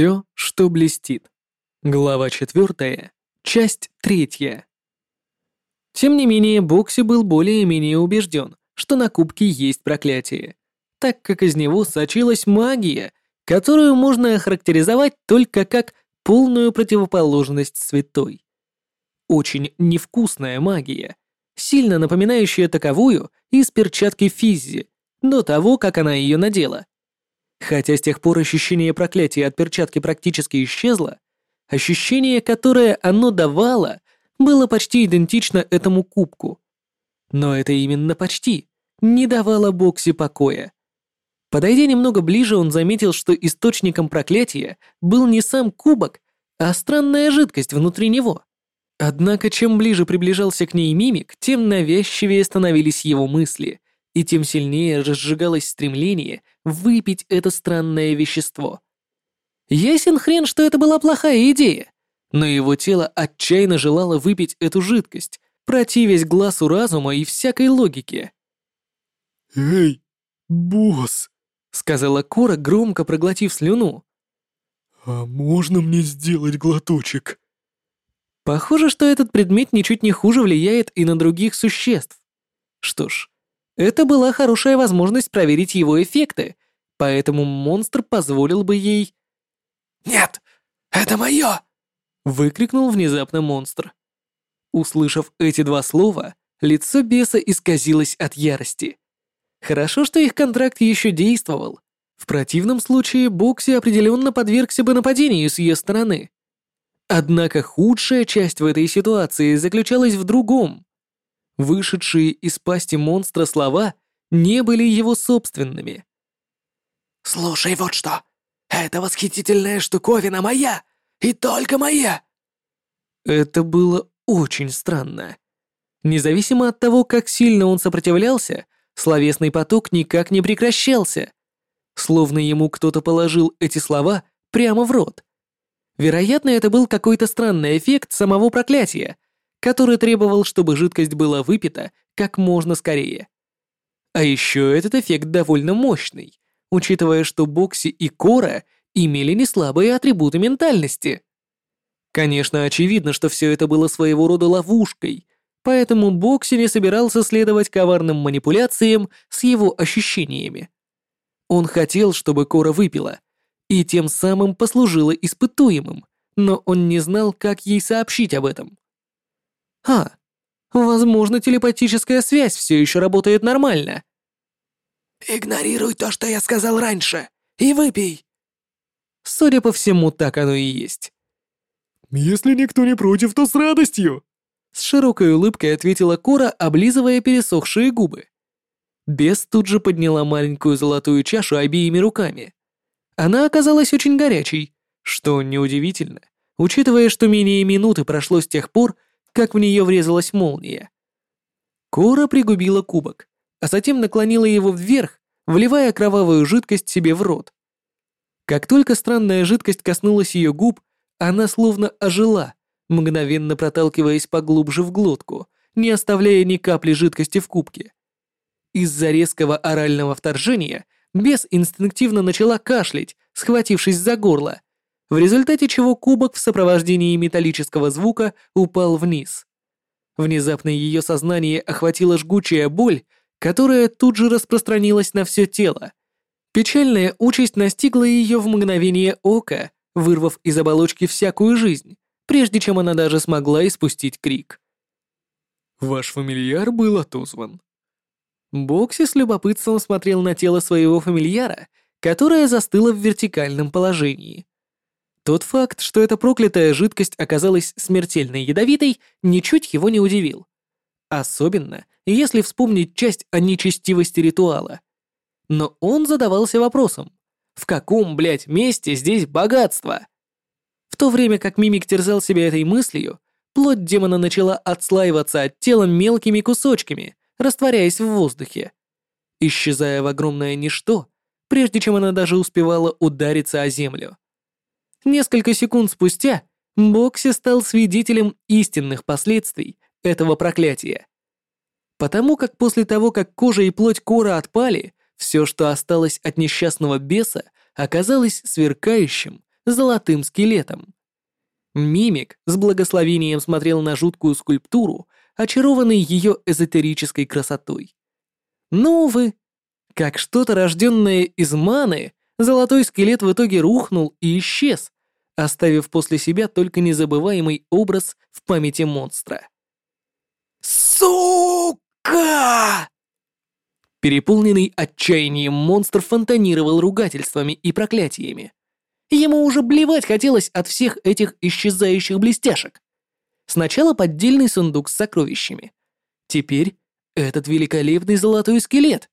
Все, что блестит. Глава четвертая, часть третья. Тем не менее, Бокси был более-менее убежден, что на кубке есть проклятие, так как из него сочилась магия, которую можно охарактеризовать только как полную противоположность святой. Очень невкусная магия, сильно напоминающая таковую из перчатки Физзи, до того, как она ее надела. Хотя с тех пор ощущение проклятия от перчатки практически исчезло, ощущение, которое оно давало, было почти идентично этому кубку. Но это именно почти не давало Бокси покоя. Подойдя немного ближе, он заметил, что источником проклятия был не сам кубок, а странная жидкость внутри него. Однако, чем ближе приближался к ней мимик, тем навязчивее становились его мысли, и тем сильнее разжигалось стремление выпить это странное вещество. Ясен хрен, что это была плохая идея, но его тело отчаянно желало выпить эту жидкость, противясь глазу разума и всякой логике. «Эй, босс!» — сказала Кора, громко проглотив слюну. «А можно мне сделать глоточек?» Похоже, что этот предмет ничуть не хуже влияет и на других существ. Что ж, это была хорошая возможность проверить его эффекты, поэтому монстр позволил бы ей... «Нет, это мое!» — выкрикнул внезапно монстр. Услышав эти два слова, лицо беса исказилось от ярости. Хорошо, что их контракт еще действовал. В противном случае Бокси определенно подвергся бы нападению с ее стороны. Однако худшая часть в этой ситуации заключалась в другом. Вышедшие из пасти монстра слова не были его собственными. «Слушай вот что. Эта восхитительная штуковина моя, и только моя!» Это было очень странно. Независимо от того, как сильно он сопротивлялся, словесный поток никак не прекращался. Словно ему кто-то положил эти слова прямо в рот. Вероятно, это был какой-то странный эффект самого проклятия, который требовал, чтобы жидкость была выпита как можно скорее. А еще этот эффект довольно мощный, учитывая, что Бокси и Кора имели неслабые атрибуты ментальности. Конечно, очевидно, что все это было своего рода ловушкой, поэтому Бокси не собирался следовать коварным манипуляциям с его ощущениями. Он хотел, чтобы Кора выпила, и тем самым послужила испытуемым, но он не знал, как ей сообщить об этом. А, возможно, телепатическая связь все еще работает нормально. «Игнорируй то, что я сказал раньше, и выпей!» Судя по всему, так оно и есть. «Если никто не против, то с радостью!» С широкой улыбкой ответила Кора, облизывая пересохшие губы. Бес тут же подняла маленькую золотую чашу обеими руками. Она оказалась очень горячей, что неудивительно, учитывая, что менее минуты прошло с тех пор, как в нее врезалась молния. Кора пригубила кубок, а затем наклонила его вверх, вливая кровавую жидкость себе в рот. Как только странная жидкость коснулась ее губ, она словно ожила, мгновенно проталкиваясь поглубже в глотку, не оставляя ни капли жидкости в кубке. Из-за резкого орального вторжения бес инстинктивно начала кашлять, схватившись за горло, в результате чего кубок в сопровождении металлического звука упал вниз. Внезапно ее сознание охватила жгучая боль, которая тут же распространилась на все тело. Печальная участь настигла ее в мгновение ока, вырвав из оболочки всякую жизнь, прежде чем она даже смогла испустить крик. «Ваш фамильяр был отозван». Бокси с любопытством смотрел на тело своего фамильяра, которое застыло в вертикальном положении. Тот факт, что эта проклятая жидкость оказалась смертельно ядовитой, ничуть его не удивил. Особенно, если вспомнить часть о нечестивости ритуала. Но он задавался вопросом, в каком, блядь, месте здесь богатство? В то время как Мимик терзал себя этой мыслью, плоть демона начала отслаиваться от тела мелкими кусочками, растворяясь в воздухе. Исчезая в огромное ничто, прежде чем она даже успевала удариться о землю. Несколько секунд спустя Бокси стал свидетелем истинных последствий этого проклятия. Потому как после того, как кожа и плоть Кора отпали, все, что осталось от несчастного беса, оказалось сверкающим, золотым скелетом. Мимик с благословением смотрел на жуткую скульптуру, очарованный ее эзотерической красотой. Но, увы, как что-то рожденное из маны, золотой скелет в итоге рухнул и исчез, оставив после себя только незабываемый образ в памяти монстра. «Сука!» Переполненный отчаянием монстр фонтанировал ругательствами и проклятиями. Ему уже блевать хотелось от всех этих исчезающих блестяшек. Сначала поддельный сундук с сокровищами. Теперь этот великолепный золотой скелет.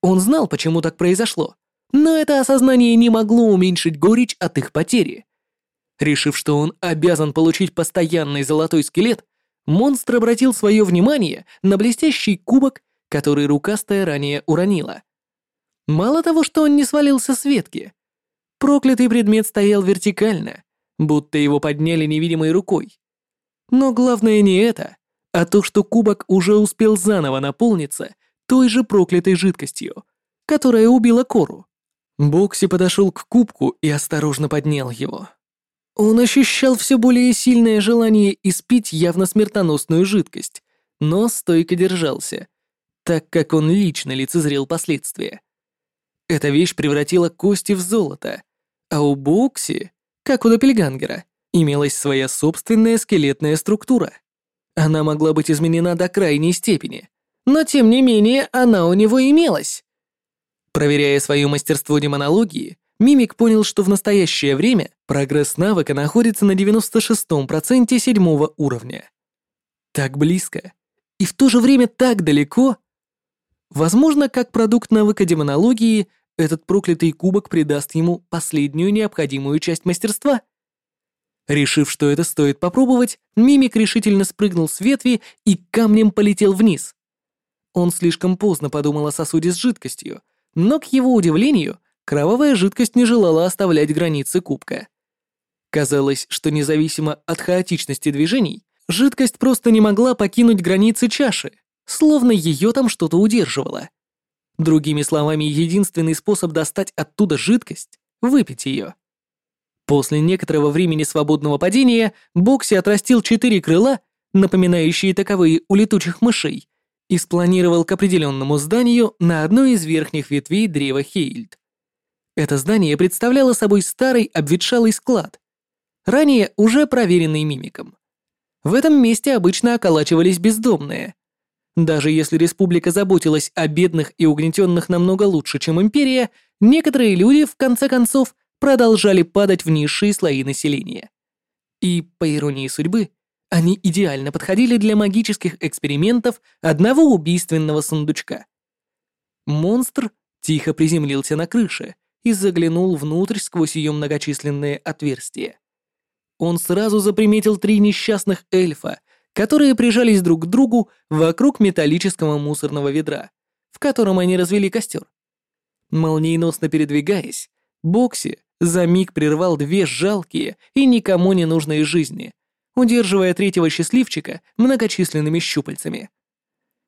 Он знал, почему так произошло, но это осознание не могло уменьшить горечь от их потери. Решив, что он обязан получить постоянный золотой скелет, монстр обратил свое внимание на блестящий кубок, который рукастая ранее уронила. Мало того, что он не свалился с ветки, проклятый предмет стоял вертикально, будто его подняли невидимой рукой. Но главное не это, а то, что кубок уже успел заново наполниться той же проклятой жидкостью, которая убила Кору. Бокси подошел к кубку и осторожно поднял его. Он ощущал все более сильное желание испить явно смертоносную жидкость, но стойко держался, так как он лично лицезрел последствия. Эта вещь превратила кости в золото, а у Бокси, как у Доппельгангера, имелась своя собственная скелетная структура. Она могла быть изменена до крайней степени, но тем не менее она у него имелась. Проверяя свое мастерство демонологии, Мимик понял, что в настоящее время прогресс навыка находится на 96-м проценте седьмого уровня. Так близко. И в то же время так далеко. Возможно, как продукт навыка демонологии, этот проклятый кубок придаст ему последнюю необходимую часть мастерства. Решив, что это стоит попробовать, Мимик решительно спрыгнул с ветви и камнем полетел вниз. Он слишком поздно подумал о сосуде с жидкостью, но, к его удивлению, кровавая жидкость не желала оставлять границы кубка. Казалось, что независимо от хаотичности движений, жидкость просто не могла покинуть границы чаши, словно ее там что-то удерживало. Другими словами, единственный способ достать оттуда жидкость — выпить ее. После некоторого времени свободного падения Бокси отрастил четыре крыла, напоминающие таковые у летучих мышей, и спланировал к определенному зданию на одной из верхних ветвей древа Хейльд. Это здание представляло собой старый обветшалый склад, ранее уже проверенный мимиком. В этом месте обычно околачивались бездомные. Даже если республика заботилась о бедных и угнетенных намного лучше, чем империя, некоторые люди, в конце концов, продолжали падать в низшие слои населения. И, по иронии судьбы, они идеально подходили для магических экспериментов одного убийственного сундучка. Монстр тихо приземлился на крыше и заглянул внутрь сквозь ее многочисленные отверстия. Он сразу заприметил три несчастных эльфа, которые прижались друг к другу вокруг металлического мусорного ведра, в котором они развели костер. Молниеносно передвигаясь, Бокси за миг прервал две жалкие и никому не нужные жизни, удерживая третьего счастливчика многочисленными щупальцами.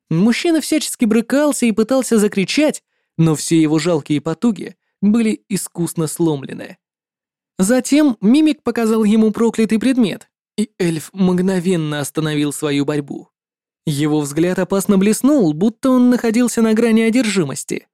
Мужчина всячески брыкался и пытался закричать, но все его жалкие потуги были искусно сломлены. Затем мимик показал ему проклятый предмет, и эльф мгновенно остановил свою борьбу. Его взгляд опасно блеснул, будто он находился на грани одержимости.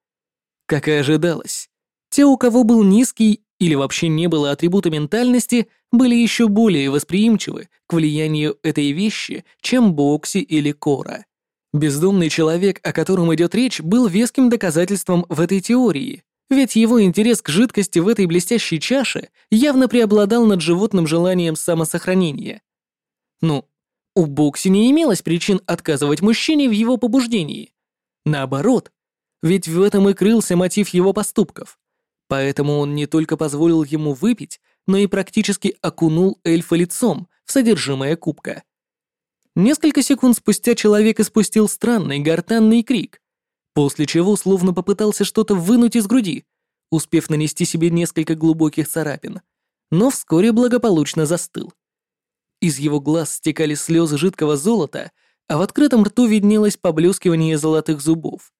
Как и ожидалось, те, у кого был низкий или вообще не было атрибута ментальности, были еще более восприимчивы к влиянию этой вещи, чем Бокси или Кора. Бездомный человек, о котором идет речь, был веским доказательством в этой теории, ведь его интерес к жидкости в этой блестящей чаше явно преобладал над животным желанием самосохранения. Ну, у Бокси не имелось причин отказывать мужчине в его побуждении. Наоборот, ведь в этом и крылся мотив его поступков. Поэтому он не только позволил ему выпить, но и практически окунул эльфа лицом в содержимое кубка. Несколько секунд спустя человек испустил странный гортанный крик, после чего словно попытался что-то вынуть из груди, успев нанести себе несколько глубоких царапин, но вскоре благополучно застыл. Из его глаз стекали слезы жидкого золота, а в открытом рту виднелось поблескивание золотых зубов.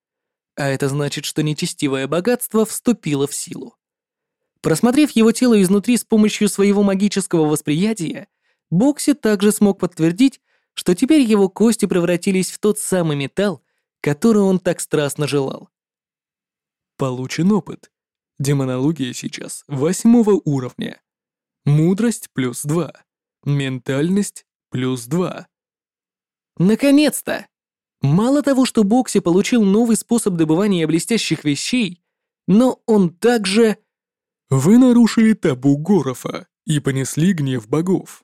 А это значит, что нечестивое богатство вступило в силу. Просмотрев его тело изнутри с помощью своего магического восприятия, Бокси также смог подтвердить, что теперь его кости превратились в тот самый металл, который он так страстно желал. Получен опыт. Демонология сейчас восьмого уровня. Мудрость плюс два. Ментальность плюс два. Наконец-то! Мало того, что Бокси получил новый способ добывания блестящих вещей, но он также... Вы нарушили табу Горофа и понесли гнев богов.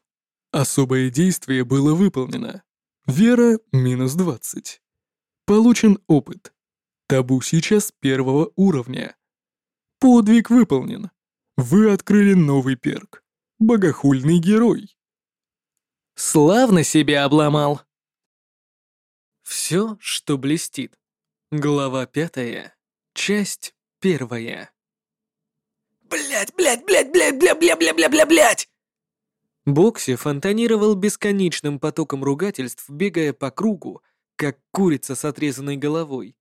Особое действие было выполнено. Вера — минус 20. Получен опыт. Табу сейчас первого уровня. Подвиг выполнен. Вы открыли новый перк. Богохульный герой. Славно себя обломал. Все, что блестит. Глава пятая. Часть первая. Блять, блять, блять, блять, бля, бля, бля, бля, бля, блять! Бокси фонтанировал бесконечным потоком ругательств, бегая по кругу, как курица с отрезанной головой.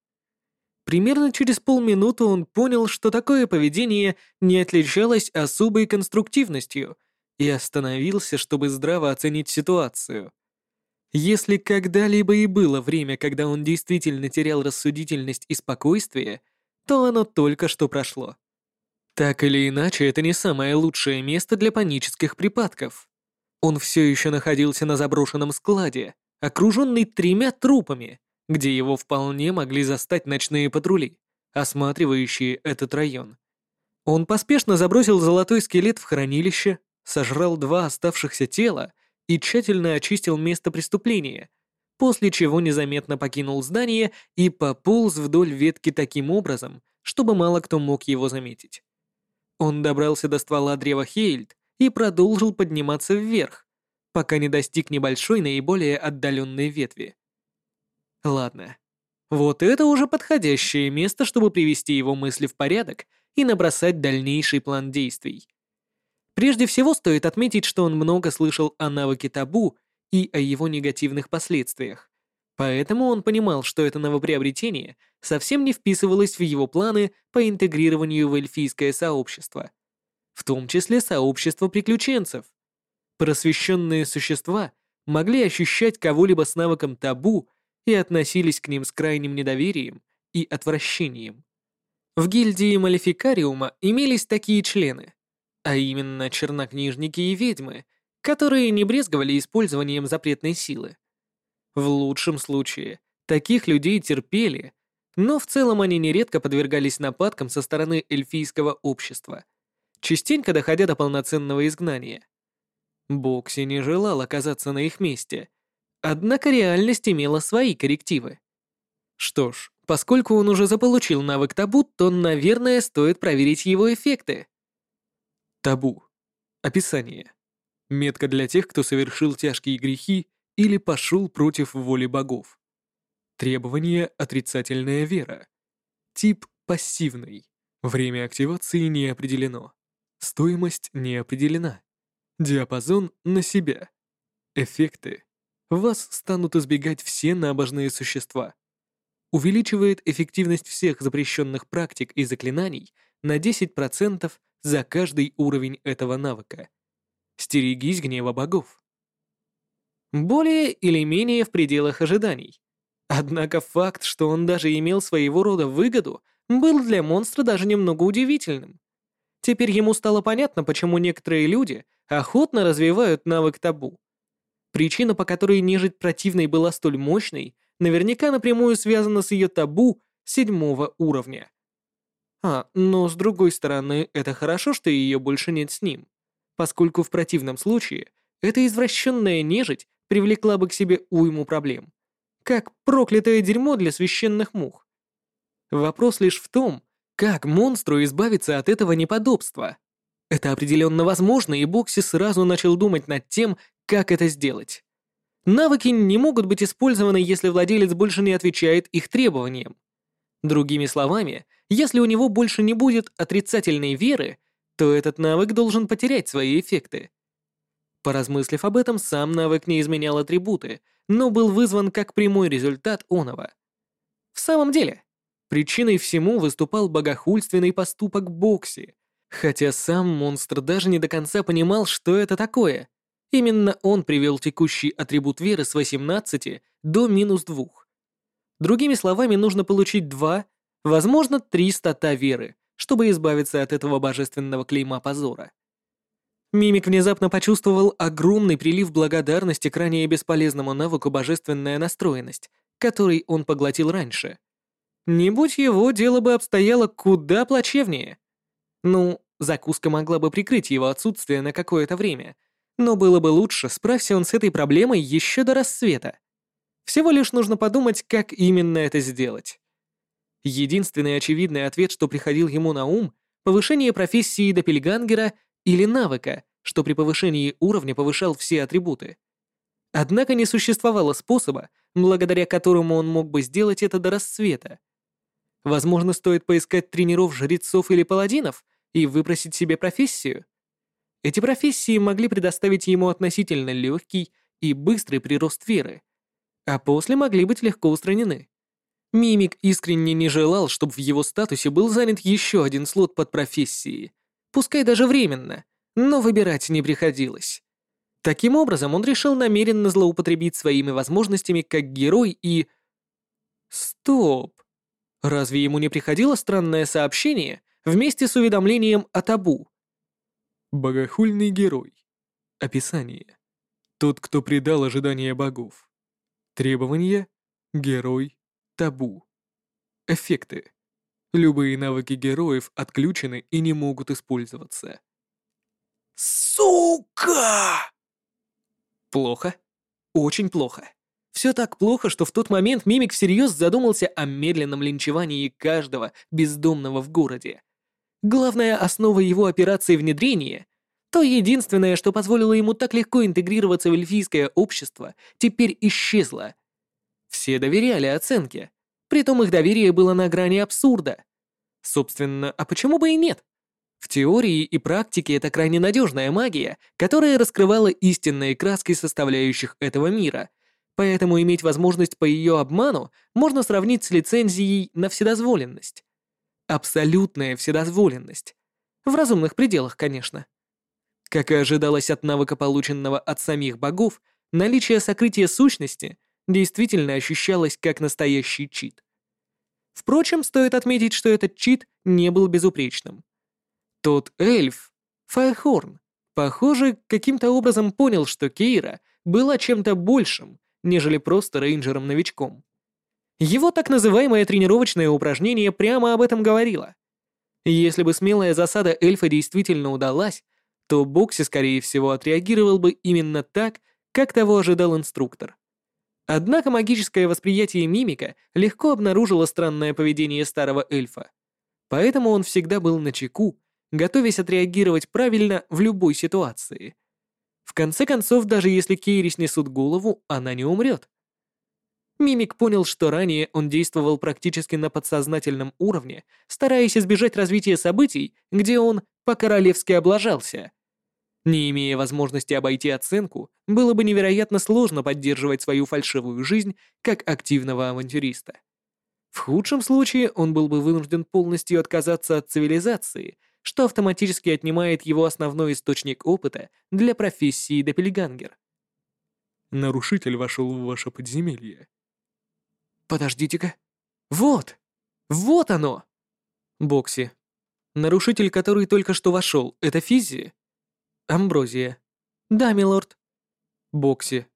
Примерно через полминуты он понял, что такое поведение не отличалось особой конструктивностью, и остановился, чтобы здраво оценить ситуацию. Если когда-либо и было время, когда он действительно терял рассудительность и спокойствие, то оно только что прошло. Так или иначе, это не самое лучшее место для панических припадков. Он все еще находился на заброшенном складе, окруженный тремя трупами, где его вполне могли застать ночные патрули, осматривающие этот район. Он поспешно забросил золотой скелет в хранилище, сожрал два оставшихся тела и тщательно очистил место преступления, после чего незаметно покинул здание и пополз вдоль ветки таким образом, чтобы мало кто мог его заметить. Он добрался до ствола древа Хейльд и продолжил подниматься вверх, пока не достиг небольшой наиболее отдаленной ветви. Ладно, вот это уже подходящее место, чтобы привести его мысли в порядок и набросать дальнейший план действий. Прежде всего стоит отметить, что он много слышал о навыке табу и о его негативных последствиях. Поэтому он понимал, что это новоприобретение совсем не вписывалось в его планы по интегрированию в эльфийское сообщество, в том числе сообщество приключенцев. Просвещенные существа могли ощущать кого-либо с навыком табу и относились к ним с крайним недоверием и отвращением. В гильдии Малефикариума имелись такие члены, а именно чернокнижники и ведьмы, которые не брезговали использованием запретной силы. В лучшем случае, таких людей терпели, но в целом они нередко подвергались нападкам со стороны эльфийского общества, частенько доходя до полноценного изгнания. Бокси не желал оказаться на их месте, однако реальность имела свои коррективы. Что ж, поскольку он уже заполучил навык табу, то, наверное, стоит проверить его эффекты. Табу. Описание. Метка для тех, кто совершил тяжкие грехи или пошел против воли богов. Требование «Отрицательная вера». Тип «Пассивный». Время активации не определено. Стоимость не определена. Диапазон на себя. Эффекты. Вас станут избегать все набожные существа. Увеличивает эффективность всех запрещенных практик и заклинаний на 10% за каждый уровень этого навыка. Стерегись гнева богов более или менее в пределах ожиданий. Однако факт, что он даже имел своего рода выгоду, был для монстра даже немного удивительным. Теперь ему стало понятно, почему некоторые люди охотно развивают навык табу. Причина, по которой нежить противной была столь мощной, наверняка напрямую связана с ее табу седьмого уровня. А, но с другой стороны, это хорошо, что ее больше нет с ним, поскольку в противном случае эта извращенная нежить привлекла бы к себе уйму проблем. Как проклятое дерьмо для священных мух. Вопрос лишь в том, как монстру избавиться от этого неподобства. Это определенно возможно, и Бокси сразу начал думать над тем, как это сделать. Навыки не могут быть использованы, если владелец больше не отвечает их требованиям. Другими словами, если у него больше не будет отрицательной веры, то этот навык должен потерять свои эффекты. Поразмыслив об этом, сам навык не изменял атрибуты, но был вызван как прямой результат оного. В самом деле, причиной всему выступал богохульственный поступок Бокси, Хотя сам монстр даже не до конца понимал, что это такое. Именно он привел текущий атрибут веры с 18 до минус 2. Другими словами, нужно получить 2, возможно, 3 стата веры, чтобы избавиться от этого божественного клейма позора. Мимик внезапно почувствовал огромный прилив благодарности к ранее бесполезному навыку божественная настроенность, который он поглотил раньше. Не будь его, дело бы обстояло куда плачевнее. Ну, закуска могла бы прикрыть его отсутствие на какое-то время, но было бы лучше, справься он с этой проблемой еще до рассвета. Всего лишь нужно подумать, как именно это сделать. Единственный очевидный ответ, что приходил ему на ум — повышение профессии Доппельгангера или навыка, что при повышении уровня повышал все атрибуты. Однако не существовало способа, благодаря которому он мог бы сделать это до рассвета. Возможно, стоит поискать тренеров жрецов или паладинов и выпросить себе профессию. Эти профессии могли предоставить ему относительно легкий и быстрый прирост веры, а после могли быть легко устранены. Мимик искренне не желал, чтобы в его статусе был занят еще один слот под профессии, пускай даже временно, но выбирать не приходилось. Таким образом, он решил намеренно злоупотребить своими возможностями как герой и... Стоп! Разве ему не приходило странное сообщение вместе с уведомлением о табу? Богохульный герой. Описание. Тот, кто предал ожидания богов. Требования. Герой. Табу. Эффекты. Любые навыки героев отключены и не могут использоваться. «Сука!» Плохо. Очень плохо. Все так плохо, что в тот момент Мимик всерьез задумался о медленном линчевании каждого бездомного в городе. Главная основа его операции внедрения, то единственное, что позволило ему так легко интегрироваться в эльфийское общество, теперь исчезло. Все доверяли оценке, притом их доверие было на грани абсурда. Собственно, а почему бы и нет? В теории и практике это крайне надежная магия, которая раскрывала истинные краски составляющих этого мира, поэтому иметь возможность по ее обману можно сравнить с лицензией на вседозволенность. Абсолютная вседозволенность. В разумных пределах, конечно. Как и ожидалось от навыка, полученного от самих богов, наличие сокрытия сущности действительно ощущалось как настоящий чит. Впрочем, стоит отметить, что этот чит не был безупречным. Тот эльф, Файхорн, похоже, каким-то образом понял, что Кейра была чем-то большим, нежели просто рейнджером-новичком. Его так называемое тренировочное упражнение прямо об этом говорило. Если бы смелая засада эльфа действительно удалась, то Бокси, скорее всего, отреагировал бы именно так, как того ожидал инструктор. Однако магическое восприятие мимика легко обнаружило странное поведение старого эльфа. Поэтому он всегда был на чеку готовясь отреагировать правильно в любой ситуации. В конце концов, даже если Кейри снесут голову, она не умрет. Мимик понял, что ранее он действовал практически на подсознательном уровне, стараясь избежать развития событий, где он по-королевски облажался. Не имея возможности обойти оценку, было бы невероятно сложно поддерживать свою фальшивую жизнь как активного авантюриста. В худшем случае он был бы вынужден полностью отказаться от цивилизации – что автоматически отнимает его основной источник опыта для профессии Доппельгангер. Нарушитель вошел в ваше подземелье. Подождите-ка. Вот! Вот оно! Бокси. Нарушитель, который только что вошел, это Физи? Амброзия. Да, милорд. Бокси.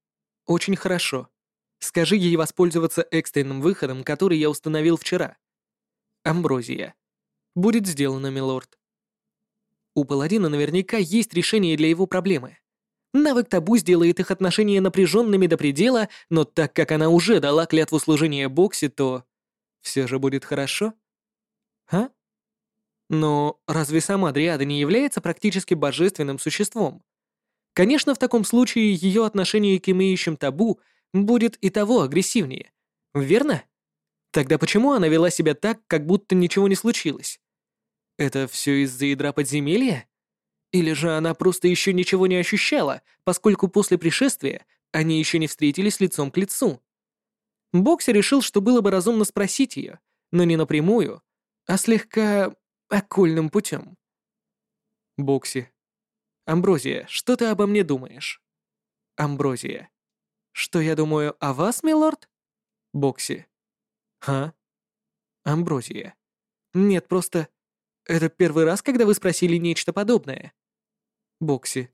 Очень хорошо. Скажи ей воспользоваться экстренным выходом, который я установил вчера. Амброзия. Будет сделано, милорд. У паладина наверняка есть решение для его проблемы. Навык табу сделает их отношения напряженными до предела, но так как она уже дала клятву служения Бокси, то... Все же будет хорошо? А? Но разве сама Дриада не является практически божественным существом? Конечно, в таком случае ее отношение к имеющим табу будет и того агрессивнее. Верно? Тогда почему она вела себя так, как будто ничего не случилось? Это все из-за ядра подземелья? Или же она просто еще ничего не ощущала, поскольку после пришествия они еще не встретились лицом к лицу? Бокси решил, что было бы разумно спросить ее, но не напрямую, а слегка окольным путем. Бокси. Амброзия, что ты обо мне думаешь? Амброзия. Что я думаю о вас, милорд? Бокси. Ха? Амброзия. Нет, просто... Это первый раз, когда вы спросили нечто подобное. Бокси.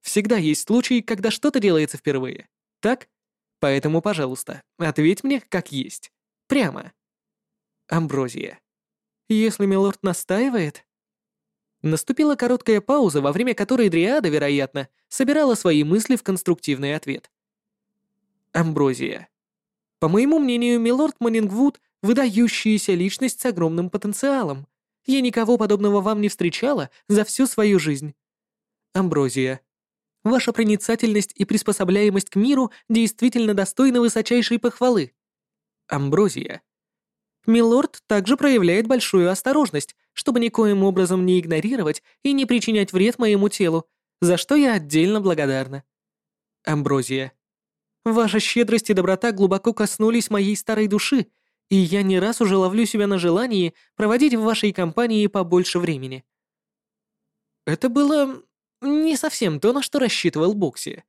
Всегда есть случаи, когда что-то делается впервые. Так? Поэтому, пожалуйста, ответь мне как есть. Прямо. Амброзия. Если милорд настаивает... Наступила короткая пауза, во время которой Дриада, вероятно, собирала свои мысли в конструктивный ответ. Амброзия. По моему мнению, милорд Манингвуд — выдающаяся личность с огромным потенциалом. Я никого подобного вам не встречала за всю свою жизнь. Амброзия. Ваша проницательность и приспособляемость к миру действительно достойны высочайшей похвалы. Амброзия. Милорд также проявляет большую осторожность, чтобы никоим образом не игнорировать и не причинять вред моему телу, за что я отдельно благодарна. Амброзия. Ваша щедрость и доброта глубоко коснулись моей старой души, и я не раз уже ловлю себя на желании проводить в вашей компании побольше времени. Это было не совсем то, на что рассчитывал Бокси.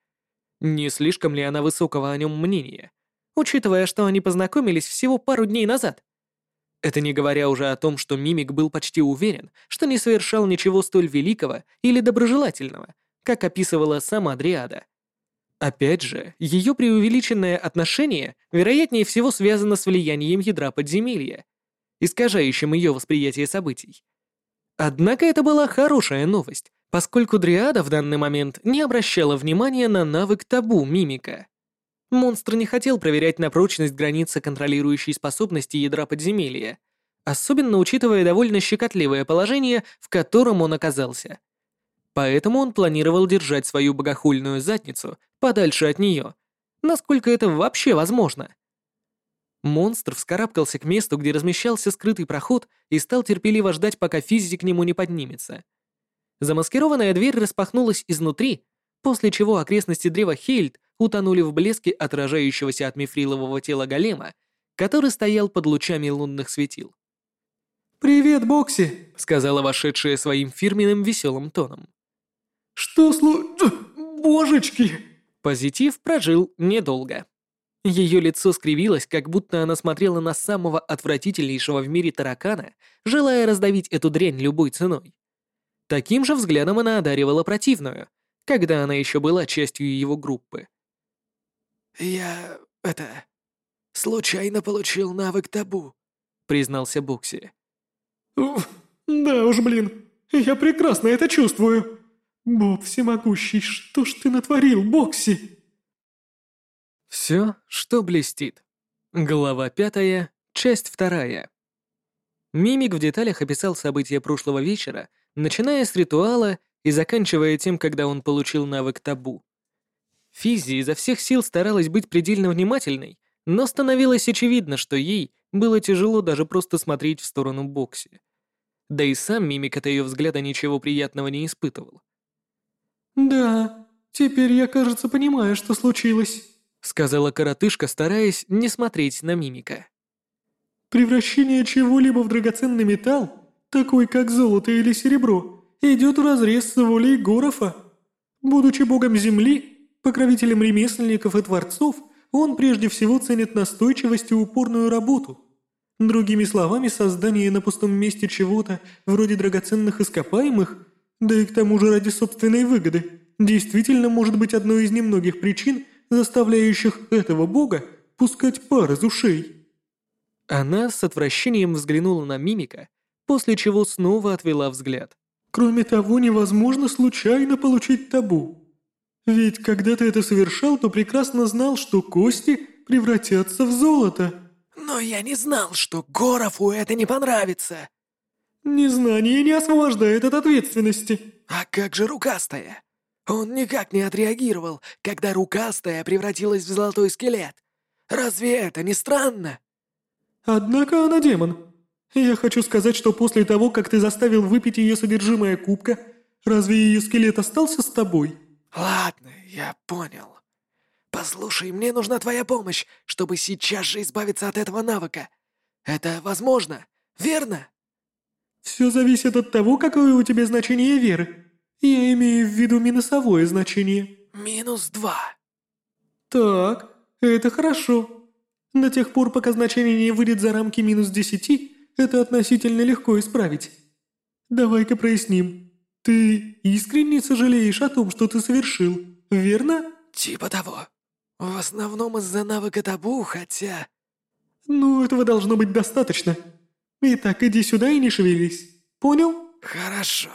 Не слишком ли она высокого о нем мнения, учитывая, что они познакомились всего пару дней назад? Это не говоря уже о том, что Мимик был почти уверен, что не совершал ничего столь великого или доброжелательного, как описывала сама Дриада. Опять же, ее преувеличенное отношение, вероятнее всего, связано с влиянием ядра подземелья, искажающим ее восприятие событий. Однако это была хорошая новость, поскольку Дриада в данный момент не обращала внимания на навык табу мимика. Монстр не хотел проверять на прочность границы контролирующей способности ядра подземелья, особенно учитывая довольно щекотливое положение, в котором он оказался. Поэтому он планировал держать свою богохульную задницу подальше от нее, насколько это вообще возможно. Монстр вскарабкался к месту, где размещался скрытый проход, и стал терпеливо ждать, пока физик к нему не поднимется. Замаскированная дверь распахнулась изнутри, после чего окрестности древа Хейльд утонули в блеске отражающегося от мифрилового тела голема, который стоял под лучами лунных светил. «Привет, Бокси!» — сказала вошедшая своим фирменным веселым тоном. «Что слу... Божечки!» Позитив прожил недолго. Ее лицо скривилось, как будто она смотрела на самого отвратительнейшего в мире таракана, желая раздавить эту дрянь любой ценой. Таким же взглядом она одаривала противную, когда она еще была частью его группы. «Я... это... случайно получил навык табу», — признался Бокси. Уф, да уж, блин, я прекрасно это чувствую. Боб всемогущий, что ж ты натворил, Бокси? Все, что блестит. Глава пятая, часть вторая. Мимик в деталях описал события прошлого вечера, начиная с ритуала и заканчивая тем, когда он получил навык табу. Физи изо всех сил старалась быть предельно внимательной, но становилось очевидно, что ей было тяжело даже просто смотреть в сторону Бокси. Да и сам мимик от ее взгляда ничего приятного не испытывал. «Да, теперь я, кажется, понимаю, что случилось», — сказала коротышка, стараясь не смотреть на мимика. «Превращение чего-либо в драгоценный металл, такой как золото или серебро, идет вразрез с волей Горофа. Будучи богом земли, Покровителем ремесленников и творцов, он прежде всего ценит настойчивость и упорную работу. Другими словами, создание на пустом месте чего-то, вроде драгоценных ископаемых, да и к тому же ради собственной выгоды, действительно может быть одной из немногих причин, заставляющих этого бога пускать пар из ушей. Она с отвращением взглянула на мимика, после чего снова отвела взгляд. Кроме того, невозможно случайно получить табу. Ведь когда ты это совершал, то прекрасно знал, что кости превратятся в золото. Но я не знал, что Горову это не понравится. Незнание не освобождает от ответственности. А как же Рукастая? Он никак не отреагировал, когда Рукастая превратилась в золотой скелет. Разве это не странно? Однако она демон. Я хочу сказать, что после того, как ты заставил выпить ее содержимое кубка, разве ее скелет остался с тобой? «Ладно, я понял. Послушай, мне нужна твоя помощь, чтобы сейчас же избавиться от этого навыка. Это возможно, верно?» Все зависит от того, какое у тебя значение веры. Я имею в виду минусовое значение. Минус два. Так, это хорошо. До тех пор, пока значение не выйдет за рамки минус десяти, это относительно легко исправить. Давай-ка проясним. Ты искренне сожалеешь о том, что ты совершил, верно? Типа того. В основном из-за навыка табу, хотя... Ну, этого должно быть достаточно. Итак, иди сюда и не шевелись. Понял? Хорошо.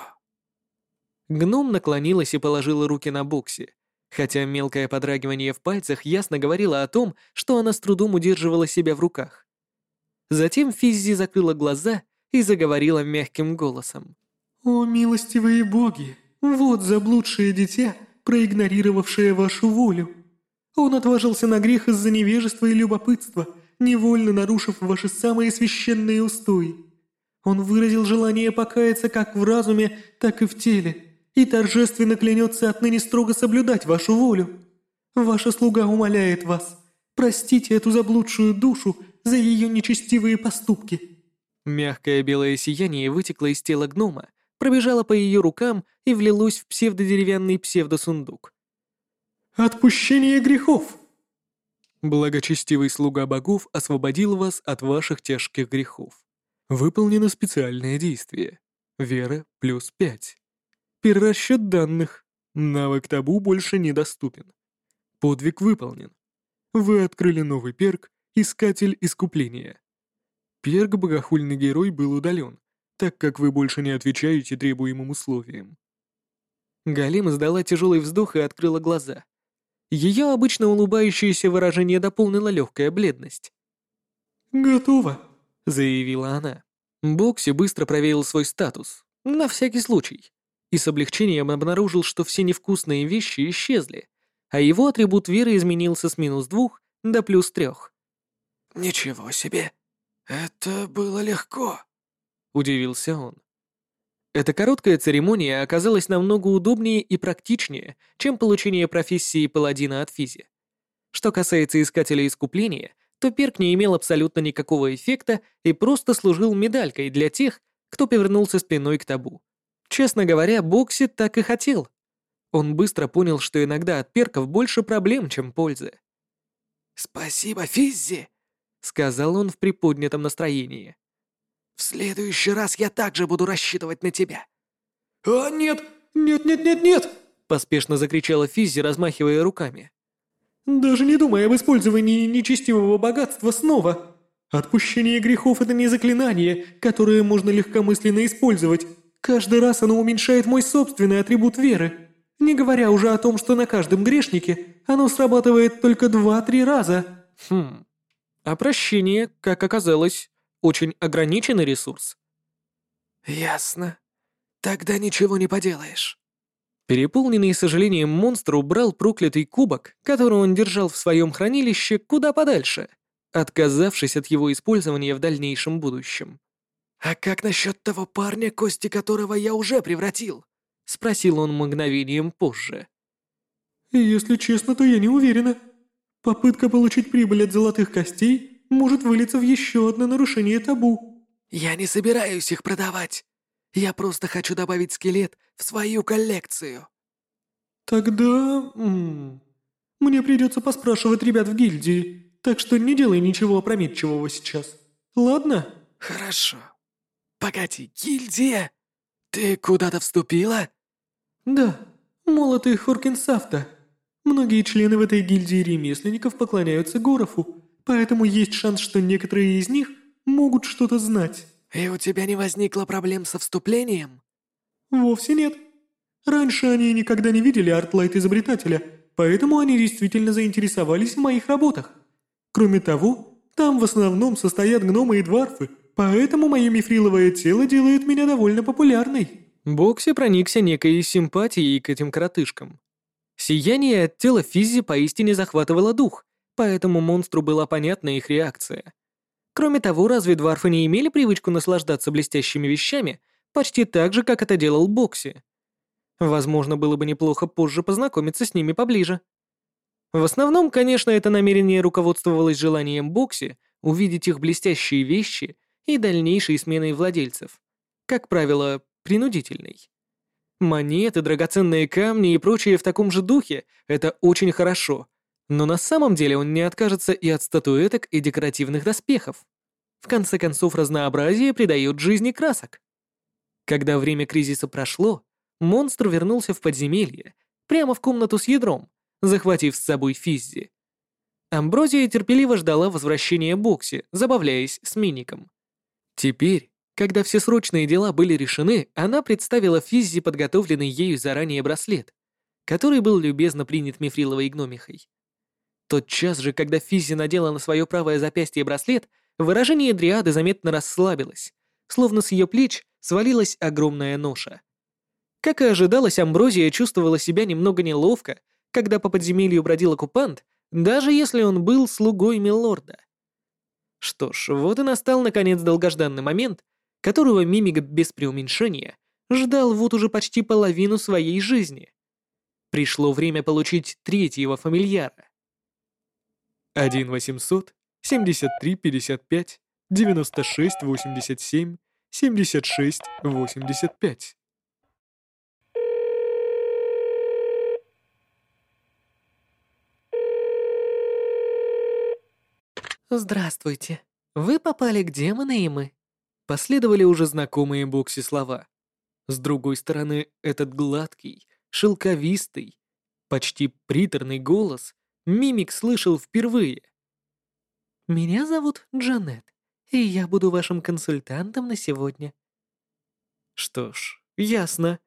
Гном наклонилась и положила руки на боксе, хотя мелкое подрагивание в пальцах ясно говорило о том, что она с трудом удерживала себя в руках. Затем Физзи закрыла глаза и заговорила мягким голосом. «О, милостивые боги, вот заблудшее дитя, проигнорировавшее вашу волю. Он отважился на грех из-за невежества и любопытства, невольно нарушив ваши самые священные устои. Он выразил желание покаяться как в разуме, так и в теле, и торжественно клянется отныне строго соблюдать вашу волю. Ваша слуга умоляет вас, простите эту заблудшую душу за ее нечестивые поступки». Мягкое белое сияние вытекло из тела гнома, пробежало по ее рукам и влилось в псевдодеревянный псевдосундук. «Отпущение грехов!» Благочестивый слуга богов освободил вас от ваших тяжких грехов. Выполнено специальное действие. Вера плюс 5. Перерасчет данных. Навык табу больше недоступен. Подвиг выполнен. Вы открыли новый перк «Искатель искупления». Перк «Богохульный герой» был удален, так как вы больше не отвечаете требуемым условиям. Галим издала тяжелый вздох и открыла глаза. Ее обычно улыбающееся выражение дополнила легкая бледность. «Готово», — заявила она. Бокси быстро проверил свой статус, на всякий случай, и с облегчением обнаружил, что все невкусные вещи исчезли, а его атрибут веры изменился с минус двух до плюс трех. «Ничего себе! Это было легко!» — удивился он. Эта короткая церемония оказалась намного удобнее и практичнее, чем получение профессии паладина от Физи. Что касается Искателя Искупления, то перк не имел абсолютно никакого эффекта и просто служил медалькой для тех, кто повернулся спиной к табу. Честно говоря, Бокси так и хотел. Он быстро понял, что иногда от перков больше проблем, чем пользы. «Спасибо, Физзи!» — сказал он в приподнятом настроении. В следующий раз я также буду рассчитывать на тебя». «А нет, нет, нет, нет, нет!» поспешно закричала Физзи, размахивая руками. «Даже не думай об использовании нечестивого богатства снова. Отпущение грехов — это не заклинание, которое можно легкомысленно использовать. Каждый раз оно уменьшает мой собственный атрибут веры. Не говоря уже о том, что на каждом грешнике оно срабатывает только два-три раза». «Хм. А прощение, как оказалось, очень ограниченный ресурс. Ясно. Тогда ничего не поделаешь. Переполненный сожалением монстр убрал проклятый кубок, который он держал в своем хранилище, куда подальше, отказавшись от его использования в дальнейшем будущем. «А как насчет того парня, кости которого я уже превратил?» — спросил он мгновением позже. «Если честно, то я не уверена. Попытка получить прибыль от золотых костей может вылиться в еще одно нарушение табу». «Я не собираюсь их продавать. Я просто хочу добавить скелет в свою коллекцию». «Тогда... М -м, мне придется поспрашивать ребят в гильдии, так что не делай ничего опрометчивого сейчас. Ладно?» «Хорошо. Погоди, гильдия? Ты куда-то вступила?» «Да, молотый Хоркинсафта. Многие члены в этой гильдии ремесленников поклоняются Горову, поэтому есть шанс, что некоторые из них могут что-то знать». «И у тебя не возникло проблем со вступлением?» «Вовсе нет. Раньше они никогда не видели Артлайт-изобретателя, поэтому они действительно заинтересовались в моих работах. Кроме того, там в основном состоят гномы и дварфы, поэтому мое мифриловое тело делает меня довольно популярной». Бокси проникся некой симпатией к этим коротышкам. Сияние от тела Физи поистине захватывало дух, поэтому монстру была понятна их реакция. Кроме того, разве дварфы не имели привычку наслаждаться блестящими вещами почти так же, как это делал Бокси? Возможно, было бы неплохо позже познакомиться с ними поближе. В основном, конечно, это намерение руководствовалось желанием Бокси увидеть их блестящие вещи и дальнейшей сменой владельцев. как правило, принудительной. Монеты, драгоценные камни и прочее в таком же духе — это очень хорошо, но на самом деле он не откажется и от статуэток и декоративных доспехов. В конце концов, разнообразие придает жизни красок. Когда время кризиса прошло, монстр вернулся в подземелье, прямо в комнату с ядром, захватив с собой Физзи. Амброзия терпеливо ждала возвращения Бокси, забавляясь с Миником. Теперь, когда все срочные дела были решены, она представила Физзи подготовленный ею заранее браслет, который был любезно принят мифриловой гномихой. Тот час же, когда Физзи надела на свое правое запястье браслет, выражение Дриады заметно расслабилось, словно с ее плеч свалилась огромная ноша. Как и ожидалось, Амброзия чувствовала себя немного неловко, когда по подземелью бродил оккупант, даже если он был слугой милорда. Что ж, вот и настал наконец долгожданный момент, которого Мимик без преуменьшения ждал вот уже почти половину своей жизни. Пришло время получить третьего фамильяра. 1 800 73 55 96 87 76 85 «Здравствуйте. Вы попали к демону и мы». Последовали уже знакомые Бокси слова. С другой стороны, этот гладкий, шелковистый, почти приторный голос Мимик слышал впервые. «Меня зовут Джанет, и я буду вашим консультантом на сегодня». Что ж, ясно.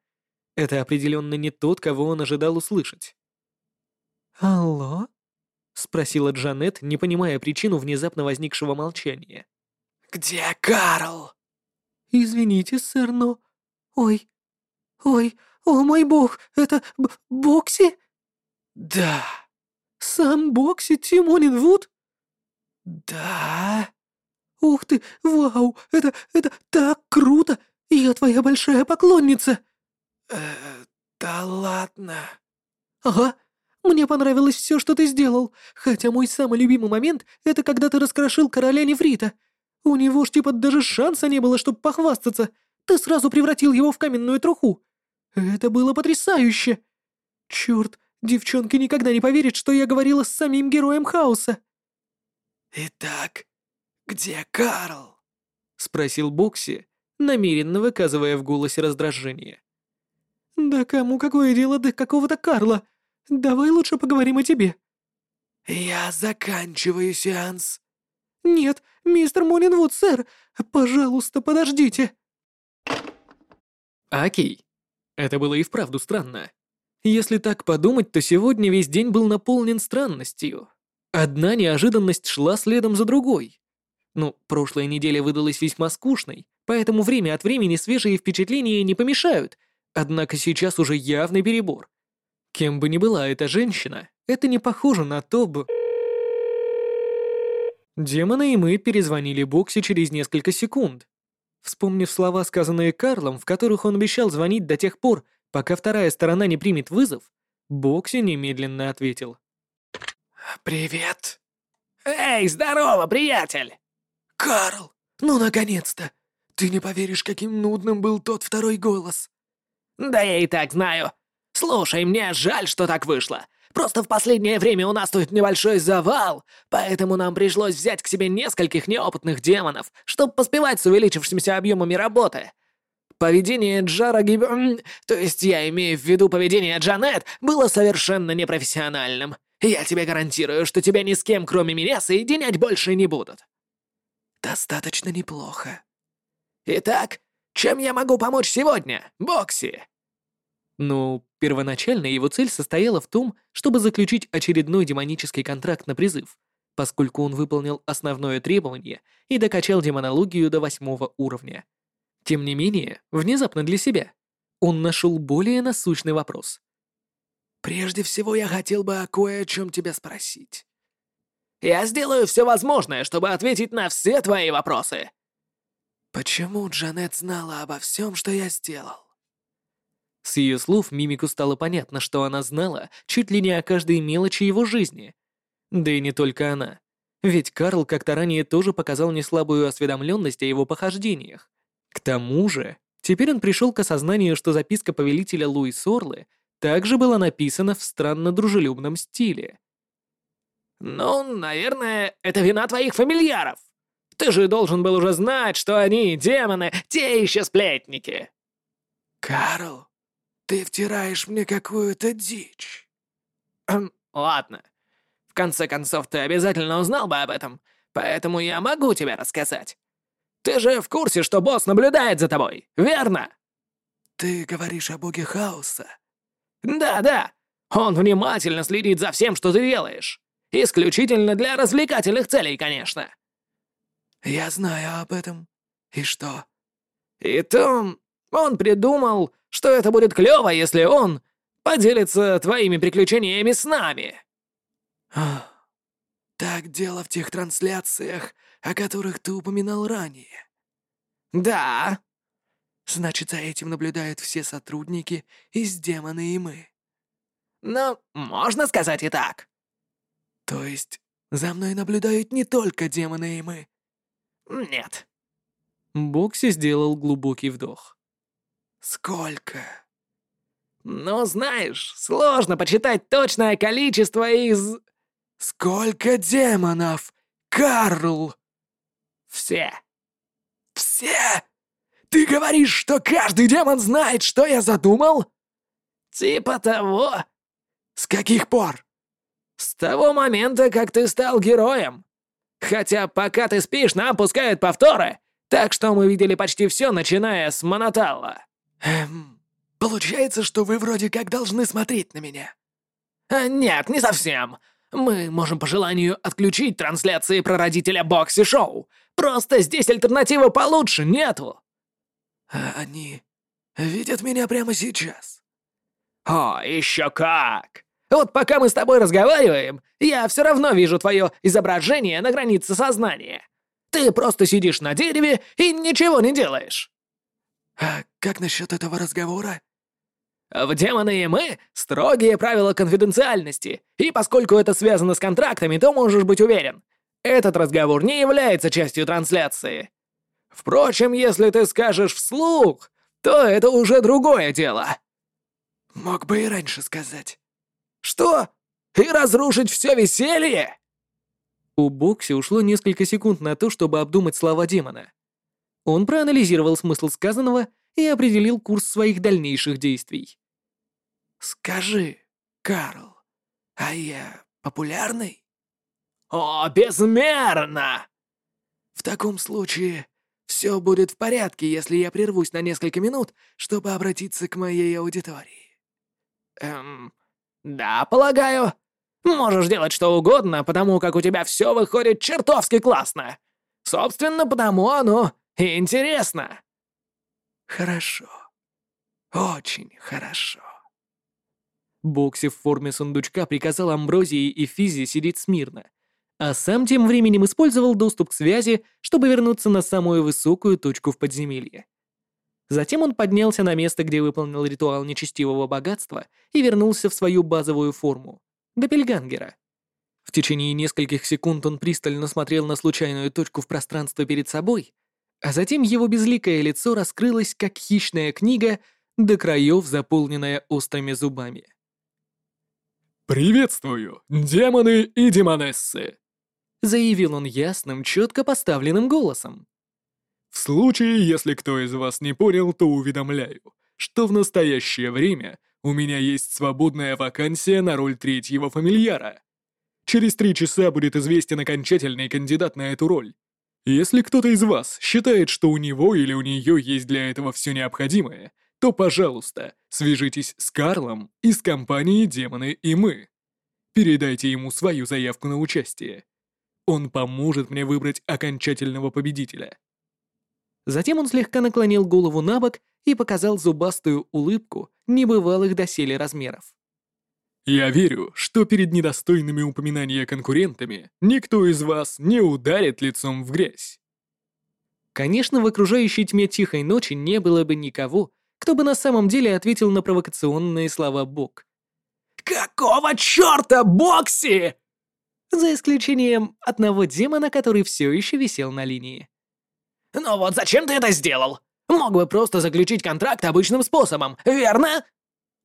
Это определенно не тот, кого он ожидал услышать. «Алло?» — спросила Джанет, не понимая причину внезапно возникшего молчания. «Где Карл?» «Извините, сэр, но... Ой... Ой, о мой бог, это Бокси?» «Да». «Сам Бокси Тимонин Вуд?» «Да». «Ух ты, вау, это... это так круто! Я твоя большая поклонница!» «Э, да ладно». «Ага, мне понравилось все, что ты сделал, хотя мой самый любимый момент — это когда ты раскрошил короля Нефрита. У него ж типа даже шанса не было, чтобы похвастаться. Ты сразу превратил его в каменную труху. Это было потрясающе. Черт, девчонки никогда не поверят, что я говорила с самим героем хаоса. «Итак, где Карл?» — спросил Бокси, намеренно выказывая в голосе раздражение. «Да кому какое дело до какого-то Карла? Давай лучше поговорим о тебе». «Я заканчиваю сеанс». «Нет, мистер Моллинвуд, сэр, пожалуйста, подождите». Окей. Это было и вправду странно. Если так подумать, то сегодня весь день был наполнен странностью. Одна неожиданность шла следом за другой. Ну, прошлая неделя выдалась весьма скучной, поэтому время от времени свежие впечатления не помешают, однако сейчас уже явный перебор. Кем бы ни была эта женщина, это не похоже на то бы... Демоны и мы перезвонили Бокси через несколько секунд. Вспомнив слова, сказанные Карлом, в которых он обещал звонить до тех пор, пока вторая сторона не примет вызов, Бокси немедленно ответил. «Привет». «Эй, здорово, приятель!» «Карл, ну наконец-то! Ты не поверишь, каким нудным был тот второй голос!» «Да я и так знаю. Слушай, мне жаль, что так вышло. Просто в последнее время у нас тут небольшой завал, поэтому нам пришлось взять к себе нескольких неопытных демонов, чтобы поспевать с увеличившимися объемами работы. Поведение Джара Гиб... То есть я имею в виду поведение Джанет было совершенно непрофессиональным. Я тебе гарантирую, что тебя ни с кем, кроме меня, соединять больше не будут. Достаточно неплохо. Итак, чем я могу помочь сегодня, Бокси? Ну, первоначально его цель состояла в том, чтобы заключить очередной демонический контракт на призыв, поскольку он выполнил основное требование и докачал демонологию до восьмого уровня. Тем не менее, внезапно для себя, он нашел более насущный вопрос. «Прежде всего, я хотел бы кое о чем тебя спросить». «Я сделаю все возможное, чтобы ответить на все твои вопросы». «Почему Джанет знала обо всем, что я сделал?» С ее слов Мимику стало понятно, что она знала чуть ли не о каждой мелочи его жизни. Да и не только она. Ведь Карл как-то ранее тоже показал неслабую осведомленность о его похождениях. К тому же, Теперь он пришел к осознанию, что записка повелителя Луи Сорлы также была написана в странно дружелюбном стиле. «Ну, наверное, это вина твоих фамильяров. Ты же должен был уже знать, что они, демоны, те еще сплетники». «Карл, ты втираешь мне какую-то дичь». Эм, ладно. В конце концов, ты обязательно узнал бы об этом, поэтому я могу тебе рассказать. Ты же в курсе, что босс наблюдает за тобой, верно? Ты говоришь о боге хаоса? Да-да. Он внимательно следит за всем, что ты делаешь. Исключительно для развлекательных целей, конечно. Я знаю об этом. И что? И то он придумал, что это будет клёво, если он поделится твоими приключениями с нами. Так дело в тех трансляциях, о которых ты упоминал ранее. Да. Значит, за этим наблюдают все сотрудники из демоны и мы. Ну, можно сказать и так. То есть, за мной наблюдают не только демоны и мы? Нет. Бокси сделал глубокий вдох. Сколько? Ну, знаешь, сложно почитать точное количество из... Сколько демонов, Карл? Все. Все? Ты говоришь, что каждый демон знает, что я задумал? Типа того. С каких пор? С того момента, как ты стал героем. Хотя пока ты спишь, нам пускают повторы, так что мы видели почти все, начиная с Моноталла. Эм, получается, что вы вроде как должны смотреть на меня. А, нет, не совсем. Мы можем по желанию отключить трансляции прародителя Бокси Шоу. Просто здесь альтернативы получше нету. А они видят меня прямо сейчас. О, еще как! Вот пока мы с тобой разговариваем, я все равно вижу твое изображение на границе сознания. Ты просто сидишь на дереве и ничего не делаешь. А как насчет этого разговора? В «Демоны и мы» строгие правила конфиденциальности, и поскольку это связано с контрактами, то можешь быть уверен, этот разговор не является частью трансляции. Впрочем, если ты скажешь вслух, то это уже другое дело. Мог бы и раньше сказать. Что? И разрушить все веселье? У Бокси ушло несколько секунд на то, чтобы обдумать слова демона. Он проанализировал смысл сказанного и определил курс своих дальнейших действий. «Скажи, Карл, а я популярный?» «О, безмерно!» «В таком случае все будет в порядке, если я прервусь на несколько минут, чтобы обратиться к моей аудитории». «Эм, да, полагаю. Можешь делать что угодно, потому как у тебя все выходит чертовски классно. Собственно, потому оно и интересно». «Хорошо. Очень хорошо». Бокси в форме сундучка приказал Амброзии и Физи сидеть смирно, а сам тем временем использовал доступ к связи, чтобы вернуться на самую высокую точку в подземелье. Затем он поднялся на место, где выполнил ритуал нечестивого богатства и вернулся в свою базовую форму — Доппельгангера. В течение нескольких секунд он пристально смотрел на случайную точку в пространстве перед собой, а затем его безликое лицо раскрылось, как хищная книга, до краев заполненная острыми зубами. «Приветствую, демоны и демонессы!» Заявил он ясным, четко поставленным голосом. В случае, если кто из вас не понял, то уведомляю, что в настоящее время у меня есть свободная вакансия на роль третьего фамильяра. Через три часа будет известен окончательный кандидат на эту роль. Если кто-то из вас считает, что у него или у нее есть для этого все необходимое, то, пожалуйста, свяжитесь с Карлом из компании «Демоны и мы». Передайте ему свою заявку на участие. Он поможет мне выбрать окончательного победителя. Затем он слегка наклонил голову на бок и показал зубастую улыбку небывалых доселе размеров. «Я верю, что перед недостойными упоминания конкурентами никто из вас не ударит лицом в грязь». Конечно, в окружающей тьме тихой ночи не было бы никого, кто бы на самом деле ответил на провокационные слова Бог. «Какого чёрта, Бокси?» За исключением одного демона, который все еще висел на линии. «Ну вот зачем ты это сделал? Мог бы просто заключить контракт обычным способом, верно?»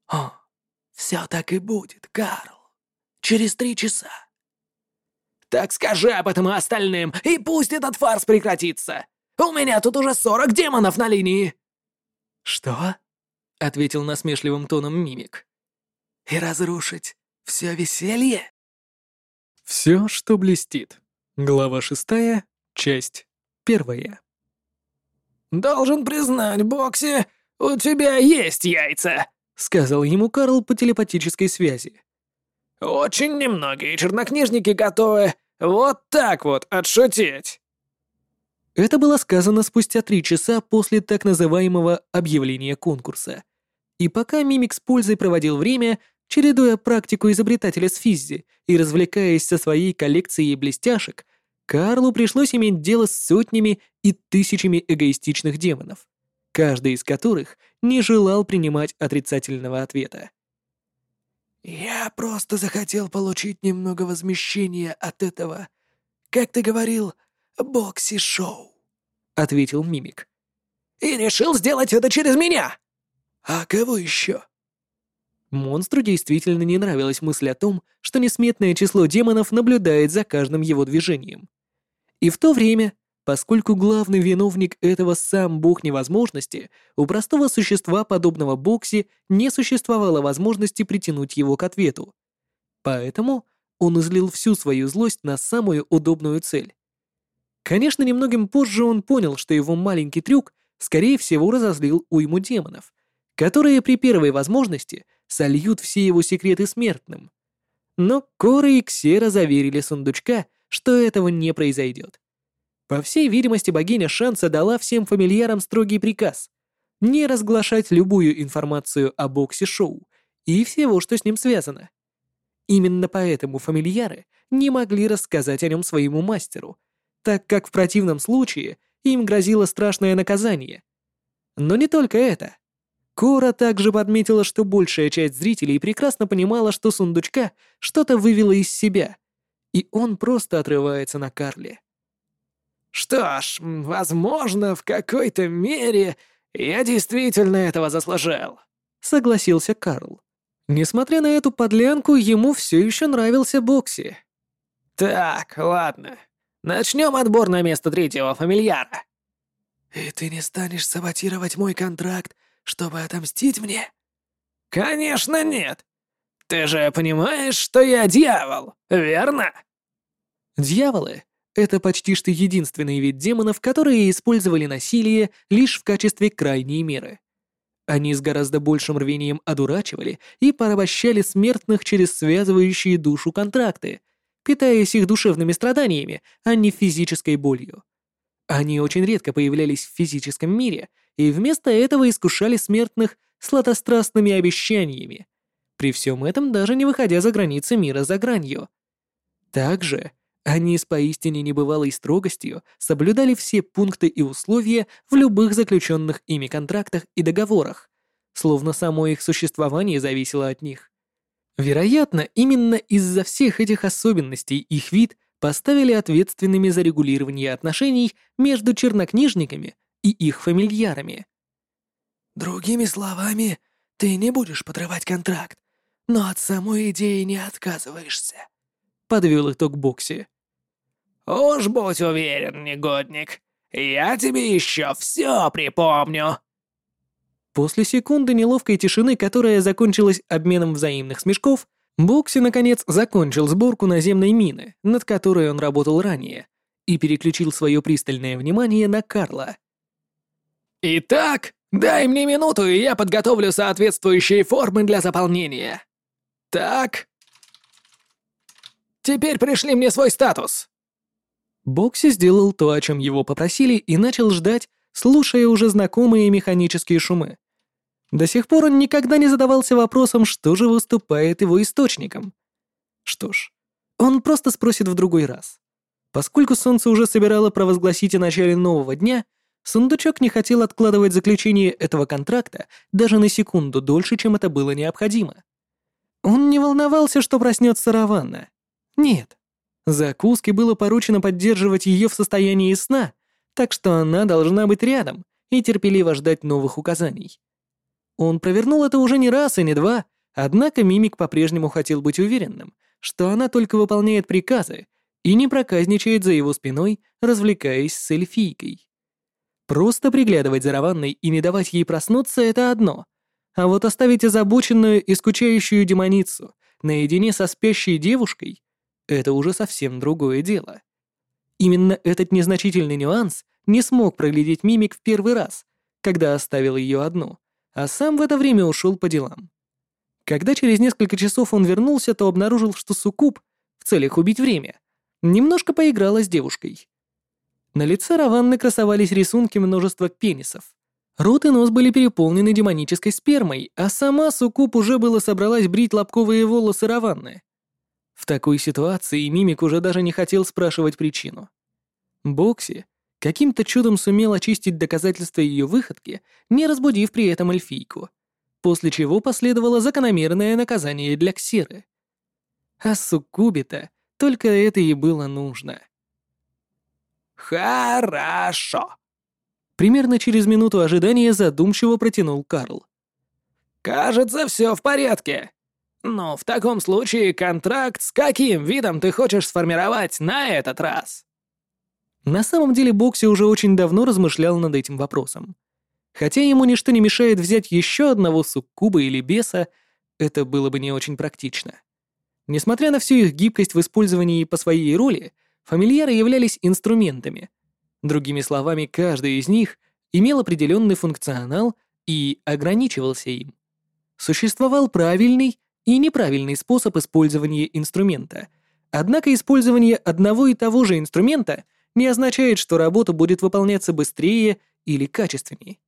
«О, все так и будет, Карл. Через три часа». «Так скажи об этом остальным, и пусть этот фарс прекратится! У меня тут уже сорок демонов на линии!» «Что?» — ответил насмешливым тоном мимик. «И разрушить все веселье?» Все, что блестит. Глава шестая, часть первая. «Должен признать, Бокси, у тебя есть яйца», — сказал ему Карл по телепатической связи. «Очень немногие чернокнижники готовы вот так вот отшутить». Это было сказано спустя три часа после так называемого объявления конкурса. И пока Мимик с пользой проводил время, чередуя практику изобретателя с Физзи и развлекаясь со своей коллекцией блестяшек, Карлу пришлось иметь дело с сотнями и тысячами эгоистичных демонов, каждый из которых не желал принимать отрицательного ответа. «Я просто захотел получить немного возмещения от этого, как ты говорил, бокси-шоу», — ответил Мимик. «И решил сделать это через меня!» «А кого еще?» Монстру действительно не нравилась мысль о том, что несметное число демонов наблюдает за каждым его движением. И в то время, поскольку главный виновник этого сам бог невозможности, у простого существа, подобного Бокси, не существовало возможности притянуть его к ответу. Поэтому он излил всю свою злость на самую удобную цель. Конечно, немногим позже он понял, что его маленький трюк, скорее всего, разозлил уйму демонов, которые при первой возможности сольют все его секреты смертным. Но Кора и Ксера заверили сундучка, что этого не произойдет. По всей видимости, богиня Шанса дала всем фамильярам строгий приказ не разглашать любую информацию о боксе-шоу и всего, что с ним связано. Именно поэтому фамильяры не могли рассказать о нем своему мастеру, так как в противном случае им грозило страшное наказание. Но не только это. Кора также подметила, что большая часть зрителей прекрасно понимала, что сундучка что-то вывела из себя, и он просто отрывается на Карле. «Что ж, возможно, в какой-то мере я действительно этого заслужил», — согласился Карл. Несмотря на эту подлянку, ему все еще нравился Бокси. «Так, ладно. Начнем отбор на место третьего фамильяра». «И ты не станешь саботировать мой контракт чтобы отомстить мне?» «Конечно нет! Ты же понимаешь, что я дьявол, верно?» Дьяволы — это почти что единственный вид демонов, которые использовали насилие лишь в качестве крайней меры. Они с гораздо большим рвением одурачивали и порабощали смертных через связывающие душу контракты, питаясь их душевными страданиями, а не физической болью. Они очень редко появлялись в физическом мире и вместо этого искушали смертных сладострастными обещаниями, при всем этом даже не выходя за границы мира за гранью. Также они с поистине небывалой строгостью соблюдали все пункты и условия в любых заключенных ими контрактах и договорах, словно само их существование зависело от них. Вероятно, именно из-за всех этих особенностей их вид поставили ответственными за регулирование отношений между чернокнижниками и их фамильярами. «Другими словами, ты не будешь подрывать контракт, но от самой идеи не отказываешься», — подвел итог Бокси. «Уж будь уверен, негодник, я тебе еще все припомню». После секунды неловкой тишины, которая закончилась обменом взаимных смешков, Бокси, наконец, закончил сборку наземной мины, над которой он работал ранее, и переключил свое пристальное внимание на Карла. Итак, дай мне минуту, и я подготовлю соответствующие формы для заполнения. Так. Теперь пришли мне свой статус. Бокси сделал то, о чем его попросили, и начал ждать, слушая уже знакомые механические шумы. До сих пор он никогда не задавался вопросом, что же выступает его источником. Что ж, он просто спросит в другой раз. Поскольку солнце уже собирало провозгласить о начале нового дня, Сундучок не хотел откладывать заключение этого контракта даже на секунду дольше, чем это было необходимо. Он не волновался, что проснется Раванна. Нет. Закуске было поручено поддерживать ее в состоянии сна, так что она должна быть рядом и терпеливо ждать новых указаний. Он провернул это уже не раз и не два, однако мимик по-прежнему хотел быть уверенным, что она только выполняет приказы и не проказничает за его спиной, развлекаясь с эльфийкой. Просто приглядывать за Раванной и не давать ей проснуться — это одно, а вот оставить озабоченную и скучающую демоницу наедине со спящей девушкой — это уже совсем другое дело. Именно этот незначительный нюанс не смог проглядеть мимик в первый раз, когда оставил ее одну, а сам в это время ушел по делам. Когда через несколько часов он вернулся, то обнаружил, что Сукуб, в целях убить время, немножко поиграла с девушкой. На лице Раванны красовались рисунки множества пенисов. Рот и нос были переполнены демонической спермой, а сама Сукуб уже было собралась брить лобковые волосы Раванны. В такой ситуации Мимик уже даже не хотел спрашивать причину. Бокси каким-то чудом сумел очистить доказательства ее выходки, не разбудив при этом эльфийку, после чего последовало закономерное наказание для Ксеры. А Суккубе-то только это и было нужно. «Хорошо», Примерно через минуту ожидания задумчиво протянул Карл. «Кажется, все в порядке. Ну, в таком случае контракт с каким видом ты хочешь сформировать на этот раз?» На самом деле Бокси уже очень давно размышлял над этим вопросом. Хотя ему ничто не мешает взять еще одного суккуба или беса, это было бы не очень практично. Несмотря на всю их гибкость в использовании по своей роли, фамильяры являлись инструментами, Другими словами, каждый из них имел определенный функционал и ограничивался им. Существовал правильный и неправильный способ использования инструмента. Однако использование одного и того же инструмента не означает, что работа будет выполняться быстрее или качественнее.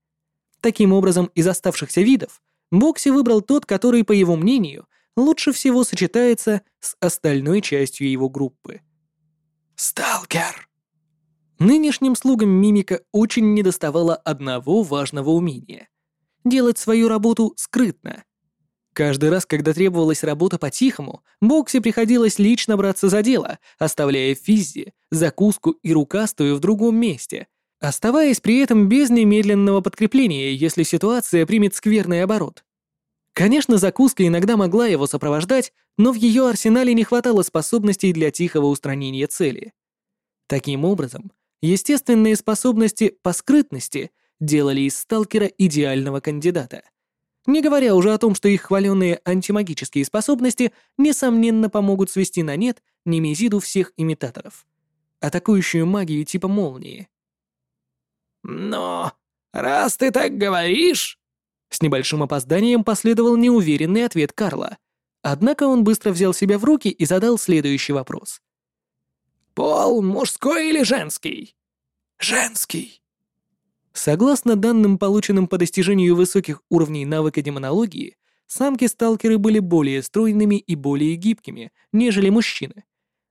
Таким образом, из оставшихся видов Бокси выбрал тот, который, по его мнению, лучше всего сочетается с остальной частью его группы. «Сталкер!» Нынешним слугам мимика очень недоставало одного важного умения — делать свою работу скрытно. Каждый раз, когда требовалась работа по-тихому, Боксе приходилось лично браться за дело, оставляя Физзи, закуску и рукастую в другом месте, оставаясь при этом без немедленного подкрепления, если ситуация примет скверный оборот. Конечно, закуска иногда могла его сопровождать, но в ее арсенале не хватало способностей для тихого устранения цели. Таким образом, Естественные способности по скрытности делали из сталкера идеального кандидата. Не говоря уже о том, что их хваленные антимагические способности несомненно помогут свести на нет немезиду всех имитаторов. Атакующую магию типа молнии. «Но раз ты так говоришь...» С небольшим опозданием последовал неуверенный ответ Карла. Однако он быстро взял себя в руки и задал следующий вопрос. Пол мужской или женский? Женский. Согласно данным, полученным по достижению высоких уровней навыка демонологии, самки-сталкеры были более стройными и более гибкими, нежели мужчины,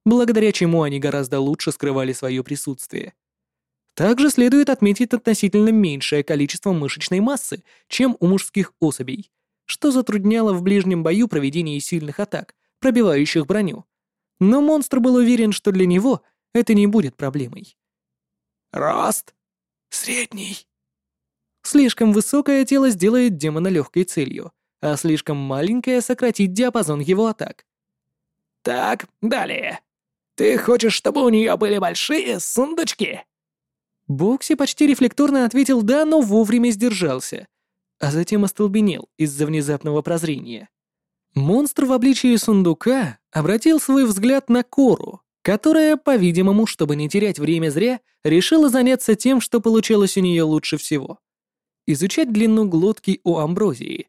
благодаря чему они гораздо лучше скрывали свое присутствие. Также следует отметить относительно меньшее количество мышечной массы, чем у мужских особей, что затрудняло в ближнем бою проведение сильных атак, пробивающих броню, но монстр был уверен, что для него это не будет проблемой. «Рост?» «Средний». Слишком высокое тело сделает демона легкой целью, а слишком маленькое сократит диапазон его атак. «Так, далее. Ты хочешь, чтобы у нее были большие сундучки?» Бокси почти рефлекторно ответил «да», но вовремя сдержался, а затем остолбенел из-за внезапного прозрения. Монстр в обличии сундука обратил свой взгляд на Кору, которая, по-видимому, чтобы не терять время зря, решила заняться тем, что получалось у нее лучше всего — изучать длину глотки у амброзии.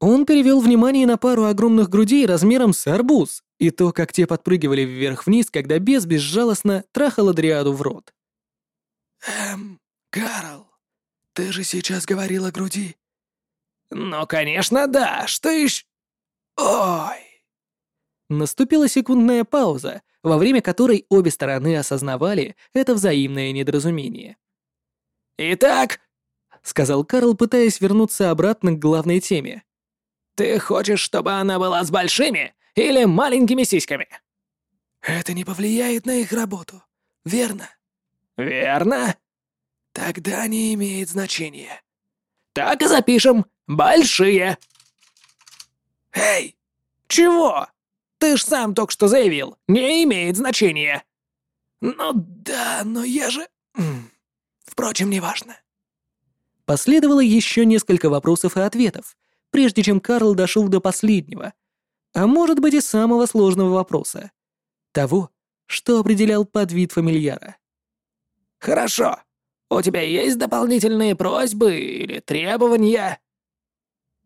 Он перевел внимание на пару огромных грудей размером с арбуз и то, как те подпрыгивали вверх-вниз, когда бес безжалостно трахал Адриаду в рот. «Эм, Карл, ты же сейчас говорил о груди». «Ну, конечно, да. Что еще?» «Ой!» Наступила секундная пауза, во время которой обе стороны осознавали это взаимное недоразумение. «Итак», — сказал Карл, пытаясь вернуться обратно к главной теме. «Ты хочешь, чтобы она была с большими или маленькими сиськами?» «Это не повлияет на их работу, верно?» «Верно». Тогда не имеет значения. Так и запишем. Большие. Эй, Чего? Ты ж сам только что заявил. Не имеет значения. ну да, но я же... Впрочем, неважно. Последовало еще несколько вопросов и ответов, прежде чем Карл дошел до последнего, а может быть и самого сложного вопроса. Того, что определял подвид фамильяра. Хорошо. У тебя есть дополнительные просьбы или требования?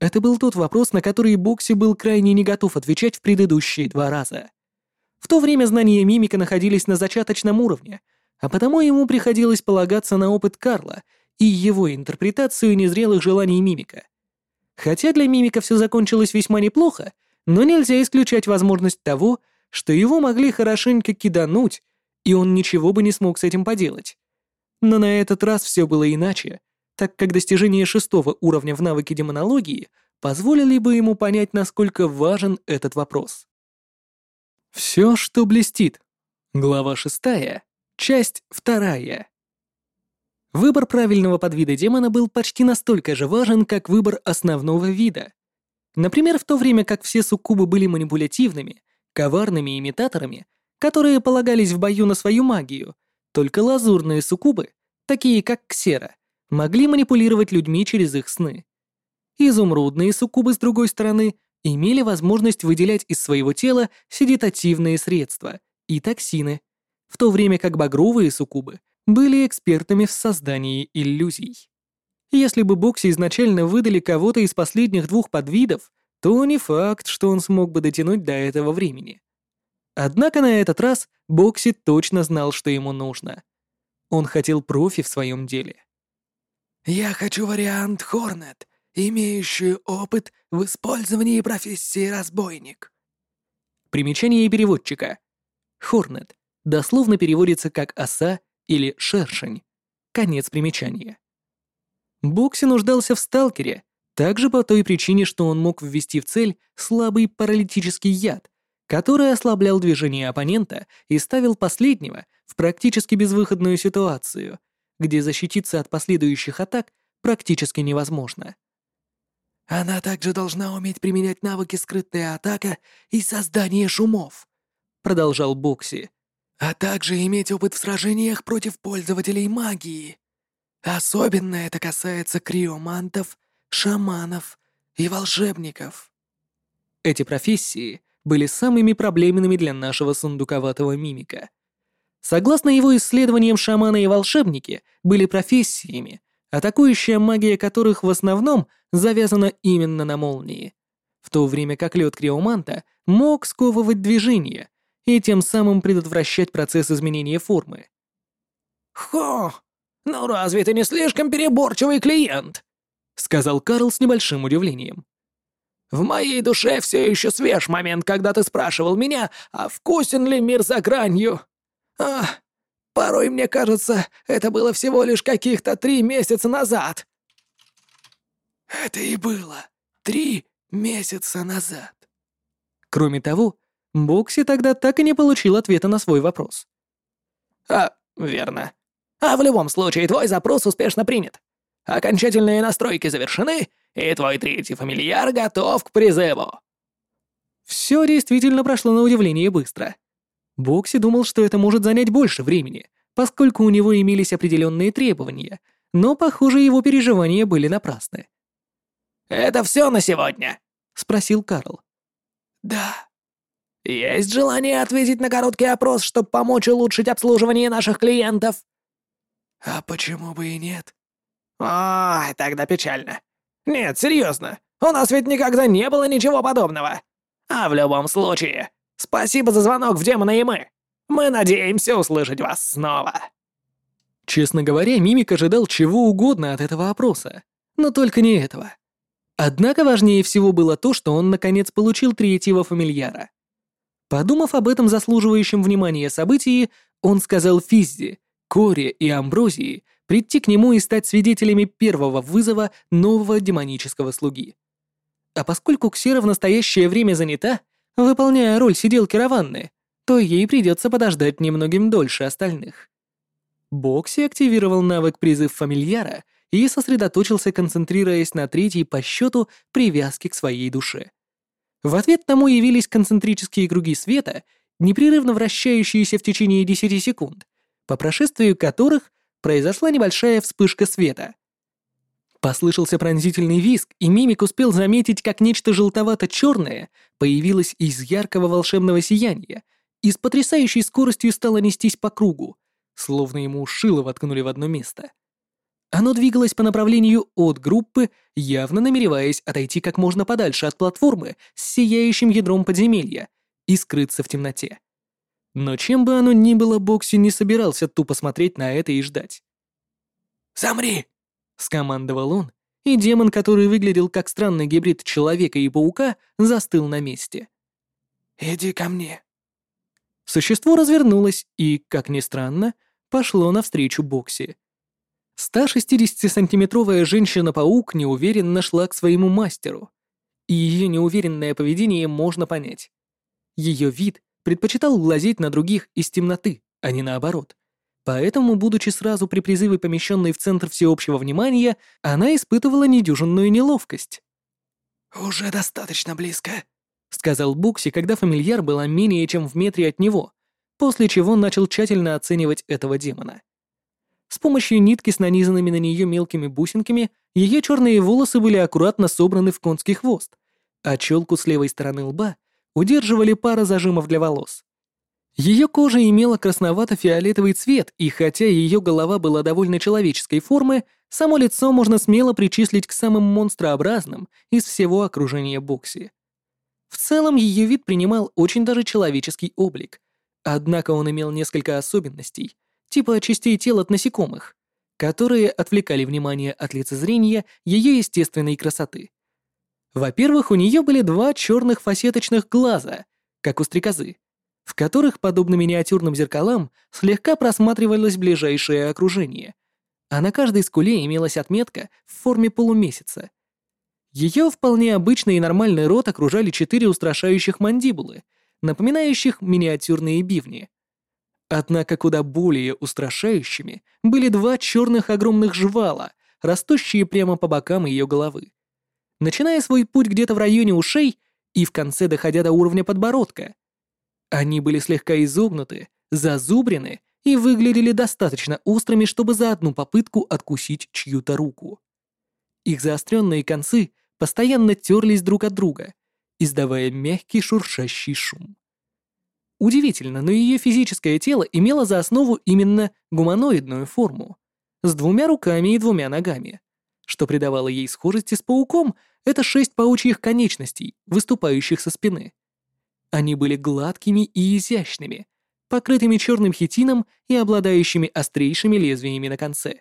Это был тот вопрос, на который Бокси был крайне не готов отвечать в предыдущие два раза. В то время знания мимика находились на зачаточном уровне, а потому ему приходилось полагаться на опыт Карла и его интерпретацию незрелых желаний мимика. Хотя для мимика все закончилось весьма неплохо, но нельзя исключать возможность того, что его могли хорошенько кидануть, и он ничего бы не смог с этим поделать. Но на этот раз все было иначе, так как достижение шестого уровня в навыке демонологии позволили бы ему понять, насколько важен этот вопрос. Все, что блестит. Глава шестая, часть вторая. Выбор правильного подвида демона был почти настолько же важен, как выбор основного вида. Например, в то время как все суккубы были манипулятивными, коварными имитаторами, которые полагались в бою на свою магию, только лазурные суккубы, такие как Ксера, могли манипулировать людьми через их сны. Изумрудные суккубы, с другой стороны, имели возможность выделять из своего тела седитативные средства и токсины, в то время как багровые суккубы были экспертами в создании иллюзий. Если бы Бокси изначально выдали кого-то из последних двух подвидов, то не факт, что он смог бы дотянуть до этого времени. Однако на этот раз Бокси точно знал, что ему нужно. Он хотел профи в своем деле. Я хочу вариант Хорнет, имеющий опыт в использовании профессии разбойник. Примечание переводчика. Хорнет дословно переводится как «оса» или «шершень». Конец примечания. Бокси нуждался в сталкере, также по той причине, что он мог ввести в цель слабый паралитический яд, который ослаблял движение оппонента и ставил последнего в практически безвыходную ситуацию, где защититься от последующих атак практически невозможно. Она также должна уметь применять навыки скрытая атака и создание шумов, продолжал Бокси, а также иметь опыт в сражениях против пользователей магии. Особенно это касается криомантов, шаманов и волшебников. Эти профессии были самыми проблемными для нашего сундуковатого мимика. Согласно его исследованиям, шаманы и волшебники были профессиями, атакующая магия которых в основном завязана именно на молнии, в то время как лед криоманта мог сковывать движение и тем самым предотвращать процесс изменения формы. Хо! Ну разве ты не слишком переборчивый клиент? Сказал Карл с небольшим удивлением. В моей душе все еще свеж момент, когда ты спрашивал меня, а вкусен ли мир за гранью. А, порой мне кажется, это было всего лишь каких-то три месяца назад. Это и было три месяца назад. Кроме того, Бокси тогда так и не получил ответа на свой вопрос. А, верно. А в любом случае, твой запрос успешно принят. Окончательные настройки завершены, и твой третий фамильяр готов к призыву. Все действительно прошло на удивление быстро. Бокси думал, что это может занять больше времени, поскольку у него имелись определенные требования, но, похоже, его переживания были напрасны. «Это все на сегодня?» — спросил Карл. Да, «Есть желание ответить на короткий опрос, чтобы помочь улучшить обслуживание наших клиентов?» а почему бы и нет? Ой, тогда печально. Нет, серьезно, у нас ведь никогда не было ничего подобного. А в любом случае, спасибо за звонок в демона и мы. Мы надеемся услышать вас снова. Честно говоря, Мимик ожидал чего угодно от этого опроса, но только не этого. Однако важнее всего было то, что он наконец получил третьего фамильяра. Подумав об этом заслуживающем внимания событии, он сказал Физзи, Коре и Амброзии прийти к нему и стать свидетелями первого вызова нового демонического слуги. А поскольку Ксера в настоящее время занята, выполняя роль сиделки Раванны, то ей придется подождать немногим дольше остальных. Бокси активировал навык призыв фамильяра и сосредоточился, концентрируясь на третьей по счету привязке к своей душе. В ответ тому явились концентрические круги света, непрерывно вращающиеся в течение 10 секунд, по прошествию которых произошла небольшая вспышка света. Послышался пронзительный визг, и Мимик успел заметить, как нечто желтовато-черное появилось из яркого волшебного сияния и с потрясающей скоростью стало нестись по кругу, словно ему шило воткнули в одно место. Оно двигалось по направлению от группы, явно намереваясь отойти как можно подальше от платформы с сияющим ядром подземелья и скрыться в темноте. Но чем бы оно ни было, Бокси не собирался тупо смотреть на это и ждать. «Замри!» — скомандовал он, и демон, который выглядел как странный гибрид человека и паука, застыл на месте. «Иди ко мне». Существо развернулось и, как ни странно, пошло навстречу Бокси. 160-сантиметровая женщина-паук неуверенно шла к своему мастеру, и ее неуверенное поведение можно понять. Ее вид предпочитал глазеть на других из темноты, а не наоборот. Поэтому, будучи сразу при призыве помещенной в центр всеобщего внимания, она испытывала недюжинную неловкость. «Уже достаточно близко», — сказал Букси, когда фамильяр была менее чем в метре от него, после чего начал тщательно оценивать этого демона. С помощью нитки с нанизанными на нее мелкими бусинками ее черные волосы были аккуратно собраны в конский хвост, а челку с левой стороны лба удерживали пара зажимов для волос. Ее кожа имела красновато-фиолетовый цвет, и хотя ее голова была довольно человеческой формы, само лицо можно смело причислить к самым монстрообразным из всего окружения Бокси. В целом ее вид принимал очень даже человеческий облик, однако он имел несколько особенностей, типа частей тел от насекомых, которые отвлекали внимание от лицезрения ее естественной красоты. Во-первых, у нее были два черных фасеточных глаза, как у стрекозы, в которых, подобно миниатюрным зеркалам, слегка просматривалось ближайшее окружение, а на каждой скуле имелась отметка в форме полумесяца. Ее вполне обычный и нормальный рот окружали четыре устрашающих мандибулы, напоминающих миниатюрные бивни. Однако куда более устрашающими были два черных огромных жвала, растущие прямо по бокам ее головы. Начиная свой путь где-то в районе ушей и в конце доходя до уровня подбородка. Они были слегка изогнуты, зазубрены и выглядели достаточно острыми, чтобы за одну попытку откусить чью-то руку. Их заостренные концы постоянно терлись друг от друга, издавая мягкий шуршащий шум. Удивительно, но ее физическое тело имело за основу именно гуманоидную форму, с двумя руками и двумя ногами. Что придавало ей схожести с пауком, это шесть паучьих конечностей, выступающих со спины. Они были гладкими и изящными, покрытыми черным хитином и обладающими острейшими лезвиями на конце.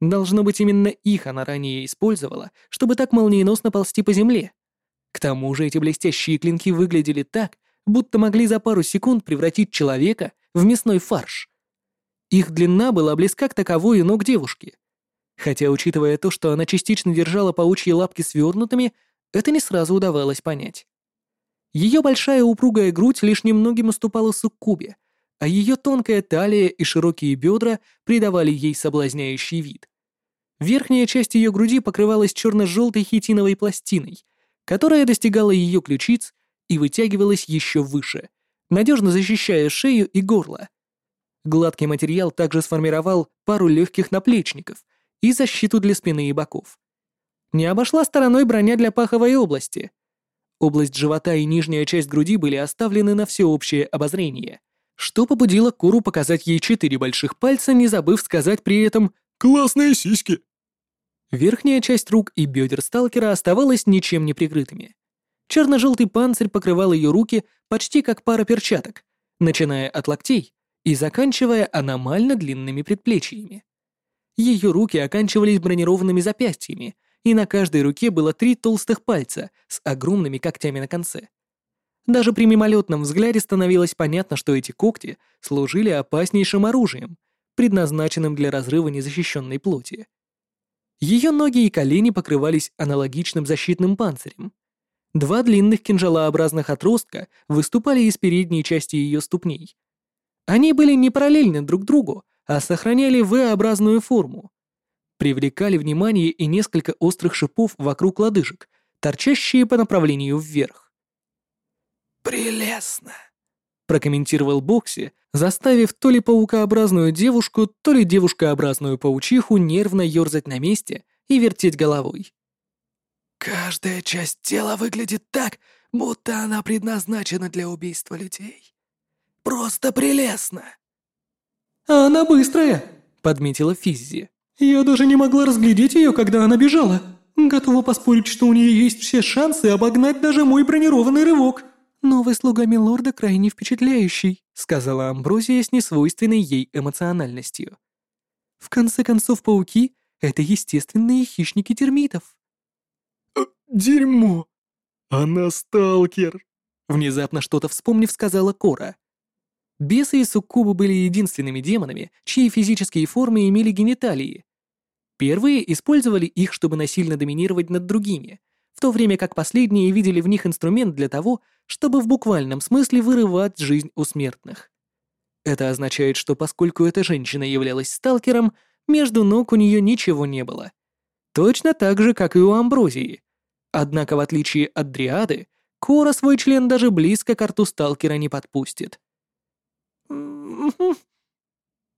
Должно быть, именно их она ранее использовала, чтобы так молниеносно ползти по земле. К тому же эти блестящие клинки выглядели так, будто могли за пару секунд превратить человека в мясной фарш. Их длина была близка к таковой ног девушки. Хотя, учитывая то, что она частично держала паучьи лапки свернутыми, это не сразу удавалось понять. Ее большая упругая грудь лишь немногим уступала суккубе, а ее тонкая талия и широкие бедра придавали ей соблазняющий вид. Верхняя часть ее груди покрывалась черно-желтой хитиновой пластиной, которая достигала ее ключиц и вытягивалась еще выше, надежно защищая шею и горло. Гладкий материал также сформировал пару легких наплечников и защиту для спины и боков. Не обошла стороной броня для паховой области. Область живота и нижняя часть груди были оставлены на всеобщее обозрение, что побудило Куру показать ей четыре больших пальца, не забыв сказать при этом «классные сиськи». Верхняя часть рук и бедер сталкера оставалась ничем не прикрытыми. Черно-желтый панцирь покрывал ее руки почти как пара перчаток, начиная от локтей и заканчивая аномально длинными предплечьями. Ее руки оканчивались бронированными запястьями, и на каждой руке было три толстых пальца с огромными когтями на конце. Даже при мимолетном взгляде становилось понятно, что эти когти служили опаснейшим оружием, предназначенным для разрыва незащищенной плоти. Ее ноги и колени покрывались аналогичным защитным панцирем, Два длинных кинжалообразных отростка выступали из передней части ее ступней. Они были не параллельны друг другу, а сохраняли V-образную форму. Привлекали внимание и несколько острых шипов вокруг лодыжек, торчащие по направлению вверх. «Прелестно!» — прокомментировал Бокси, заставив то ли паукообразную девушку, то ли девушкообразную паучиху нервно ерзать на месте и вертеть головой. «Каждая часть тела выглядит так, будто она предназначена для убийства людей. Просто прелестно!» «А она быстрая», — подметила Физзи. «Я даже не могла разглядеть ее, когда она бежала. Готова поспорить, что у нее есть все шансы обогнать даже мой бронированный рывок». «Новый слуга Милорда крайне впечатляющий», — сказала Амброзия с несвойственной ей эмоциональностью. «В конце концов, пауки — это естественные хищники термитов». «Э, «Дерьмо! Она сталкер!» Внезапно что-то вспомнив, сказала Кора. Бесы и суккубы были единственными демонами, чьи физические формы имели гениталии. Первые использовали их, чтобы насильно доминировать над другими, в то время как последние видели в них инструмент для того, чтобы в буквальном смысле вырывать жизнь у смертных. Это означает, что поскольку эта женщина являлась сталкером, между ног у нее ничего не было. Точно так же, как и у Амброзии. Однако, в отличие от Дриады, Кора свой член даже близко к рту сталкера не подпустит.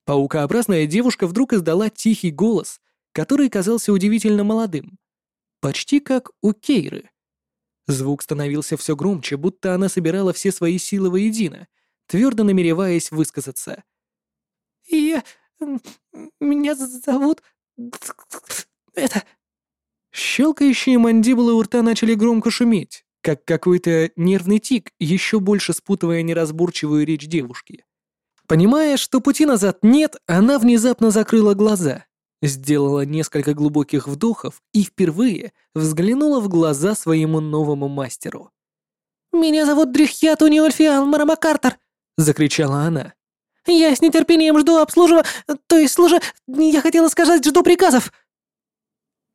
Паукообразная девушка вдруг издала тихий голос, который казался удивительно молодым. Почти как у Кейры. Звук становился все громче, будто она собирала все свои силы воедино, твердо намереваясь высказаться. «Я... меня зовут... это...» Щелкающие мандибулы у рта начали громко шуметь, как какой-то нервный тик, еще больше спутывая неразборчивую речь девушки. Понимая, что пути назад нет, она внезапно закрыла глаза, сделала несколько глубоких вдохов и впервые взглянула в глаза своему новому мастеру. «Меня зовут Дрихьят Униольфиан Марамакартер!» — закричала она. «Я с нетерпением жду обслужива... То есть служа... Я хотела сказать, жду приказов!»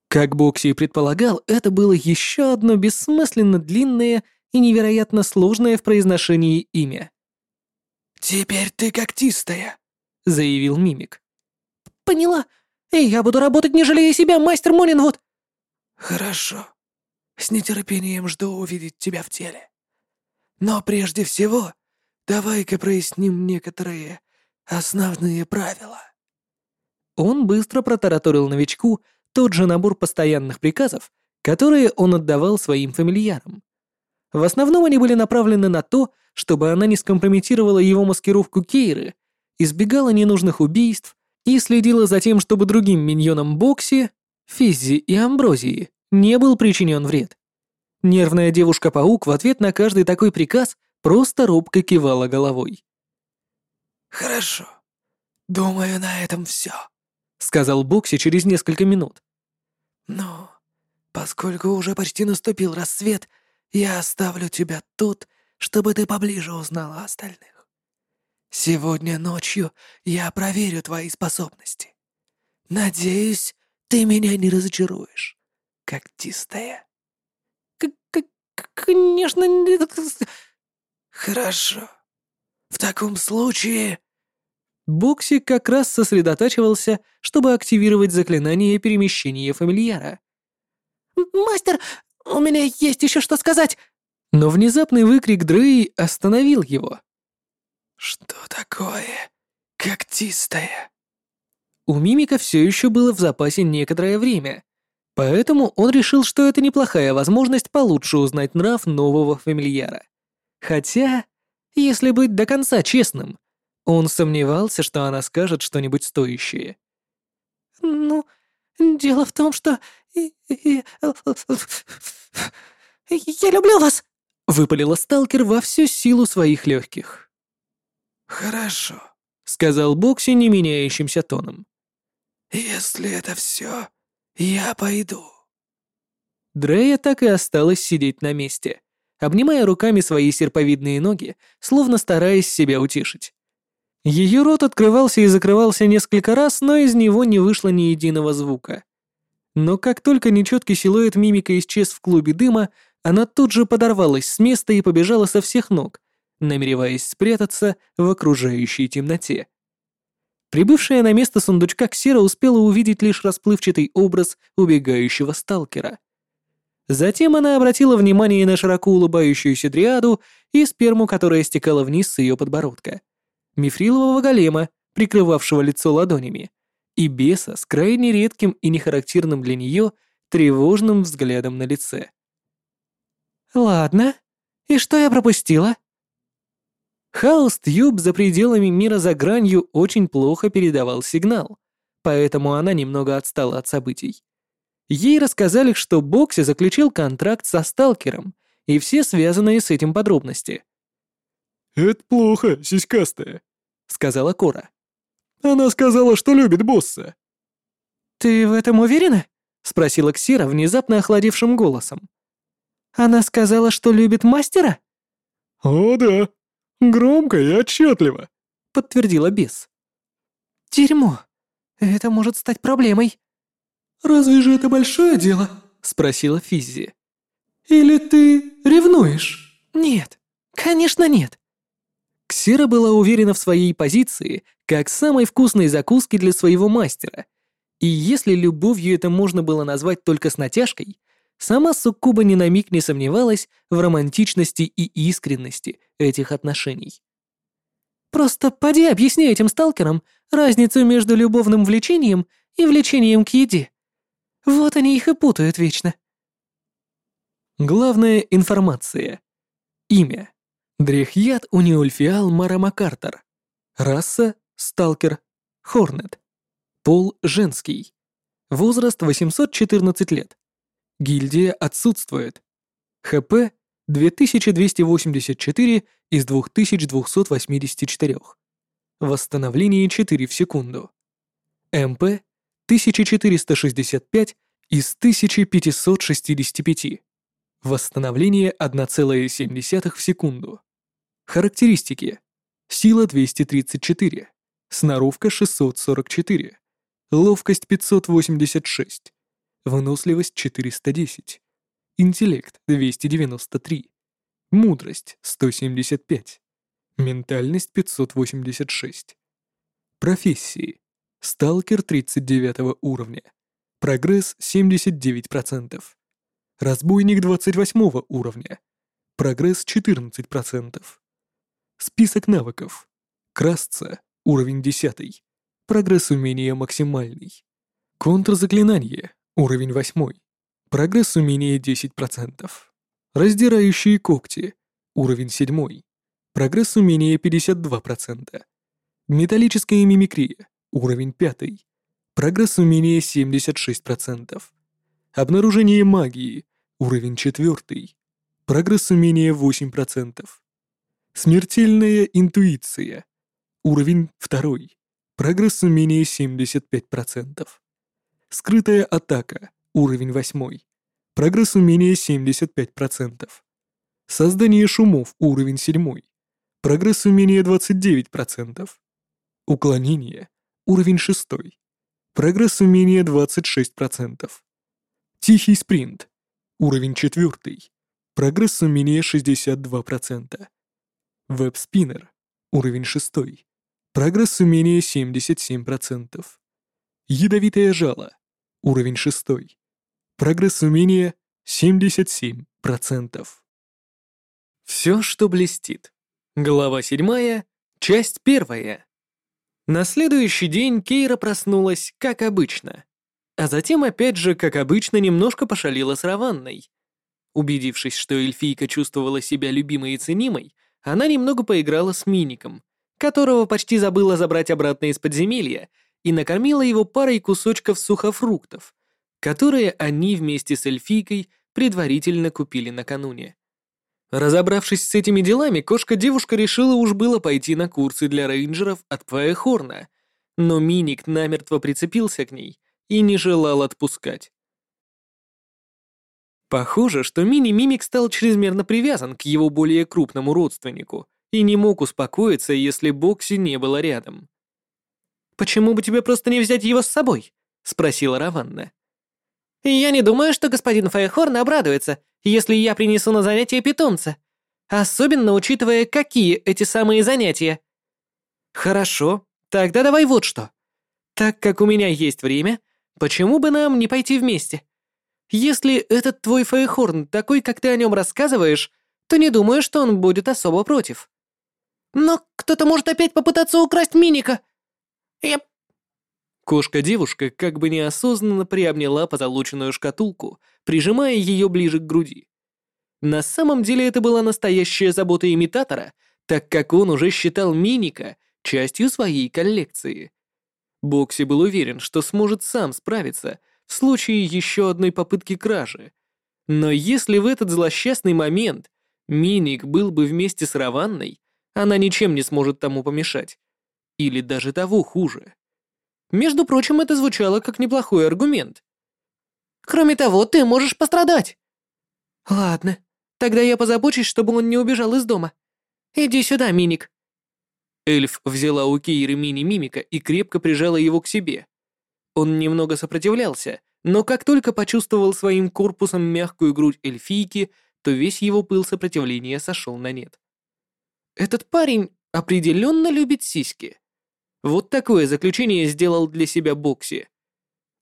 Как Бокси и предполагал, это было еще одно бессмысленно длинное и невероятно сложное в произношении имя. «Теперь ты когтистая», — заявил мимик. «Поняла. И я буду работать, не жалея себя, мастер Моллинвуд». «Хорошо. С нетерпением жду увидеть тебя в теле. Но прежде всего, давай-ка проясним некоторые основные правила». Он быстро протараторил новичку тот же набор постоянных приказов, которые он отдавал своим фамильярам. В основном они были направлены на то, чтобы она не скомпрометировала его маскировку Кейры, избегала ненужных убийств и следила за тем, чтобы другим миньонам Бокси, Физзи и Амброзии не был причинен вред. Нервная девушка-паук в ответ на каждый такой приказ просто робко кивала головой. «Хорошо. Думаю, на этом все», — сказал Бокси через несколько минут. «Но поскольку уже почти наступил рассвет, я оставлю тебя тут, чтобы ты поближе узнала остальных. Сегодня ночью я проверю твои способности. Надеюсь, ты меня не разочаруешь, когтистая. К -к Конечно, нет. Хорошо. В таком случае... Бокси как раз сосредотачивался, чтобы активировать заклинание перемещения фамильяра. «Мастер, у меня есть еще что сказать!» Но внезапный выкрик Дрей остановил его. «Что такое когтистая?» У Мимика все еще было в запасе некоторое время, поэтому он решил, что это неплохая возможность получше узнать нрав нового фамильяра. Хотя, если быть до конца честным, он сомневался, что она скажет что-нибудь стоящее. «Ну, дело в том, что... Я люблю вас!» — выпалила сталкер во всю силу своих легких. «Хорошо», — сказал Бокси не меняющимся тоном. «Если это все, я пойду». Дрея так и осталась сидеть на месте, обнимая руками свои серповидные ноги, словно стараясь себя утешить. Ее рот открывался и закрывался несколько раз, но из него не вышло ни единого звука. Но как только нечеткий силуэт мимика исчез в клубе дыма, она тут же подорвалась с места и побежала со всех ног, намереваясь спрятаться в окружающей темноте. Прибывшая на место сундучка Ксера успела увидеть лишь расплывчатый образ убегающего сталкера. Затем она обратила внимание на широко улыбающуюся дриаду и сперму, которая стекала вниз с ее подбородка, мифрилового голема, прикрывавшего лицо ладонями, и беса с крайне редким и нехарактерным для нее тревожным взглядом на лице. «Ладно, и что я пропустила?» Хаос Тьюб за пределами мира за гранью очень плохо передавал сигнал, поэтому она немного отстала от событий. Ей рассказали, что Бокси заключил контракт со сталкером и все связанные с этим подробности. «Это плохо, сиськастая», — сказала Кора. «Она сказала, что любит босса». «Ты в этом уверена?» — спросила Ксира внезапно охладевшим голосом. «Она сказала, что любит мастера?» «О, да. Громко и отчетливо», — подтвердила бес. «Дерьмо. Это может стать проблемой», «Разве же это большое дело?» — спросила Физзи. «Или ты ревнуешь?» «Нет, конечно нет». Ксера была уверена в своей позиции, как самой вкусной закуски для своего мастера. И если любовью это можно было назвать только с натяжкой, сама Суккуба ни на миг не сомневалась в романтичности и искренности этих отношений. «Просто поди объясни этим сталкерам разницу между любовным влечением и влечением к еде», вот они их и путают вечно. Главная информация. Имя. Дрехьят Униульфиал Марамакартер. Раса – сталкер. Хорнет. Пол – женский. Возраст 814 лет. Гильдия отсутствует. ХП – 2284 из 2284. Восстановление 4 в секунду. МП 1465 из 1565. Восстановление 1,7 в секунду. Характеристики. Сила 234. Сноровка 644. Ловкость 586. Выносливость 410. Интеллект 293. Мудрость 175. Ментальность 586. Профессии. Сталкер 39 уровня. Прогресс 79%. Разбойник 28 уровня. Прогресс 14%. Список навыков. Красться. Уровень 10. Прогресс умения максимальный. Контрзаклинание. Уровень 8. Прогресс умения 10%. Раздирающие когти. Уровень 7. Прогресс умения 52%. Металлическая мимикрия. Уровень 5. Прогресс умения 76%. Обнаружение магии. Уровень 4. Прогресс умения 8%. Смертельная интуиция. Уровень 2. Прогресс умения 75%. Скрытая атака. Уровень 8. Прогресс умения 75%. Создание шумов. Уровень 7. Прогресс умения 29%. Уклонение. Уровень 6. Прогресс умения 26%. Тихий спринт. Уровень 4. Прогресс умения 62%. Веб-спиннер. Уровень 6. Прогресс умения 77%. Ядовитое жало. Уровень 6. Прогресс умения 77%. Все, что блестит. Глава 7, часть 1. На следующий день Кейра проснулась, как обычно. А затем опять же, как обычно, немножко пошалила с Раванной. Убедившись, что эльфийка чувствовала себя любимой и ценимой, она немного поиграла с Миником, которого почти забыла забрать обратно из подземелья, и накормила его парой кусочков сухофруктов, которые они вместе с эльфийкой предварительно купили накануне. Разобравшись с этими делами, кошка-девушка решила уж было пойти на курсы для рейнджеров от Паэхорна, но Миник намертво прицепился к ней и не желал отпускать. Похоже, что Мини-Мимик стал чрезмерно привязан к его более крупному родственнику и не мог успокоиться, если Бокси не было рядом. «Почему бы тебе просто не взять его с собой?» — спросила Раванна. «Я не думаю, что господин Файхорн обрадуется, если я принесу на занятия питомца. Особенно учитывая, какие эти самые занятия». «Хорошо, Тогда давай вот что. Так как у меня есть время, почему бы нам не пойти вместе? Если этот твой Фейхорн такой, как ты о нем рассказываешь, то не думаю, что он будет особо против. Но кто-то может опять попытаться украсть Миника. Я... Кошка-девушка как бы неосознанно приобняла позолоченную шкатулку, прижимая ее ближе к груди. На самом деле это была настоящая забота имитатора, так как он уже считал Миника частью своей коллекции. Бокси был уверен, что сможет сам справиться случае еще одной попытки кражи. Но если в этот злосчастный момент Миник был бы вместе с Раванной, она ничем не сможет тому помешать. Или даже того хуже. Между прочим, это звучало как неплохой аргумент. Кроме того, ты можешь пострадать. Ладно, тогда я позабочусь, чтобы он не убежал из дома. Иди сюда, Миник. Эльф взяла у Кейры мини-мимика и крепко прижала его к себе. Он немного сопротивлялся, но как только почувствовал своим корпусом мягкую грудь эльфийки, то весь его пыл сопротивления сошел на нет. Этот парень определенно любит сиськи. Вот такое заключение сделал для себя Бокси.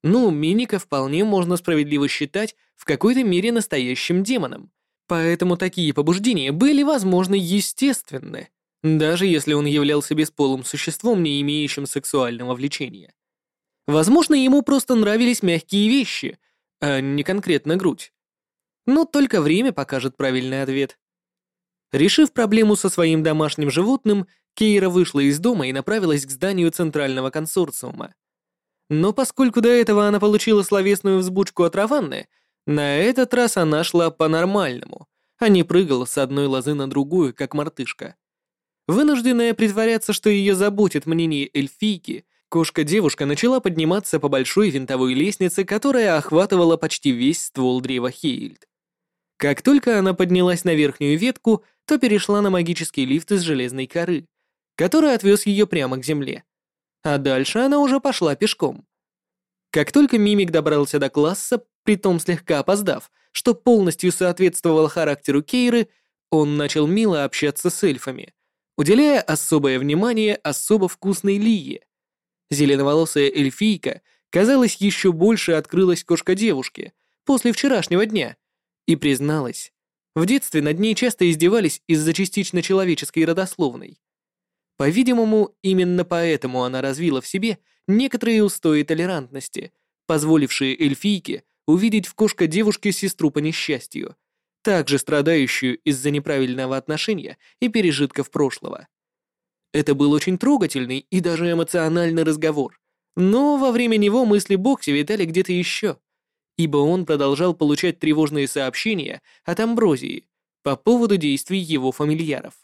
Ну, Миника вполне можно справедливо считать в какой-то мере настоящим демоном, поэтому такие побуждения были, возможно, естественны, даже если он являлся бесполым существом, не имеющим сексуального влечения. Возможно, ему просто нравились мягкие вещи, а не конкретно грудь. Но только время покажет правильный ответ. Решив проблему со своим домашним животным, Кейра вышла из дома и направилась к зданию Центрального консорциума. Но поскольку до этого она получила словесную взбучку от Раванны, на этот раз она шла по-нормальному, а не прыгала с одной лозы на другую, как мартышка. Вынужденная притворяться, что ее заботит мнение эльфийки, кошка-девушка начала подниматься по большой винтовой лестнице, которая охватывала почти весь ствол древа Хейльд. Как только она поднялась на верхнюю ветку, то перешла на магический лифт из железной коры, который отвез ее прямо к земле. А дальше она уже пошла пешком. Как только Мимик добрался до класса, притом слегка опоздав, что полностью соответствовало характеру Кейры, он начал мило общаться с эльфами, уделяя особое внимание особо вкусной Лие. Зеленоволосая эльфийка, казалось, еще больше открылась кошка девушки после вчерашнего дня и призналась, в детстве над ней часто издевались из-за частично человеческой родословной. По-видимому, именно поэтому она развила в себе некоторые устои толерантности, позволившие эльфийке увидеть в кошка девушке сестру по несчастью, также страдающую из-за неправильного отношения и пережитков прошлого. Это был очень трогательный и даже эмоциональный разговор, но во время него мысли Бокси витали где-то еще ибо он продолжал получать тревожные сообщения от Амброзии по поводу действий его фамильяров.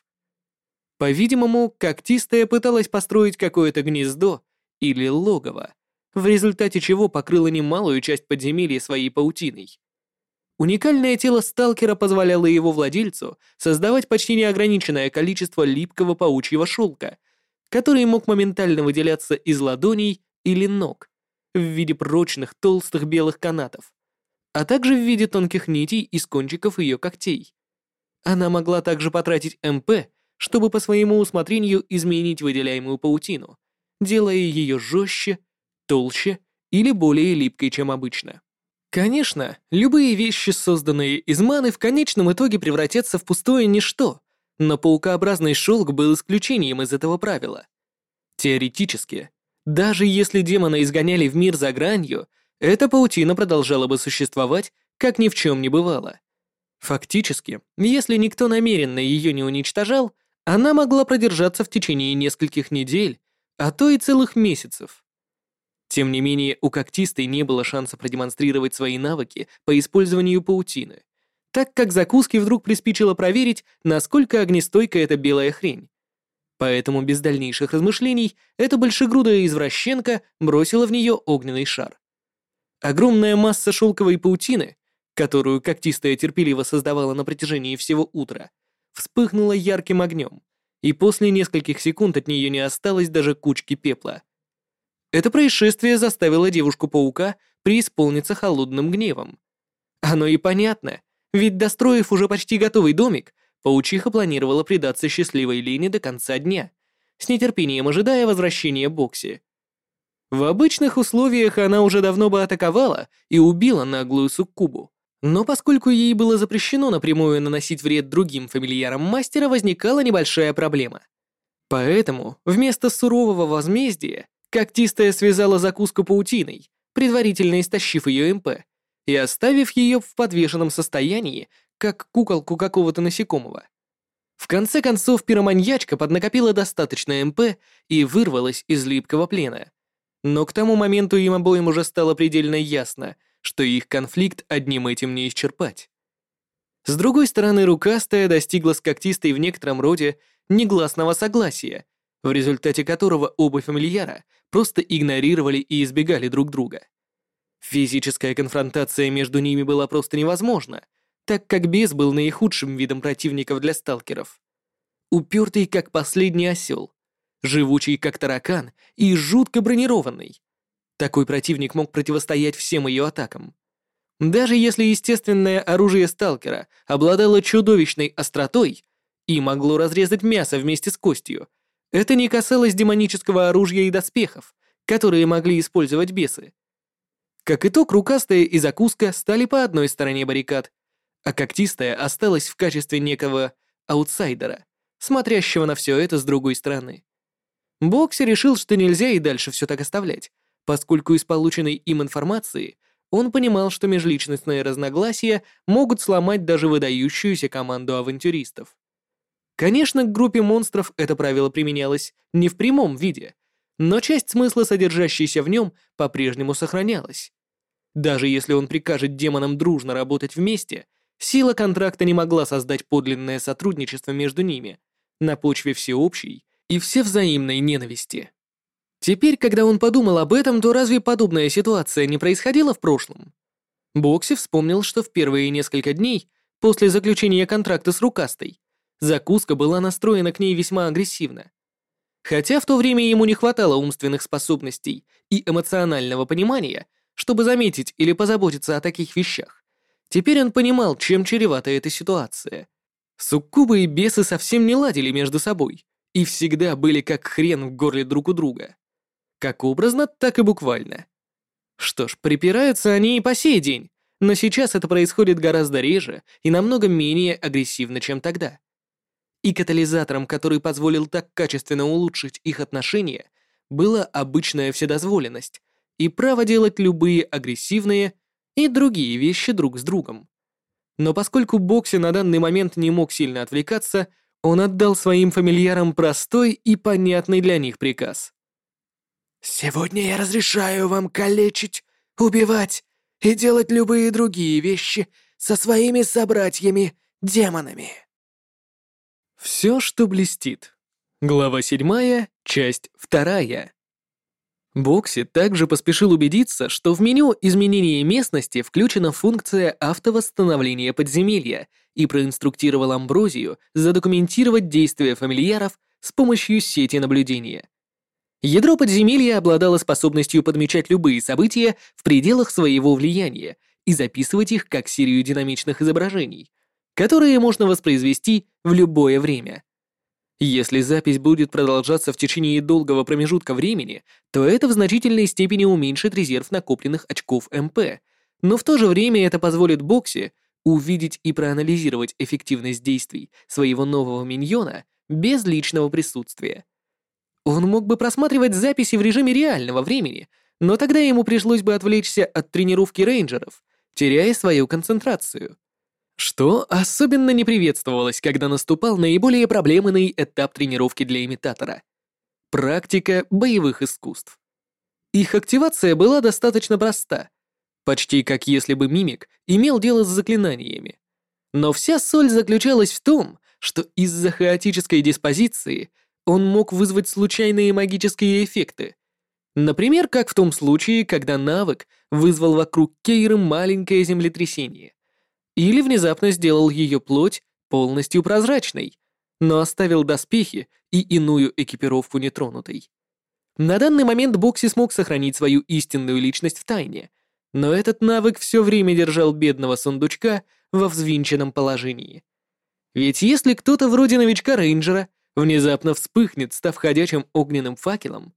По-видимому, когтистая пыталась построить какое-то гнездо или логово, в результате чего покрыла немалую часть подземелья своей паутиной. Уникальное тело сталкера позволяло его владельцу создавать почти неограниченное количество липкого паучьего шелка, который мог моментально выделяться из ладоней или ног, в виде прочных толстых белых канатов, а также в виде тонких нитей из кончиков ее когтей. Она могла также потратить МП, чтобы по своему усмотрению изменить выделяемую паутину, делая ее жестче, толще или более липкой, чем обычно. Конечно, любые вещи, созданные из маны, в конечном итоге превратятся в пустое ничто, но паукообразный шелк был исключением из этого правила. Теоретически, даже если демона изгоняли в мир за гранью, эта паутина продолжала бы существовать, как ни в чем не бывало. Фактически, если никто намеренно ее не уничтожал, она могла продержаться в течение нескольких недель, а то и целых месяцев. Тем не менее, у когтистой не было шанса продемонстрировать свои навыки по использованию паутины, так как закуски вдруг приспичило проверить, насколько огнестойка эта белая хрень. Поэтому без дальнейших размышлений эта большегрудая извращенка бросила в нее огненный шар. Огромная масса шелковой паутины, которую когтистая терпеливо создавала на протяжении всего утра, вспыхнула ярким огнем, и после нескольких секунд от нее не осталось даже кучки пепла. Это происшествие заставило девушку-паука преисполниться холодным гневом. Оно и понятно, ведь достроив уже почти готовый домик, Паучиха планировала предаться счастливой Лине до конца дня, с нетерпением ожидая возвращения Бокси. В обычных условиях она уже давно бы атаковала и убила наглую суккубу. Но поскольку ей было запрещено напрямую наносить вред другим фамильярам мастера, возникала небольшая проблема. Поэтому вместо сурового возмездия когтистая связала закуску паутиной, предварительно истощив ее МП, и оставив ее в подвешенном состоянии, как куколку какого-то насекомого. В конце концов, пироманьячка поднакопила достаточно МП и вырвалась из липкого плена. Но к тому моменту им обоим уже стало предельно ясно — что их конфликт одним этим не исчерпать. С другой стороны, рукастая достигла с когтистой в некотором роде негласного согласия, в результате которого оба фамильяра просто игнорировали и избегали друг друга. Физическая конфронтация между ними была просто невозможна, так как бес был наихудшим видом противников для сталкеров. Упертый как последний осел, живучий как таракан и жутко бронированный, такой противник мог противостоять всем ее атакам. Даже если естественное оружие сталкера обладало чудовищной остротой и могло разрезать мясо вместе с костью, это не касалось демонического оружия и доспехов, которые могли использовать бесы. Как итог, рукастая и закуска стали по одной стороне баррикад, а когтистая осталась в качестве некого аутсайдера, смотрящего на все это с другой стороны. Бокси решил, что нельзя и дальше все так оставлять, поскольку из полученной им информации он понимал, что межличностные разногласия могут сломать даже выдающуюся команду авантюристов. Конечно, к группе монстров это правило применялось не в прямом виде, но часть смысла, содержащейся в нем, по-прежнему сохранялась. Даже если он прикажет демонам дружно работать вместе, сила контракта не могла создать подлинное сотрудничество между ними на почве всеобщей и всевзаимной ненависти. Теперь, когда он подумал об этом, то разве подобная ситуация не происходила в прошлом? Бокси вспомнил, что в первые несколько дней после заключения контракта с Рукастой закуска была настроена к ней весьма агрессивно. Хотя в то время ему не хватало умственных способностей и эмоционального понимания, чтобы заметить или позаботиться о таких вещах. Теперь он понимал, чем чревата эта ситуация. Суккубы и бесы совсем не ладили между собой и всегда были как хрен в горле друг у друга. Как образно, так и буквально. Что ж, припираются они и по сей день, но сейчас это происходит гораздо реже и намного менее агрессивно, чем тогда. И катализатором, который позволил так качественно улучшить их отношения, была обычная вседозволенность и право делать любые агрессивные и другие вещи друг с другом. Но поскольку Бокси на данный момент не мог сильно отвлекаться, он отдал своим фамильярам простой и понятный для них приказ. «Сегодня я разрешаю вам калечить, убивать и делать любые другие вещи со своими собратьями-демонами». Все, что блестит. Глава 7, часть 2. Бокси также поспешил убедиться, что в меню изменения местности включена функция автовосстановления подземелья и проинструктировал Амброзию задокументировать действия фамильяров с помощью сети наблюдения. Ядро подземелья обладало способностью подмечать любые события в пределах своего влияния и записывать их как серию динамичных изображений, которые можно воспроизвести в любое время. Если запись будет продолжаться в течение долгого промежутка времени, то это в значительной степени уменьшит резерв накопленных очков МП, но в то же время это позволит Боксе увидеть и проанализировать эффективность действий своего нового миньона без личного присутствия. Он мог бы просматривать записи в режиме реального времени, но тогда ему пришлось бы отвлечься от тренировки рейнджеров, теряя свою концентрацию. Что особенно не приветствовалось, когда наступал наиболее проблемный этап тренировки для имитатора. Практика боевых искусств. Их активация была достаточно проста, почти как если бы мимик имел дело с заклинаниями. Но вся соль заключалась в том, что из-за хаотической диспозиции – он мог вызвать случайные магические эффекты. Например, как в том случае, когда навык вызвал вокруг Кейры маленькое землетрясение. Или внезапно сделал ее плоть полностью прозрачной, но оставил доспехи и иную экипировку нетронутой. На данный момент Бокси смог сохранить свою истинную личность в тайне, но этот навык все время держал бедного сундучка во взвинченном положении. Ведь если кто-то вроде новичка рейнджера внезапно вспыхнет, став ходячим огненным факелом,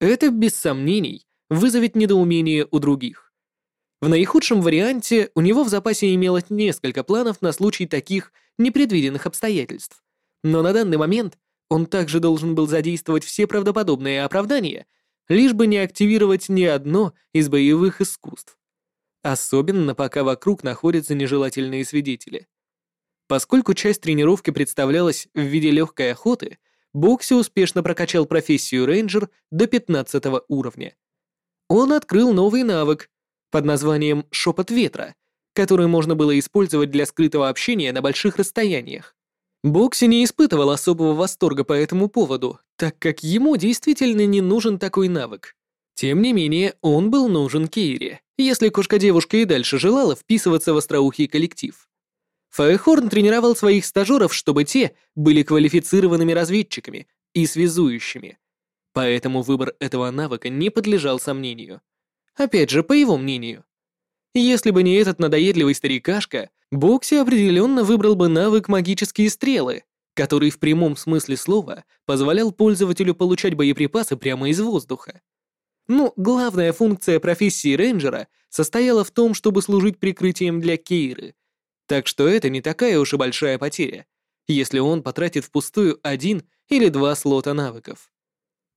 это, без сомнений, вызовет недоумение у других. В наихудшем варианте у него в запасе имелось несколько планов на случай таких непредвиденных обстоятельств. Но на данный момент он также должен был задействовать все правдоподобные оправдания, лишь бы не активировать ни одно из боевых искусств. Особенно пока вокруг находятся нежелательные свидетели. Поскольку часть тренировки представлялась в виде легкой охоты, Бокси успешно прокачал профессию рейнджер до 15 уровня. Он открыл новый навык под названием «Шепот ветра», который можно было использовать для скрытого общения на больших расстояниях. Бокси не испытывал особого восторга по этому поводу, так как ему действительно не нужен такой навык. Тем не менее, он был нужен Кейре, если кошка-девушка и дальше желала вписываться в остроухий коллектив. Фаехорн тренировал своих стажеров, чтобы те были квалифицированными разведчиками и связующими. Поэтому выбор этого навыка не подлежал сомнению. Опять же, по его мнению. Если бы не этот надоедливый старикашка, Бокси определенно выбрал бы навык магические стрелы, который в прямом смысле слова позволял пользователю получать боеприпасы прямо из воздуха. Ну, главная функция профессии рейнджера состояла в том, чтобы служить прикрытием для Кейры, так что это не такая уж и большая потеря, если он потратит впустую один или два слота навыков.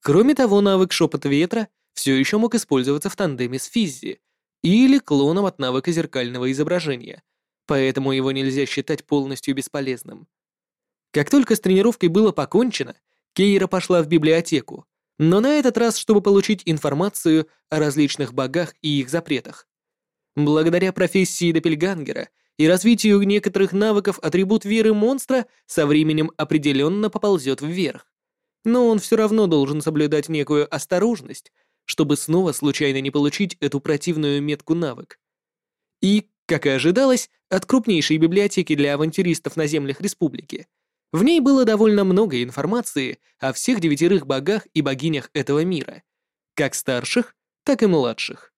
Кроме того, навык шепот ветра все еще мог использоваться в тандеме с Физзи или клоном от навыка зеркального изображения, поэтому его нельзя считать полностью бесполезным. Как только с тренировкой было покончено, Кейра пошла в библиотеку, но на этот раз, чтобы получить информацию о различных богах и их запретах. Благодаря профессии Доппельгангера и развитию некоторых навыков атрибут веры монстра со временем определенно поползет вверх. Но он все равно должен соблюдать некую осторожность, чтобы снова случайно не получить эту противную метку навык. И, как и ожидалось, от крупнейшей библиотеки для авантюристов на землях республики, в ней было довольно много информации о всех девятерых богах и богинях этого мира, как старших, так и младших.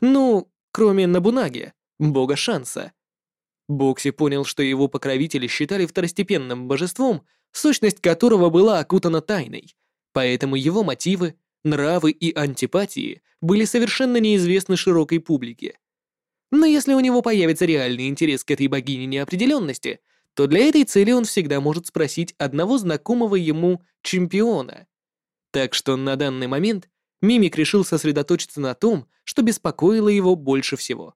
Ну, кроме Набунаги, бога шанса. Бокси понял, что его покровители считали второстепенным божеством, сущность которого была окутана тайной, поэтому его мотивы, нравы и антипатии были совершенно неизвестны широкой публике. Но если у него появится реальный интерес к этой богине неопределенности, то для этой цели он всегда может спросить одного знакомого ему чемпиона. Так что на данный момент Мимик решил сосредоточиться на том, что беспокоило его больше всего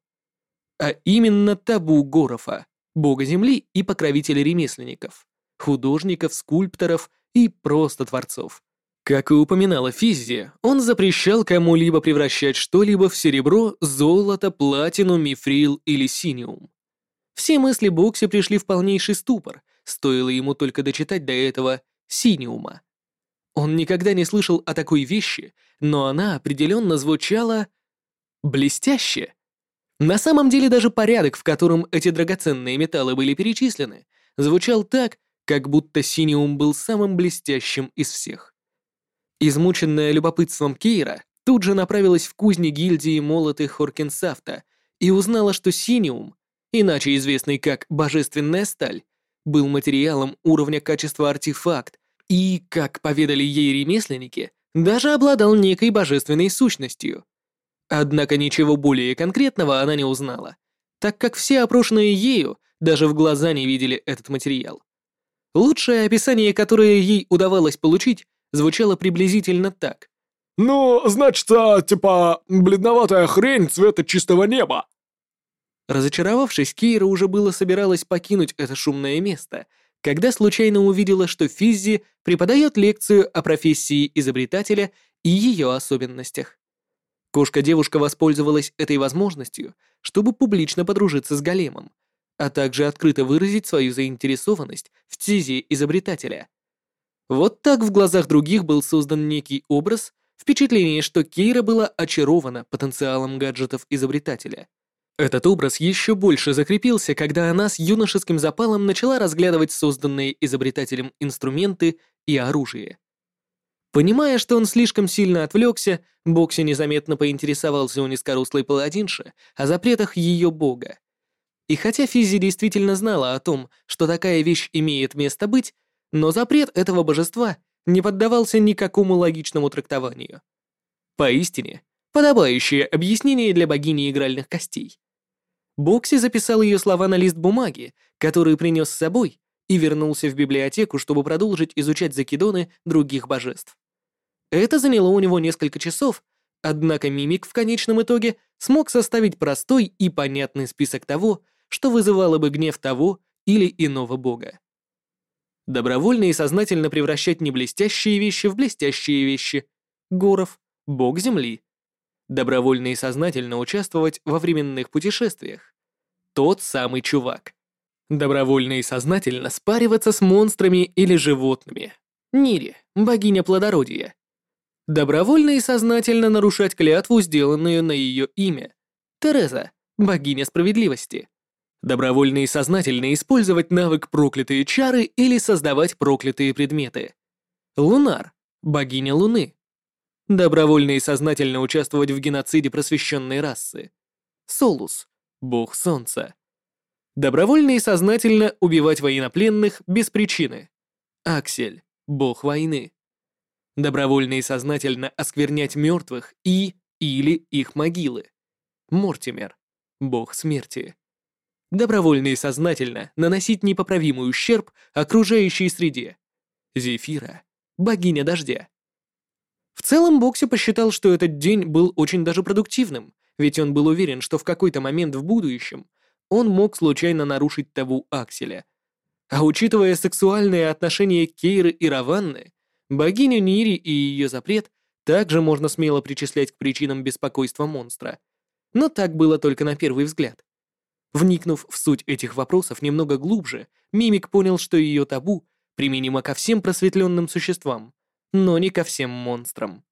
а именно табу Горофа, бога земли и покровителя ремесленников, художников, скульпторов и просто творцов. Как и упоминала Физзи, он запрещал кому-либо превращать что-либо в серебро, золото, платину, мифрил или синиум. Все мысли Бокси пришли в полнейший ступор, стоило ему только дочитать до этого синиума. Он никогда не слышал о такой вещи, но она определенно звучала блестяще. На самом деле даже порядок, в котором эти драгоценные металлы были перечислены, звучал так, как будто синиум был самым блестящим из всех. Измученная любопытством Кейра тут же направилась в кузни гильдии молоты Хоркинсафта и узнала, что синиум, иначе известный как божественная сталь, был материалом уровня качества артефакт и, как поведали ей ремесленники, даже обладал некой божественной сущностью. Однако ничего более конкретного она не узнала, так как все опрошенные ею даже в глаза не видели этот материал. Лучшее описание, которое ей удавалось получить, звучало приблизительно так. «Ну, значит, типа, бледноватая хрень цвета чистого неба». Разочаровавшись, Кейра уже было собиралась покинуть это шумное место, когда случайно увидела, что Физзи преподает лекцию о профессии изобретателя и ее особенностях. Кошка-девушка воспользовалась этой возможностью, чтобы публично подружиться с големом, а также открыто выразить свою заинтересованность в тезе изобретателя. Вот так в глазах других был создан некий образ, впечатление, что Кейра была очарована потенциалом гаджетов изобретателя. Этот образ еще больше закрепился, когда она с юношеским запалом начала разглядывать созданные изобретателем инструменты и оружие. Понимая, что он слишком сильно отвлекся, Бокси незаметно поинтересовался у низкорослой паладинши о запретах ее бога. И хотя Физи действительно знала о том, что такая вещь имеет место быть, но запрет этого божества не поддавался никакому логичному трактованию. Поистине, подобающее объяснение для богини игральных костей. Бокси записал ее слова на лист бумаги, который принес с собой, и вернулся в библиотеку, чтобы продолжить изучать закидоны других божеств. Это заняло у него несколько часов, однако мимик в конечном итоге смог составить простой и понятный список того, что вызывало бы гнев того или иного бога. Добровольно и сознательно превращать неблестящие вещи в блестящие вещи. Горов, бог земли. Добровольно и сознательно участвовать во временных путешествиях. Тот самый чувак. Добровольно и сознательно спариваться с монстрами или животными. Нири, богиня плодородия. Добровольно и сознательно нарушать клятву, сделанную на ее имя. Тереза, богиня справедливости добровольно и сознательно использовать навык проклятые чары или создавать проклятые предметы. Лунар, богиня Луны. Добровольно и сознательно участвовать в геноциде просвещенной расы. Солус, бог солнца. Добровольно и сознательно убивать военнопленных без причины. Аксель, бог войны. Добровольно и сознательно осквернять мертвых и или их могилы. Мортимер, бог смерти добровольно и сознательно наносить непоправимый ущерб окружающей среде. Зефира — богиня дождя. В целом Бокси посчитал, что этот день был очень даже продуктивным, ведь он был уверен, что в какой-то момент в будущем он мог случайно нарушить табу Акселя. А учитывая сексуальные отношения Кейры и Раванны, богиню Нири и ее запрет также можно смело причислять к причинам беспокойства монстра. Но так было только на первый взгляд. Вникнув в суть этих вопросов немного глубже, Мимик понял, что ее табу применимо ко всем просветленным существам, но не ко всем монстрам.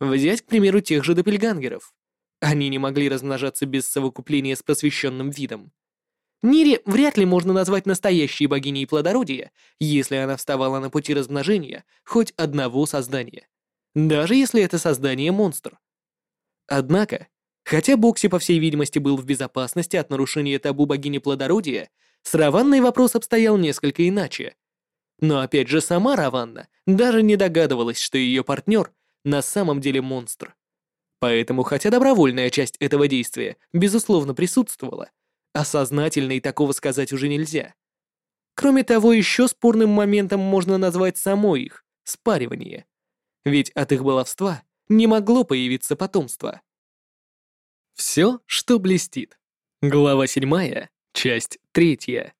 Взять, к примеру, тех же допельгангеров. Они не могли размножаться без совокупления с просвещенным видом. Нире вряд ли можно назвать настоящей богиней плодородия, если она вставала на пути размножения хоть одного создания. Даже если это создание монстр. Однако, Хотя Бокси, по всей видимости, был в безопасности от нарушения табу богини плодородия, с Раванной вопрос обстоял несколько иначе. Но опять же, сама Раванна даже не догадывалась, что ее партнер на самом деле монстр. Поэтому, хотя добровольная часть этого действия, безусловно, присутствовала, осознательной такого сказать уже нельзя. Кроме того, еще спорным моментом можно назвать само их — спаривание. Ведь от их баловства не могло появиться потомство. Все, что блестит. Глава 7, часть 3.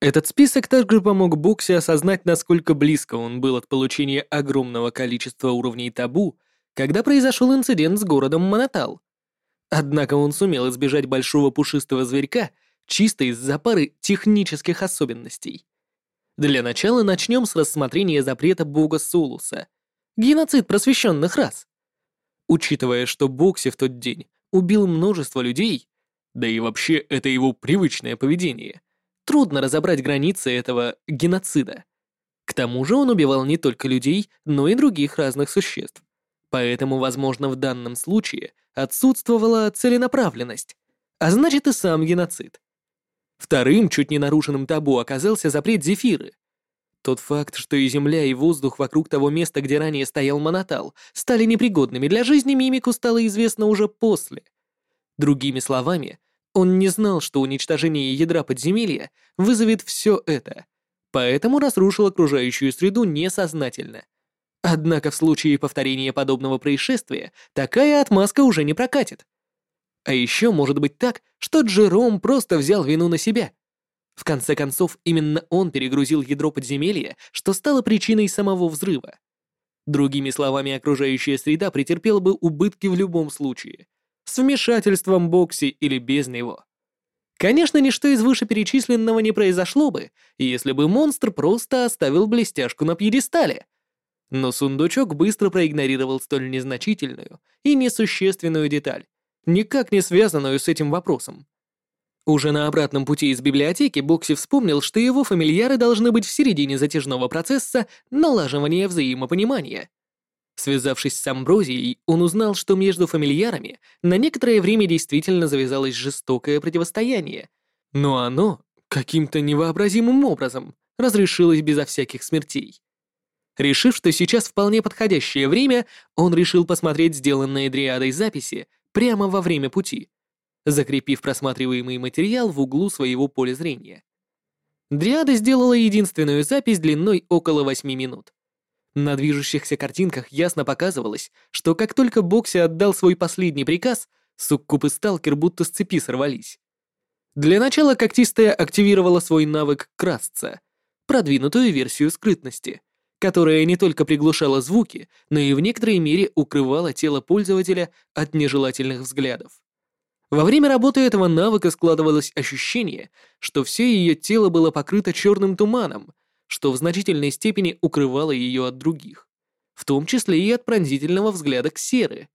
Этот список также помог Боксе осознать, насколько близко он был от получения огромного количества уровней табу, когда произошел инцидент с городом Монотал. Однако он сумел избежать большого пушистого зверька чисто из-за пары технических особенностей. Для начала начнем с рассмотрения запрета бога Сулуса — геноцид просвещенных рас. Учитывая, что Бокси в тот день убил множество людей, да и вообще это его привычное поведение. Трудно разобрать границы этого геноцида. К тому же он убивал не только людей, но и других разных существ. Поэтому, возможно, в данном случае отсутствовала целенаправленность, а значит и сам геноцид. Вторым чуть не нарушенным табу оказался запрет Зефиры. Тот факт, что и земля, и воздух вокруг того места, где ранее стоял Монотал, стали непригодными для жизни, мимику стало известно уже после. Другими словами, он не знал, что уничтожение ядра подземелья вызовет все это, поэтому разрушил окружающую среду несознательно. Однако в случае повторения подобного происшествия такая отмазка уже не прокатит. А еще может быть так, что Джером просто взял вину на себя. В конце концов, именно он перегрузил ядро подземелья, что стало причиной самого взрыва. Другими словами, окружающая среда претерпела бы убытки в любом случае, с вмешательством Бокси или без него. Конечно, ничто из вышеперечисленного не произошло бы, если бы монстр просто оставил блестяшку на пьедестале. Но сундучок быстро проигнорировал столь незначительную и несущественную деталь, никак не связанную с этим вопросом. Уже на обратном пути из библиотеки Бокси вспомнил, что его фамильяры должны быть в середине затяжного процесса налаживания взаимопонимания. Связавшись с Амброзией, он узнал, что между фамильярами на некоторое время действительно завязалось жестокое противостояние. Но оно каким-то невообразимым образом разрешилась безо всяких смертей. Решив, что сейчас вполне подходящее время, он решил посмотреть сделанные Дриадой записи прямо во время пути, закрепив просматриваемый материал в углу своего поля зрения. Дриада сделала единственную запись длиной около 8 минут. На движущихся картинках ясно показывалось, что как только Бокси отдал свой последний приказ, Суккуб и Сталкер будто с цепи сорвались. Для начала когтистая активировала свой навык красться, продвинутую версию скрытности, которая не только приглушала звуки, но и в некоторой мере укрывала тело пользователя от нежелательных взглядов. Во время работы этого навыка складывалось ощущение, что все ее тело было покрыто черным туманом, что в значительной степени укрывало ее от других, в том числе и от пронзительного взгляда Ксеры.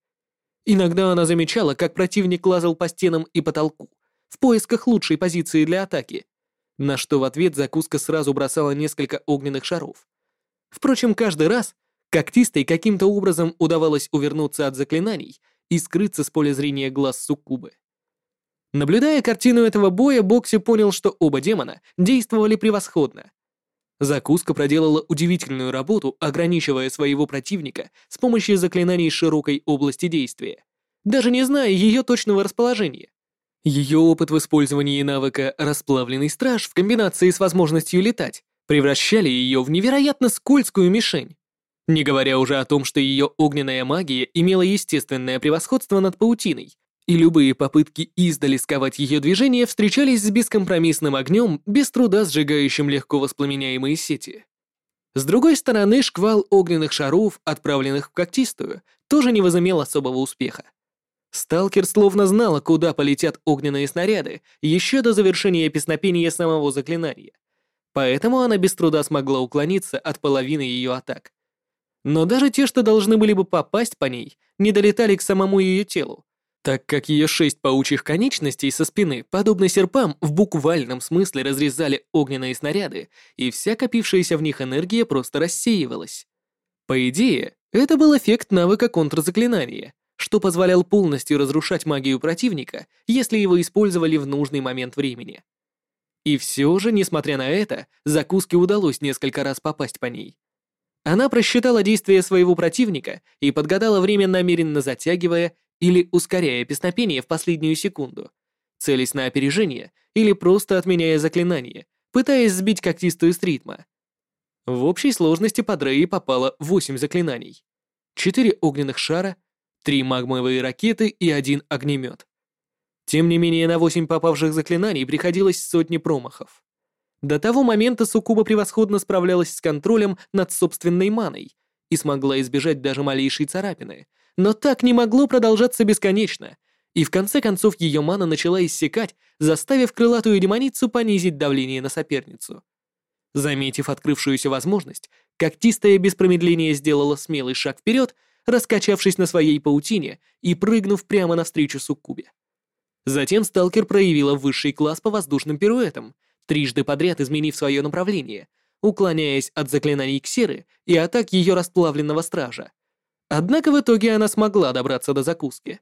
Иногда она замечала, как противник лазал по стенам и потолку, в поисках лучшей позиции для атаки, на что в ответ закуска сразу бросала несколько огненных шаров. Впрочем, каждый раз когтистой каким-то образом удавалось увернуться от заклинаний и скрыться с поля зрения глаз суккубы. Наблюдая картину этого боя, Бокси понял, что оба демона действовали превосходно. Закуска проделала удивительную работу, ограничивая своего противника с помощью заклинаний широкой области действия, даже не зная ее точного расположения. Ее опыт в использовании навыка «Расплавленный страж» в комбинации с возможностью летать превращали ее в невероятно скользкую мишень. Не говоря уже о том, что ее огненная магия имела естественное превосходство над паутиной, и любые попытки издали сковать ее движения встречались с бескомпромиссным огнем, без труда сжигающим легко воспламеняемые сети. С другой стороны, шквал огненных шаров, отправленных в когтистую, тоже не возымел особого успеха. Сталкер словно знала, куда полетят огненные снаряды еще до завершения песнопения самого заклинания. Поэтому она без труда смогла уклониться от половины ее атак. Но даже те, что должны были бы попасть по ней, не долетали к самому ее телу, так как ее шесть паучьих конечностей со спины, подобно серпам, в буквальном смысле разрезали огненные снаряды, и вся копившаяся в них энергия просто рассеивалась. По идее, это был эффект навыка контрзаклинания, что позволял полностью разрушать магию противника, если его использовали в нужный момент времени. И все же, несмотря на это, закуске удалось несколько раз попасть по ней. Она просчитала действия своего противника и подгадала время, намеренно затягивая или ускоряя песнопение в последнюю секунду, целясь на опережение или просто отменяя заклинание, пытаясь сбить когтистую с ритма. В общей сложности под Рэй попало 8 заклинаний. 4 огненных шара, 3 магмовые ракеты и один огнемет. Тем не менее, на 8 попавших заклинаний приходилось сотни промахов. До того момента Сукуба превосходно справлялась с контролем над собственной маной и смогла избежать даже малейшей царапины, но так не могло продолжаться бесконечно, и в конце концов ее мана начала иссякать, заставив крылатую демоницу понизить давление на соперницу. Заметив открывшуюся возможность, когтистая без промедления сделала смелый шаг вперед, раскачавшись на своей паутине и прыгнув прямо навстречу суккубе. Затем сталкер проявила высший класс по воздушным пируэтам, трижды подряд изменив свое направление, уклоняясь от заклинаний Ксеры и атак ее расплавленного стража. Однако в итоге она смогла добраться до закуски.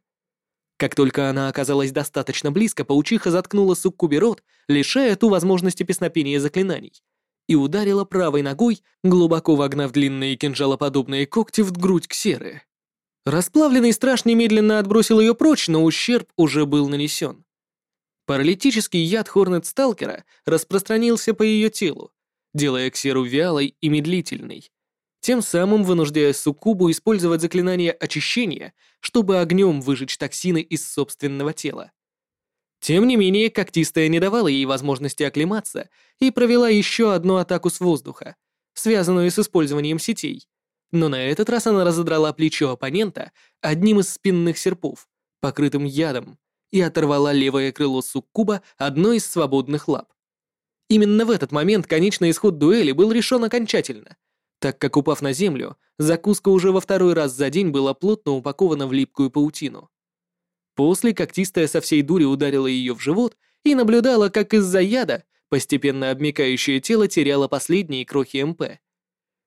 Как только она оказалась достаточно близко, паучиха заткнула суккубе рот, лишая ту возможности песнопения заклинаний, и ударила правой ногой, глубоко вогнав длинные кинжалоподобные когти в грудь ксеры. Расплавленный страж немедленно отбросил ее прочь, но ущерб уже был нанесен. Паралитический яд Хорнет Сталкера распространился по ее телу, делая ксеру вялой и медлительной, тем самым вынуждая Суккубу использовать заклинание очищения, чтобы огнем выжечь токсины из собственного тела. Тем не менее, когтистая не давала ей возможности оклематься и провела еще одну атаку с воздуха, связанную с использованием сетей. Но на этот раз она разодрала плечо оппонента одним из спинных серпов, покрытым ядом, и оторвала левое крыло суккуба одной из свободных лап. Именно в этот момент конечный исход дуэли был решен окончательно — так как, упав на землю, закуска уже во второй раз за день была плотно упакована в липкую паутину. После когтистая со всей дури ударила ее в живот и наблюдала, как из-за яда постепенно обмекающее тело теряло последние крохи МП.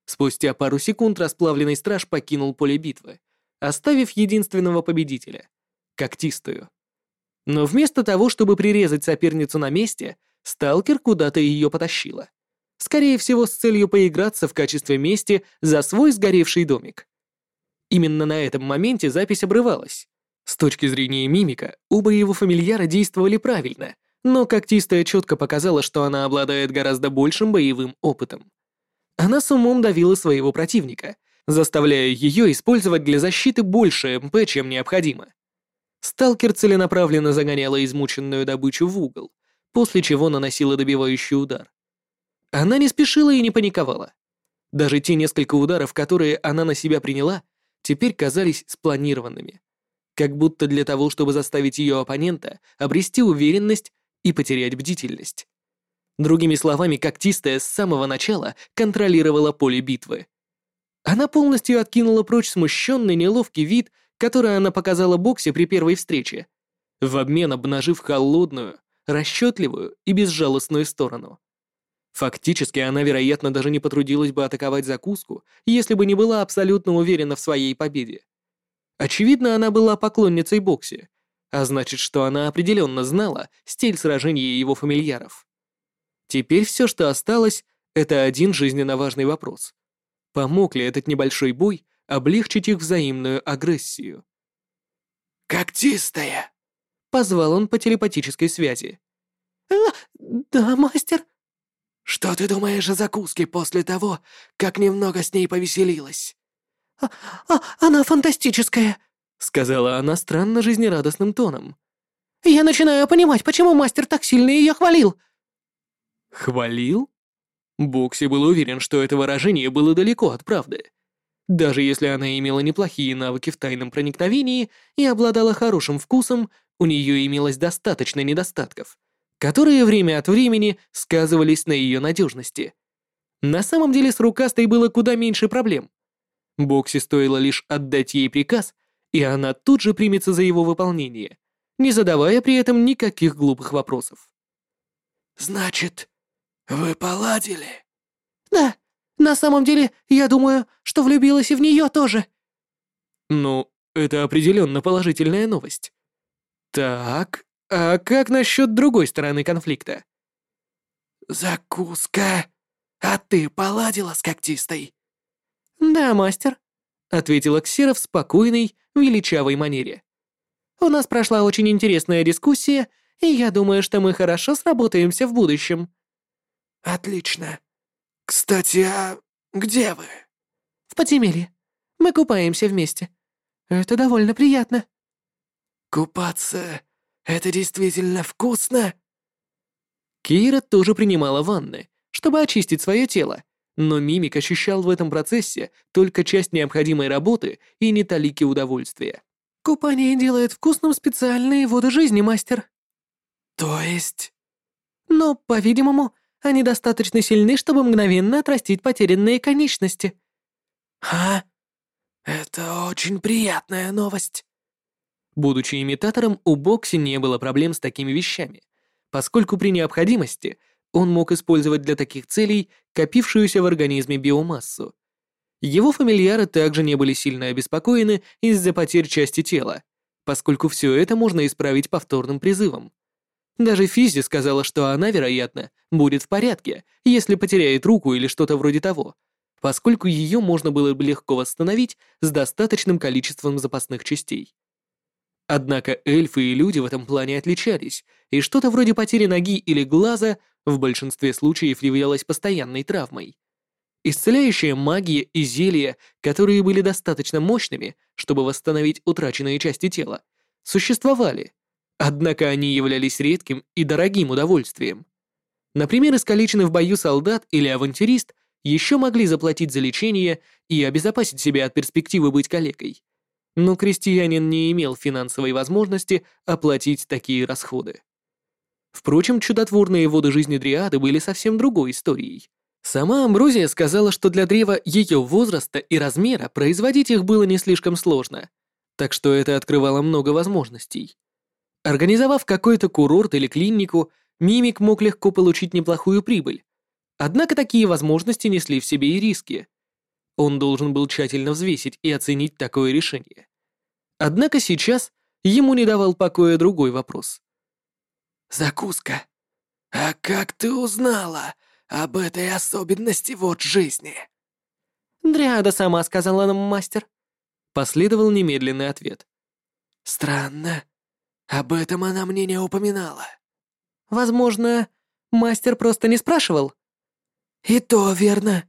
Спустя пару секунд расплавленный страж покинул поле битвы, оставив единственного победителя — когтистую. Но вместо того, чтобы прирезать соперницу на месте, сталкер куда-то ее потащила. Скорее всего, с целью поиграться в качестве мести за свой сгоревший домик. Именно на этом моменте запись обрывалась. С точки зрения мимика, оба его фамильяра действовали правильно, но когтистая четко показала, что она обладает гораздо большим боевым опытом. Она с умом давила своего противника, заставляя ее использовать для защиты больше МП, чем необходимо. Сталкер целенаправленно загоняла измученную добычу в угол, после чего наносила добивающий удар. Она не спешила и не паниковала. Даже те несколько ударов, которые она на себя приняла, теперь казались спланированными. Как будто для того, чтобы заставить ее оппонента обрести уверенность и потерять бдительность. Другими словами, когтистая с самого начала контролировала поле битвы. Она полностью откинула прочь смущенный неловкий вид, который она показала Боксе при первой встрече, в обмен обнажив холодную, расчетливую и безжалостную сторону. Фактически она, вероятно, даже не потрудилась бы атаковать закуску, если бы не была абсолютно уверена в своей победе. Очевидно, она была поклонницей боксе, а значит, что она определенно знала стиль сражения его фамильяров. Теперь все, что осталось, это один жизненно важный вопрос. Помог ли этот небольшой бой облегчить их взаимную агрессию? «Когтистая!» — позвал он по телепатической связи. «А, да, мастер?» «Что ты думаешь о закуске после того, как немного с ней повеселилась?» «А, а она фантастическая!» — сказала она странно жизнерадостным тоном. «Я начинаю понимать, почему мастер так сильно ее хвалил!» «Хвалил?» Бокси был уверен, что это выражение было далеко от правды. Даже если она имела неплохие навыки в тайном проникновении и обладала хорошим вкусом, у нее имелось достаточно недостатков, которые время от времени сказывались на ее надежности. На самом деле с рукастой было куда меньше проблем. Бокси стоило лишь отдать ей приказ, и она тут же примется за его выполнение, не задавая при этом никаких глупых вопросов. «Значит, вы поладили?» «Да, на самом деле, я думаю, что влюбилась и в нее тоже». «Ну, это определенно положительная новость. Так, а как насчет другой стороны конфликта?» «Закуска, а ты поладила с когтистой?» «Да, мастер», — ответила Ксера в спокойной, величавой манере. «У нас прошла очень интересная дискуссия, и я думаю, что мы хорошо сработаемся в будущем». «Отлично. Кстати, а где вы?» «В подземелье. Мы купаемся вместе. Это довольно приятно». «Купаться — это действительно вкусно?» Кира тоже принимала ванны, чтобы очистить свое тело, но Мимик ощущал в этом процессе только часть необходимой работы и не талики удовольствия. «Купание делает вкусным специальные воды жизни, мастер». «То есть?» «Но, по-видимому, они достаточно сильны, чтобы мгновенно отрастить потерянные конечности». «А? Это очень приятная новость». Будучи имитатором, у Бокси не было проблем с такими вещами, поскольку при необходимости — он мог использовать для таких целей копившуюся в организме биомассу. Его фамильяры также не были сильно обеспокоены из-за потерь части тела, поскольку все это можно исправить повторным призывом. Даже Физи сказала, что она, вероятно, будет в порядке, если потеряет руку или что-то вроде того, поскольку ее можно было бы легко восстановить с достаточным количеством запасных частей. Однако эльфы и люди в этом плане отличались, и что-то вроде потери ноги или глаза в большинстве случаев являлось постоянной травмой. Исцеляющая магия и зелья, которые были достаточно мощными, чтобы восстановить утраченные части тела, существовали, однако они являлись редким и дорогим удовольствием. Например, искалеченный в бою солдат или авантюрист еще могли заплатить за лечение и обезопасить себя от перспективы быть калекой. Но крестьянин не имел финансовой возможности оплатить такие расходы. Впрочем, чудотворные воды жизни Дриады были совсем другой историей. Сама Амброзия сказала, что для древа ее возраста и размера производить их было не слишком сложно, так что это открывало много возможностей. Организовав какой-то курорт или клинику, Мимик мог легко получить неплохую прибыль. Однако такие возможности несли в себе и риски. Он должен был тщательно взвесить и оценить такое решение. Однако сейчас ему не давал покоя другой вопрос. «Закуска, а как ты узнала об этой особенности вот жизни». «Дриада сама сказала нам, мастер». Последовал немедленный ответ. «Странно. Об этом она мне не упоминала». «Возможно, мастер просто не спрашивал?» «И то верно».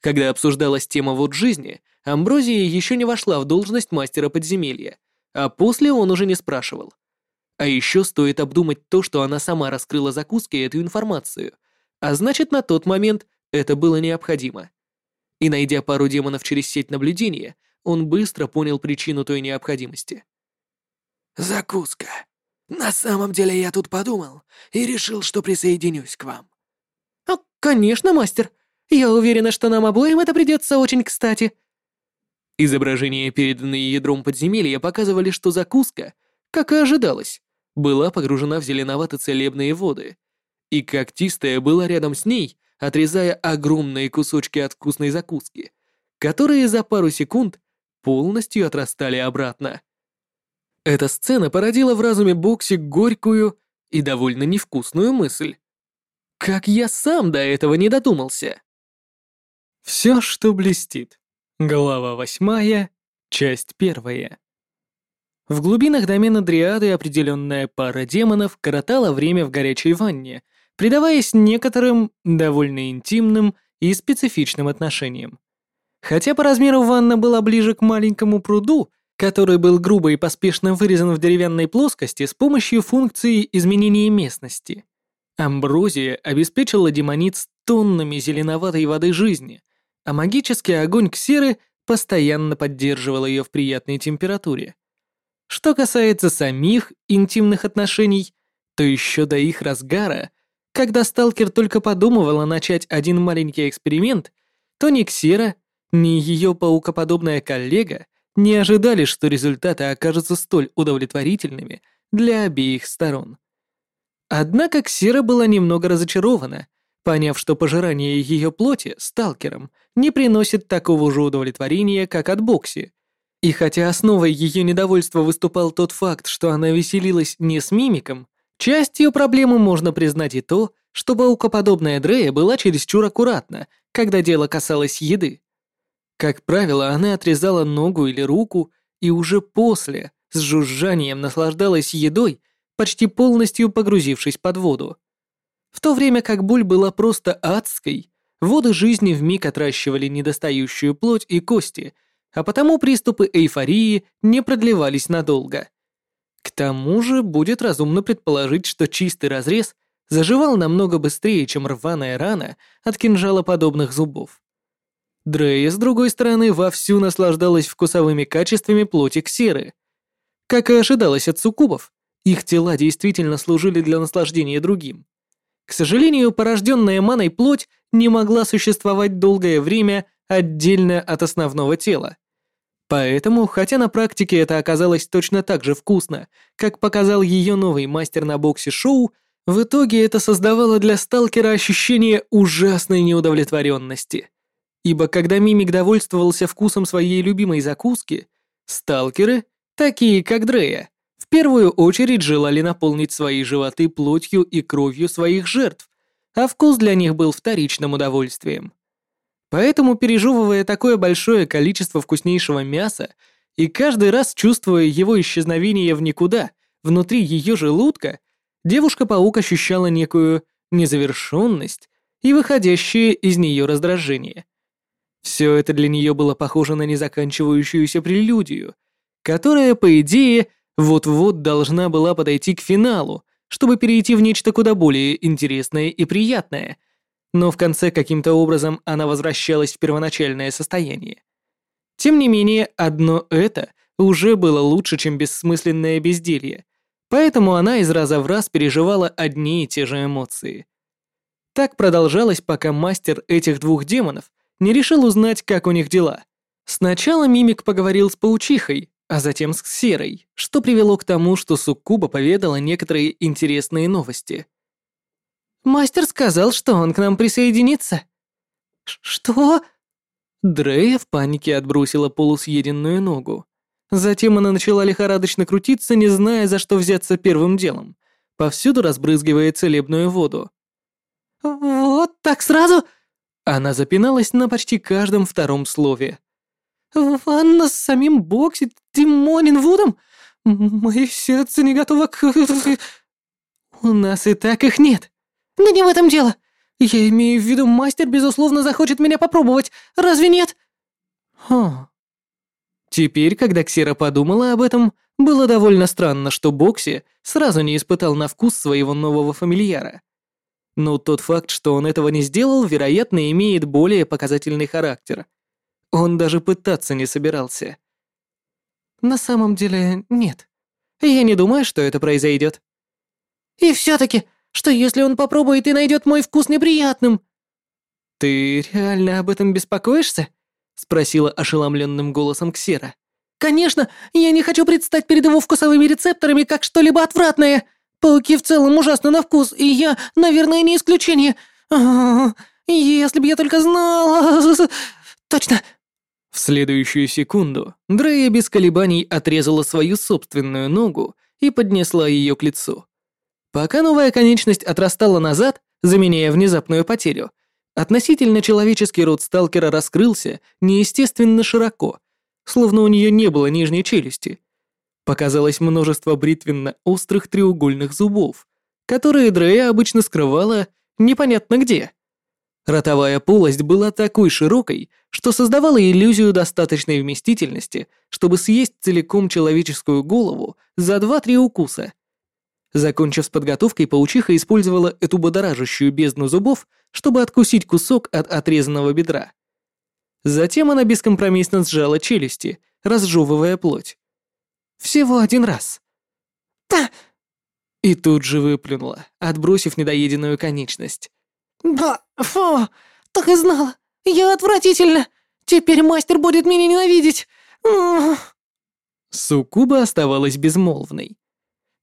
Когда обсуждалась тема вот жизни, Амброзия еще не вошла в должность мастера подземелья, а после он уже не спрашивал. А еще стоит обдумать то, что она сама раскрыла закуски эту информацию, а значит, на тот момент это было необходимо. И найдя пару демонов через сеть наблюдения, он быстро понял причину той необходимости. «Закуска. На самом деле я тут подумал и решил, что присоединюсь к вам». «А, конечно, мастер. Я уверена, что нам обоим это придется очень кстати». Изображения, переданные ядром подземелья, показывали, что закуска, как и ожидалось, была погружена в зеленовато-целебные воды, и когтистая была рядом с ней, отрезая огромные кусочки от вкусной закуски, которые за пару секунд полностью отрастали обратно. Эта сцена породила в разуме Бокси горькую и довольно невкусную мысль. Как я сам до этого не додумался? Все, что блестит. Глава восьмая, часть первая. В глубинах домена Дриады определенная пара демонов коротала время в горячей ванне, предаваясь некоторым довольно интимным и специфичным отношениям. Хотя по размеру ванна была ближе к маленькому пруду, который был грубо и поспешно вырезан в деревянной плоскости с помощью функции изменения местности. Амброзия обеспечила демониц тоннами зеленоватой воды жизни, а магический огонь ксеры постоянно поддерживал ее в приятной температуре. Что касается самих интимных отношений, то еще до их разгара, когда сталкер только подумывала начать один маленький эксперимент, то ни Ксера, ни ее паукоподобная коллега не ожидали, что результаты окажутся столь удовлетворительными для обеих сторон. Однако Ксера была немного разочарована, поняв, что пожирание ее плоти сталкером не приносит такого же удовлетворения, как от Бокси, и хотя основой ее недовольства выступал тот факт, что она веселилась не с мимиком, частью проблемы можно признать и то, что паукоподобная Дрея была чересчур аккуратна, когда дело касалось еды. Как правило, она отрезала ногу или руку и уже после, с жужжанием наслаждалась едой, почти полностью погрузившись под воду. В то время как боль была просто адской, воды жизни вмиг отращивали недостающую плоть и кости – а потому приступы эйфории не продлевались надолго. К тому же будет разумно предположить, что чистый разрез заживал намного быстрее, чем рваная рана от кинжала подобных зубов. Дрея, с другой стороны, вовсю наслаждалась вкусовыми качествами плоти ксеры. Как и ожидалось от суккубов, их тела действительно служили для наслаждения другим. К сожалению, порожденная маной плоть не могла существовать долгое время отдельно от основного тела. Поэтому, хотя на практике это оказалось точно так же вкусно, как показал ее новый мастер на боксе-шоу, в итоге это создавало для сталкера ощущение ужасной неудовлетворенности. Ибо когда Мимик довольствовался вкусом своей любимой закуски, сталкеры, такие как Дрея, в первую очередь желали наполнить свои животы плотью и кровью своих жертв, а вкус для них был вторичным удовольствием. Поэтому, пережевывая такое большое количество вкуснейшего мяса и каждый раз чувствуя его исчезновение в никуда, внутри ее желудка, девушка-паук ощущала некую незавершенность и выходящее из нее раздражение. Все это для нее было похоже на незаканчивающуюся прелюдию, которая, по идее, вот-вот должна была подойти к финалу, чтобы перейти в нечто куда более интересное и приятное, но в конце каким-то образом она возвращалась в первоначальное состояние. Тем не менее, одно это уже было лучше, чем бессмысленное безделье, поэтому она из раза в раз переживала одни и те же эмоции. Так продолжалось, пока мастер этих двух демонов не решил узнать, как у них дела. Сначала Мимик поговорил с паучихой, а затем с Серой, что привело к тому, что Суккуба поведала некоторые интересные новости. Мастер сказал, что он к нам присоединится». «Что?» Дрея в панике отбросила полусъеденную ногу. Затем она начала лихорадочно крутиться, не зная, за что взяться первым делом, повсюду разбрызгивая целебную воду. Вот так сразу?» Она запиналась на почти каждом втором слове. «Ванна с самим Бокси Тимонин Вудом? Мое сердце не готово к... У нас и так их нет. Да не в этом дело. Я имею в виду, мастер, безусловно, захочет меня попробовать. Разве нет? Хм. Теперь, когда Ксера подумала об этом, было довольно странно, что Бокси сразу не испытал на вкус своего нового фамильяра. Но тот факт, что он этого не сделал, вероятно, имеет более показательный характер. Он даже пытаться не собирался. На самом деле, нет. Я не думаю, что это произойдет. И все-таки, что если он попробует и найдет мой вкус неприятным? Ты реально об этом беспокоишься? спросила ошеломленным голосом Ксера. Конечно, я не хочу предстать перед его вкусовыми рецепторами как что-либо отвратное. Пауки в целом ужасны на вкус, и я, наверное, не исключение. Если бы я только знала. Точно. В следующую секунду Дрея без колебаний отрезала свою собственную ногу и поднесла ее к лицу. Пока новая конечность отрастала назад, заменяя внезапную потерю, относительно человеческий рот сталкера раскрылся неестественно широко, словно у нее не было нижней челюсти. Показалось множество бритвенно-острых треугольных зубов, которые Дрея обычно скрывала непонятно где. Ротовая полость была такой широкой, что создавала иллюзию достаточной вместительности, чтобы съесть целиком человеческую голову за два-три укуса. Закончив с подготовкой, паучиха использовала эту бодоражащую бездну зубов, чтобы откусить кусок от отрезанного бедра. Затем она бескомпромиссно сжала челюсти, разжевывая плоть. Всего один раз. «Да!» И тут же выплюнула, отбросив недоеденную конечность. «Да, фу, так и знала. Я отвратительно. Теперь мастер будет меня ненавидеть. Сукуба оставалась безмолвной.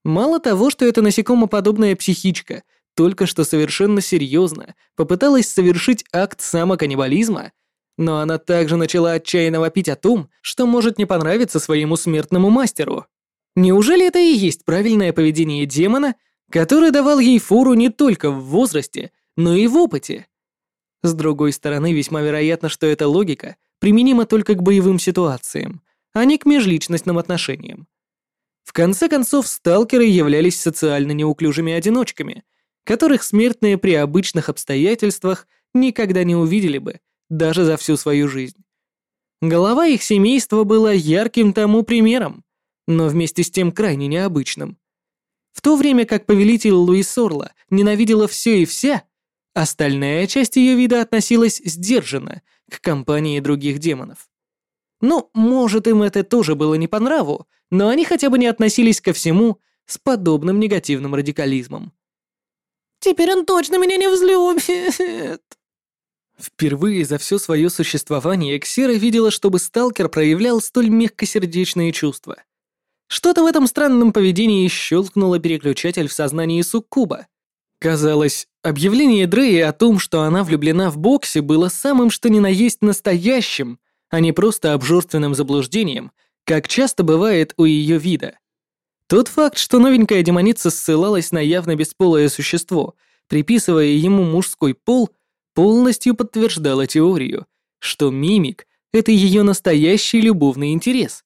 Мало того, что эта насекомоподобная психичка только что совершенно серьезно попыталась совершить акт самоканнибализма, но она также начала отчаянно вопить о том, что может не понравиться своему смертному мастеру. Неужели это и есть правильное поведение демона, который давал ей фору не только в возрасте, но и в опыте? С другой стороны, весьма вероятно, что эта логика применима только к боевым ситуациям, а не к межличностным отношениям. В конце концов, сталкеры являлись социально неуклюжими одиночками, которых смертные при обычных обстоятельствах никогда не увидели бы, даже за всю свою жизнь. Голова их семейства была ярким тому примером, но вместе с тем крайне необычным. В то время как повелитель Луис Сорла ненавидела все и вся, Остальная часть ее вида относилась сдержанно к компании других демонов. Ну, может, им это тоже было не по нраву, но они хотя бы не относились ко всему с подобным негативным радикализмом. «Теперь он точно меня не взлюбит!» Впервые за все свое существование Ксера видела, чтобы сталкер проявлял столь мягкосердечные чувства. Что-то в этом странном поведении щелкнуло переключатель в сознании Суккуба. Казалось, объявление Дреи о том, что она влюблена в Боксе, было самым что ни на есть настоящим, а не просто обжорственным заблуждением, как часто бывает у ее вида. Тот факт, что новенькая демоница ссылалась на явно бесполое существо, приписывая ему мужской пол, полностью подтверждала теорию, что мимик — это ее настоящий любовный интерес.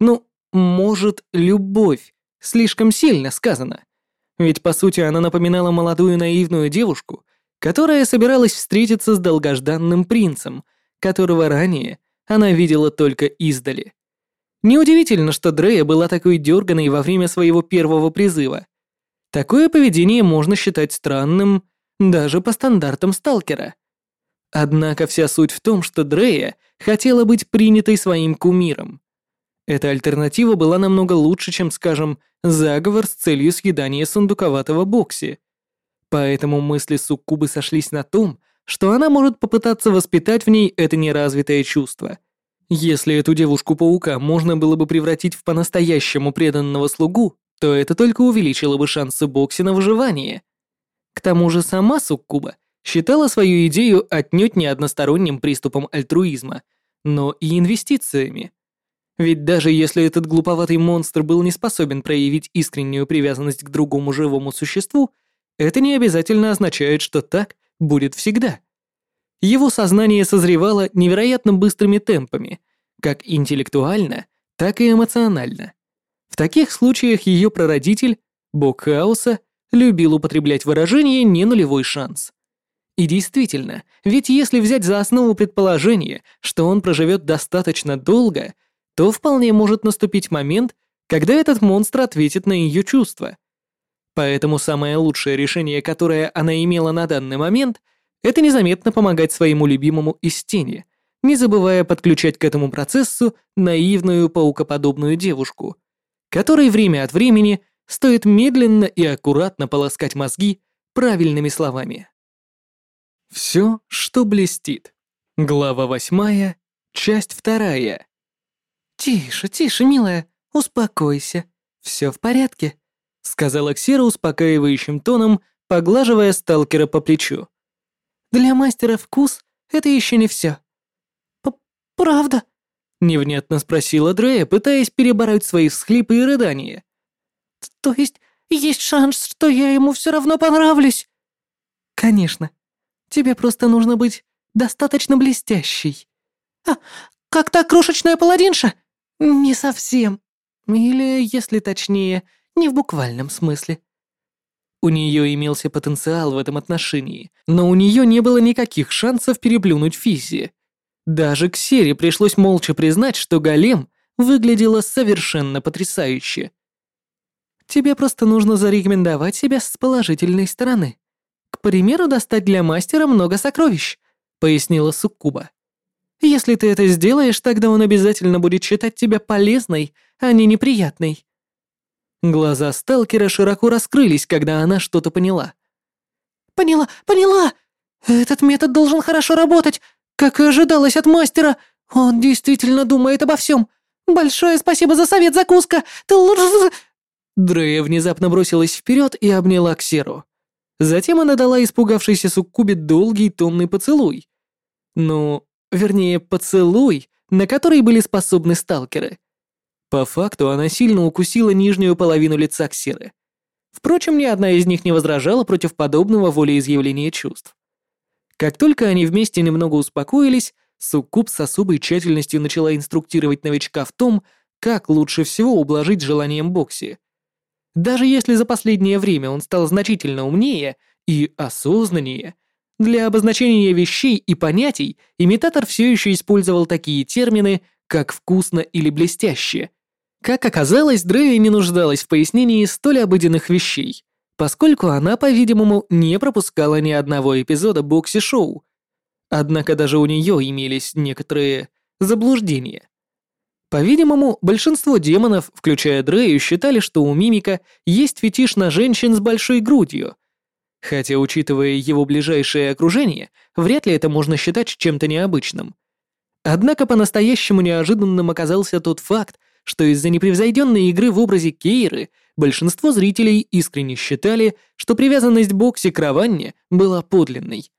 Ну, может, любовь, слишком сильно сказано. Ведь, по сути, она напоминала молодую наивную девушку, которая собиралась встретиться с долгожданным принцем, которого ранее она видела только издали. Неудивительно, что Дрея была такой дерганой во время своего первого призыва. Такое поведение можно считать странным даже по стандартам сталкера. Однако вся суть в том, что Дрея хотела быть принятой своим кумиром. Эта альтернатива была намного лучше, чем, скажем, заговор с целью съедания сундуковатого Бокси. Поэтому мысли Суккубы сошлись на том, что она может попытаться воспитать в ней это неразвитое чувство. Если эту девушку-паука можно было бы превратить в по-настоящему преданного слугу, то это только увеличило бы шансы Бокси на выживание. К тому же сама Суккуба считала свою идею отнюдь не односторонним приступом альтруизма, но и инвестициями. Ведь даже если этот глуповатый монстр был не способен проявить искреннюю привязанность к другому живому существу, это не обязательно означает, что так будет всегда. Его сознание созревало невероятно быстрыми темпами, как интеллектуально, так и эмоционально. В таких случаях ее прародитель, бог хаоса, любил употреблять выражение «не нулевой шанс». И действительно, ведь если взять за основу предположение, что он проживет достаточно долго, то вполне может наступить момент, когда этот монстр ответит на ее чувства. Поэтому самое лучшее решение, которое она имела на данный момент, это незаметно помогать своему любимому из тени, не забывая подключать к этому процессу наивную паукоподобную девушку, которой время от времени стоит медленно и аккуратно полоскать мозги правильными словами. Все, что блестит. Глава восьмая, часть вторая. «Тише, тише, милая, успокойся. Все в порядке», — сказала Ксера успокаивающим тоном, поглаживая сталкера по плечу. «Для мастера вкус это еще не все». «Правда?» — невнятно спросила Дрея, пытаясь перебороть свои всхлипы и рыдания. «То есть есть шанс, что я ему все равно понравлюсь?» «Конечно. Тебе просто нужно быть достаточно блестящей». «А, как та крошечная паладинша?» «Не совсем. Или, если точнее, не в буквальном смысле». У нее имелся потенциал в этом отношении, но у нее не было никаких шансов переплюнуть Физи. Даже Ксере пришлось молча признать, что голем выглядела совершенно потрясающе. Тебе просто нужно зарекомендовать себя с положительной стороны. К примеру, достать для мастера много сокровищ», — пояснила Суккуба. «Если ты это сделаешь, тогда он обязательно будет считать тебя полезной, а не неприятной». Глаза сталкера широко раскрылись, когда она что-то поняла. «Поняла, поняла! Этот метод должен хорошо работать, как и ожидалось от мастера. Он действительно думает обо всем. Большое спасибо за совет, закуска! Ты лучше...» Дрея внезапно бросилась вперед и обняла Ксеру. Затем она дала испугавшейся суккубе долгий томный поцелуй. Ну, вернее, поцелуй, на который были способны сталкеры. По факту она сильно укусила нижнюю половину лица Ксеры. Впрочем, ни одна из них не возражала против подобного волеизъявления чувств. Как только они вместе немного успокоились, Суккуб с особой тщательностью начала инструктировать новичка в том, как лучше всего ублажить желанием Бокси. Даже если за последнее время он стал значительно умнее и осознаннее, для обозначения вещей и понятий имитатор все еще использовал такие термины, как «вкусно» или «блестяще». Как оказалось, Дрея не нуждалась в пояснении столь обыденных вещей, поскольку она, по-видимому, не пропускала ни одного эпизода бокси-шоу. Однако даже у нее имелись некоторые заблуждения. По-видимому, большинство демонов, включая Дрею, считали, что у Мимика есть фетиш на женщин с большой грудью. Хотя, учитывая его ближайшее окружение, вряд ли это можно считать чем-то необычным. Однако по-настоящему неожиданным оказался тот факт, что из-за непревзойденной игры в образе Кейры большинство зрителей искренне считали, что привязанность Бокси к Раванне была подлинной.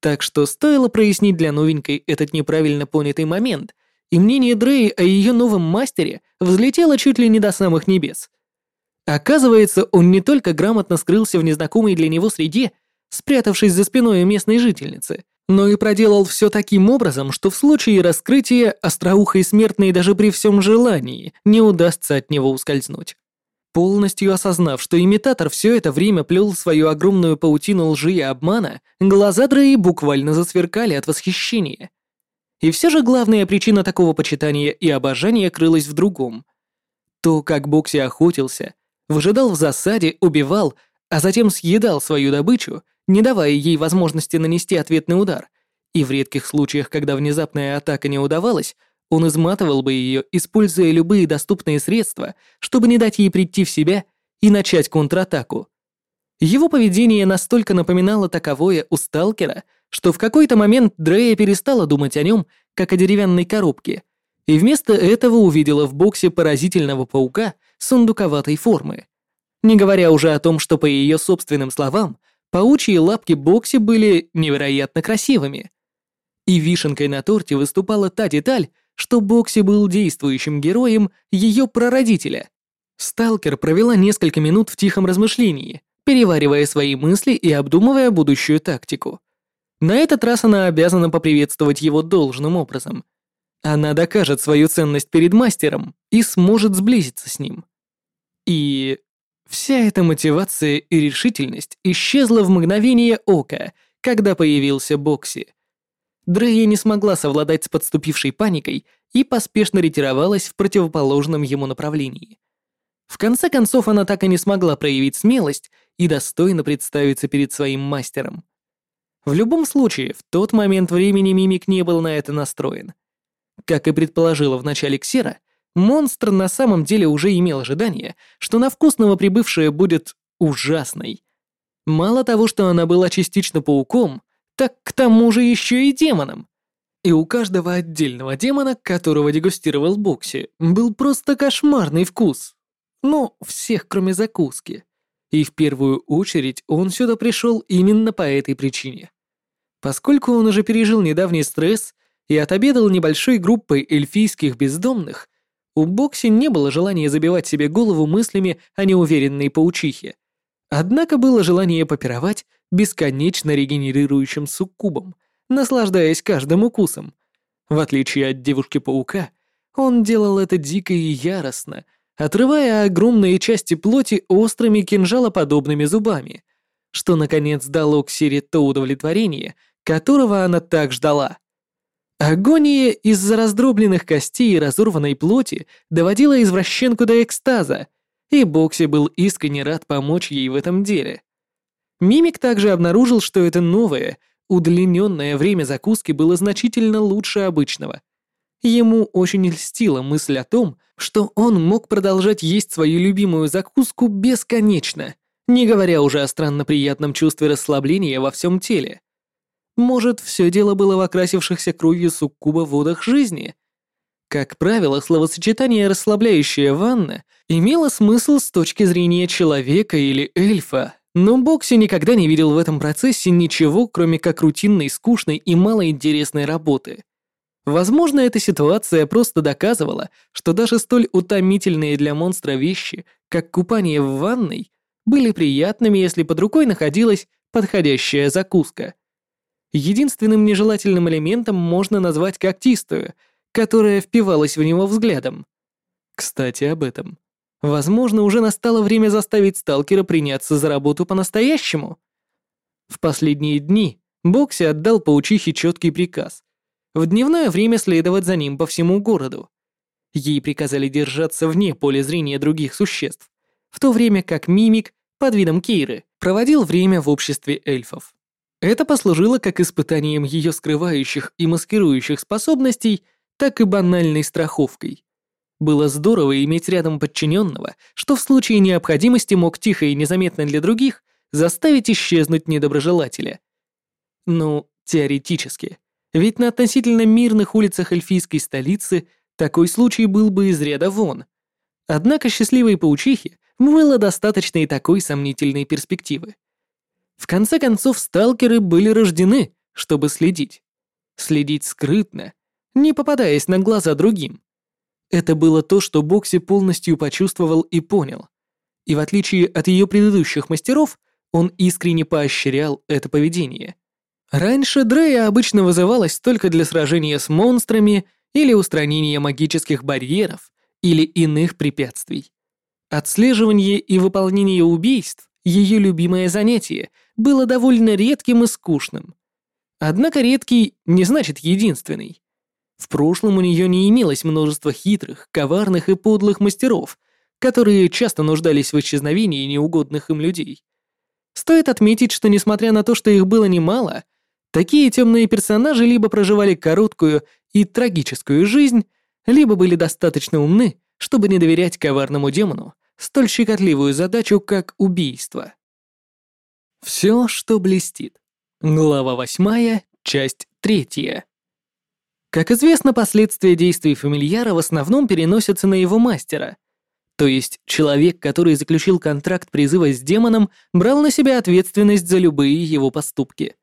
Так что стоило прояснить для новенькой этот неправильно понятый момент, и мнение Дрей о ее новом мастере взлетело чуть ли не до самых небес. Оказывается, он не только грамотно скрылся в незнакомой для него среде, спрятавшись за спиной местной жительницы, но и проделал все таким образом, что в случае раскрытия остроухой смертной даже при всем желании не удастся от него ускользнуть. Полностью осознав, что имитатор все это время плел свою огромную паутину лжи и обмана, глаза Дреи буквально засверкали от восхищения. И все же главная причина такого почитания и обожания крылась в другом. То, как Бокси охотился, выжидал в засаде, убивал, а затем съедал свою добычу, не давая ей возможности нанести ответный удар, и в редких случаях, когда внезапная атака не удавалась, он изматывал бы ее, используя любые доступные средства, чтобы не дать ей прийти в себя и начать контратаку. Его поведение настолько напоминало таковое у сталкера, что в какой-то момент Дрея перестала думать о нем, как о деревянной коробке, и вместо этого увидела в боксе поразительного паука сундуковатой формы. Не говоря уже о том, что по ее собственным словам, паучьи лапки Бокси были невероятно красивыми. И вишенкой на торте выступала та деталь, что Бокси был действующим героем ее прародителя. Сталкер провела несколько минут в тихом размышлении, переваривая свои мысли и обдумывая будущую тактику. На этот раз она обязана поприветствовать его должным образом. Она докажет свою ценность перед мастером и сможет сблизиться с ним. И вся эта мотивация и решительность исчезла в мгновение ока, когда появился Бокси. Дрея не смогла совладать с подступившей паникой и поспешно ретировалась в противоположном ему направлении. В конце концов, она так и не смогла проявить смелость и достойно представиться перед своим мастером. В любом случае, в тот момент времени Мимик не был на это настроен. Как и предположила в начале Ксера, монстр на самом деле уже имел ожидание, что на вкус новоприбывшая будет ужасной. Мало того, что она была частично пауком, так к тому же еще и демоном. И у каждого отдельного демона, которого дегустировал Бокси, был просто кошмарный вкус. Ну, всех, кроме закуски. И в первую очередь он сюда пришел именно по этой причине. Поскольку он уже пережил недавний стресс и отобедал небольшой группой эльфийских бездомных, у Бокси не было желания забивать себе голову мыслями о неуверенной паучихе. Однако было желание попировать бесконечно регенерирующим суккубом, наслаждаясь каждым укусом. В отличие от девушки-паука, он делал это дико и яростно — отрывая огромные части плоти острыми кинжалоподобными зубами, что, наконец, дало Ксире то удовлетворение, которого она так ждала. Агония из-за раздробленных костей и разорванной плоти доводила извращенку до экстаза, и Бокси был искренне рад помочь ей в этом деле. Мимик также обнаружил, что это новое, удлиненное время закуски было значительно лучше обычного. Ему очень льстила мысль о том, что он мог продолжать есть свою любимую закуску бесконечно, не говоря уже о странно приятном чувстве расслабления во всем теле. Может, все дело было в окрасившихся кровью суккуба водах жизни? Как правило, словосочетание «расслабляющая ванна» имело смысл с точки зрения человека или эльфа, но Бокси никогда не видел в этом процессе ничего, кроме как рутинной, скучной и малоинтересной работы. Возможно, эта ситуация просто доказывала, что даже столь утомительные для монстра вещи, как купание в ванной, были приятными, если под рукой находилась подходящая закуска. Единственным нежелательным элементом можно назвать когтистую, которая впивалась в него взглядом. Кстати, об этом. Возможно, уже настало время заставить сталкера приняться за работу по-настоящему. В последние дни Бокси отдал паучихе четкий приказ в дневное время следовать за ним по всему городу. Ей приказали держаться вне поля зрения других существ, в то время как Мимик под видом Кейры проводил время в обществе эльфов. Это послужило как испытанием ее скрывающих и маскирующих способностей, так и банальной страховкой. Было здорово иметь рядом подчиненного, что в случае необходимости мог тихо и незаметно для других заставить исчезнуть недоброжелателя. Ну, теоретически. Ведь на относительно мирных улицах эльфийской столицы такой случай был бы из ряда вон. Однако счастливой паучихе было достаточно и такой сомнительной перспективы. В конце концов, сталкеры были рождены, чтобы следить. Следить скрытно, не попадаясь на глаза другим. Это было то, что Бокси полностью почувствовал и понял. И в отличие от ее предыдущих мастеров, он искренне поощрял это поведение. Раньше Дрея обычно вызывалась только для сражения с монстрами или устранения магических барьеров или иных препятствий. Отслеживание и выполнение убийств, ее любимое занятие, было довольно редким и скучным. Однако редкий не значит единственный. В прошлом у нее не имелось множества хитрых, коварных и подлых мастеров, которые часто нуждались в исчезновении неугодных им людей. Стоит отметить, что несмотря на то, что их было немало, Такие темные персонажи либо проживали короткую и трагическую жизнь, либо были достаточно умны, чтобы не доверять коварному демону столь щекотливую задачу, как убийство. Все, что блестит. Глава восьмая, часть третья. Как известно, последствия действий фамильяра в основном переносятся на его мастера. То есть человек, который заключил контракт призыва с демоном, брал на себя ответственность за любые его поступки.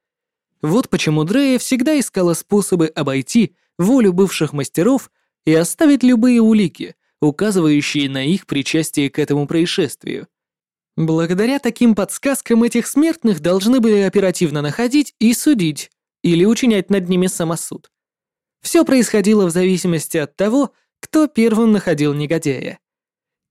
Вот почему Дрея всегда искала способы обойти волю бывших мастеров и оставить любые улики, указывающие на их причастие к этому происшествию. Благодаря таким подсказкам этих смертных должны были оперативно находить и судить, или учинять над ними самосуд. Все происходило в зависимости от того, кто первым находил негодяя.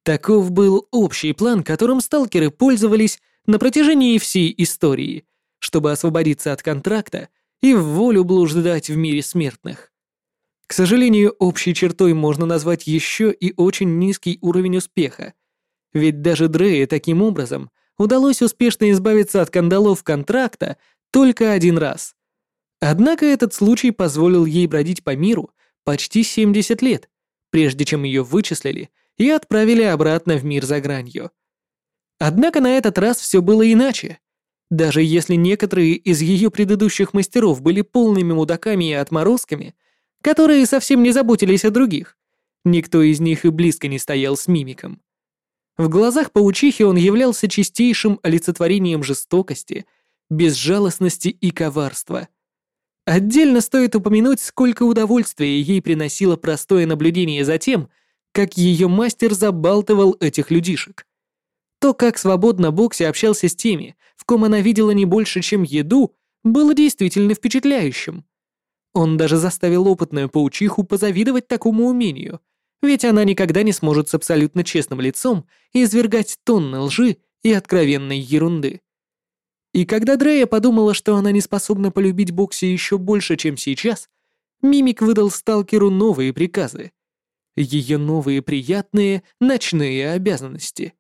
Таков был общий план, которым сталкеры пользовались на протяжении всей истории, чтобы освободиться от контракта и в волю блуждать в мире смертных. К сожалению, общей чертой можно назвать еще и очень низкий уровень успеха, ведь даже Дрея таким образом удалось успешно избавиться от кандалов контракта только один раз. Однако этот случай позволил ей бродить по миру почти 70 лет, прежде чем ее вычислили и отправили обратно в мир за гранью. Однако на этот раз все было иначе. Даже если некоторые из ее предыдущих мастеров были полными мудаками и отморозками, которые совсем не заботились о других, никто из них и близко не стоял с мимиком. В глазах паучихи он являлся чистейшим олицетворением жестокости, безжалостности и коварства. Отдельно стоит упомянуть, сколько удовольствия ей приносило простое наблюдение за тем, как ее мастер забалтывал этих людишек. То, как свободно Бокси общался с теми, в ком она видела не больше, чем еду, было действительно впечатляющим. Он даже заставил опытную паучиху позавидовать такому умению, ведь она никогда не сможет с абсолютно честным лицом извергать тонны лжи и откровенной ерунды. И когда Дрея подумала, что она не способна полюбить Бокси еще больше, чем сейчас, Мимик выдал сталкеру новые приказы. Ее новые приятные ночные обязанности.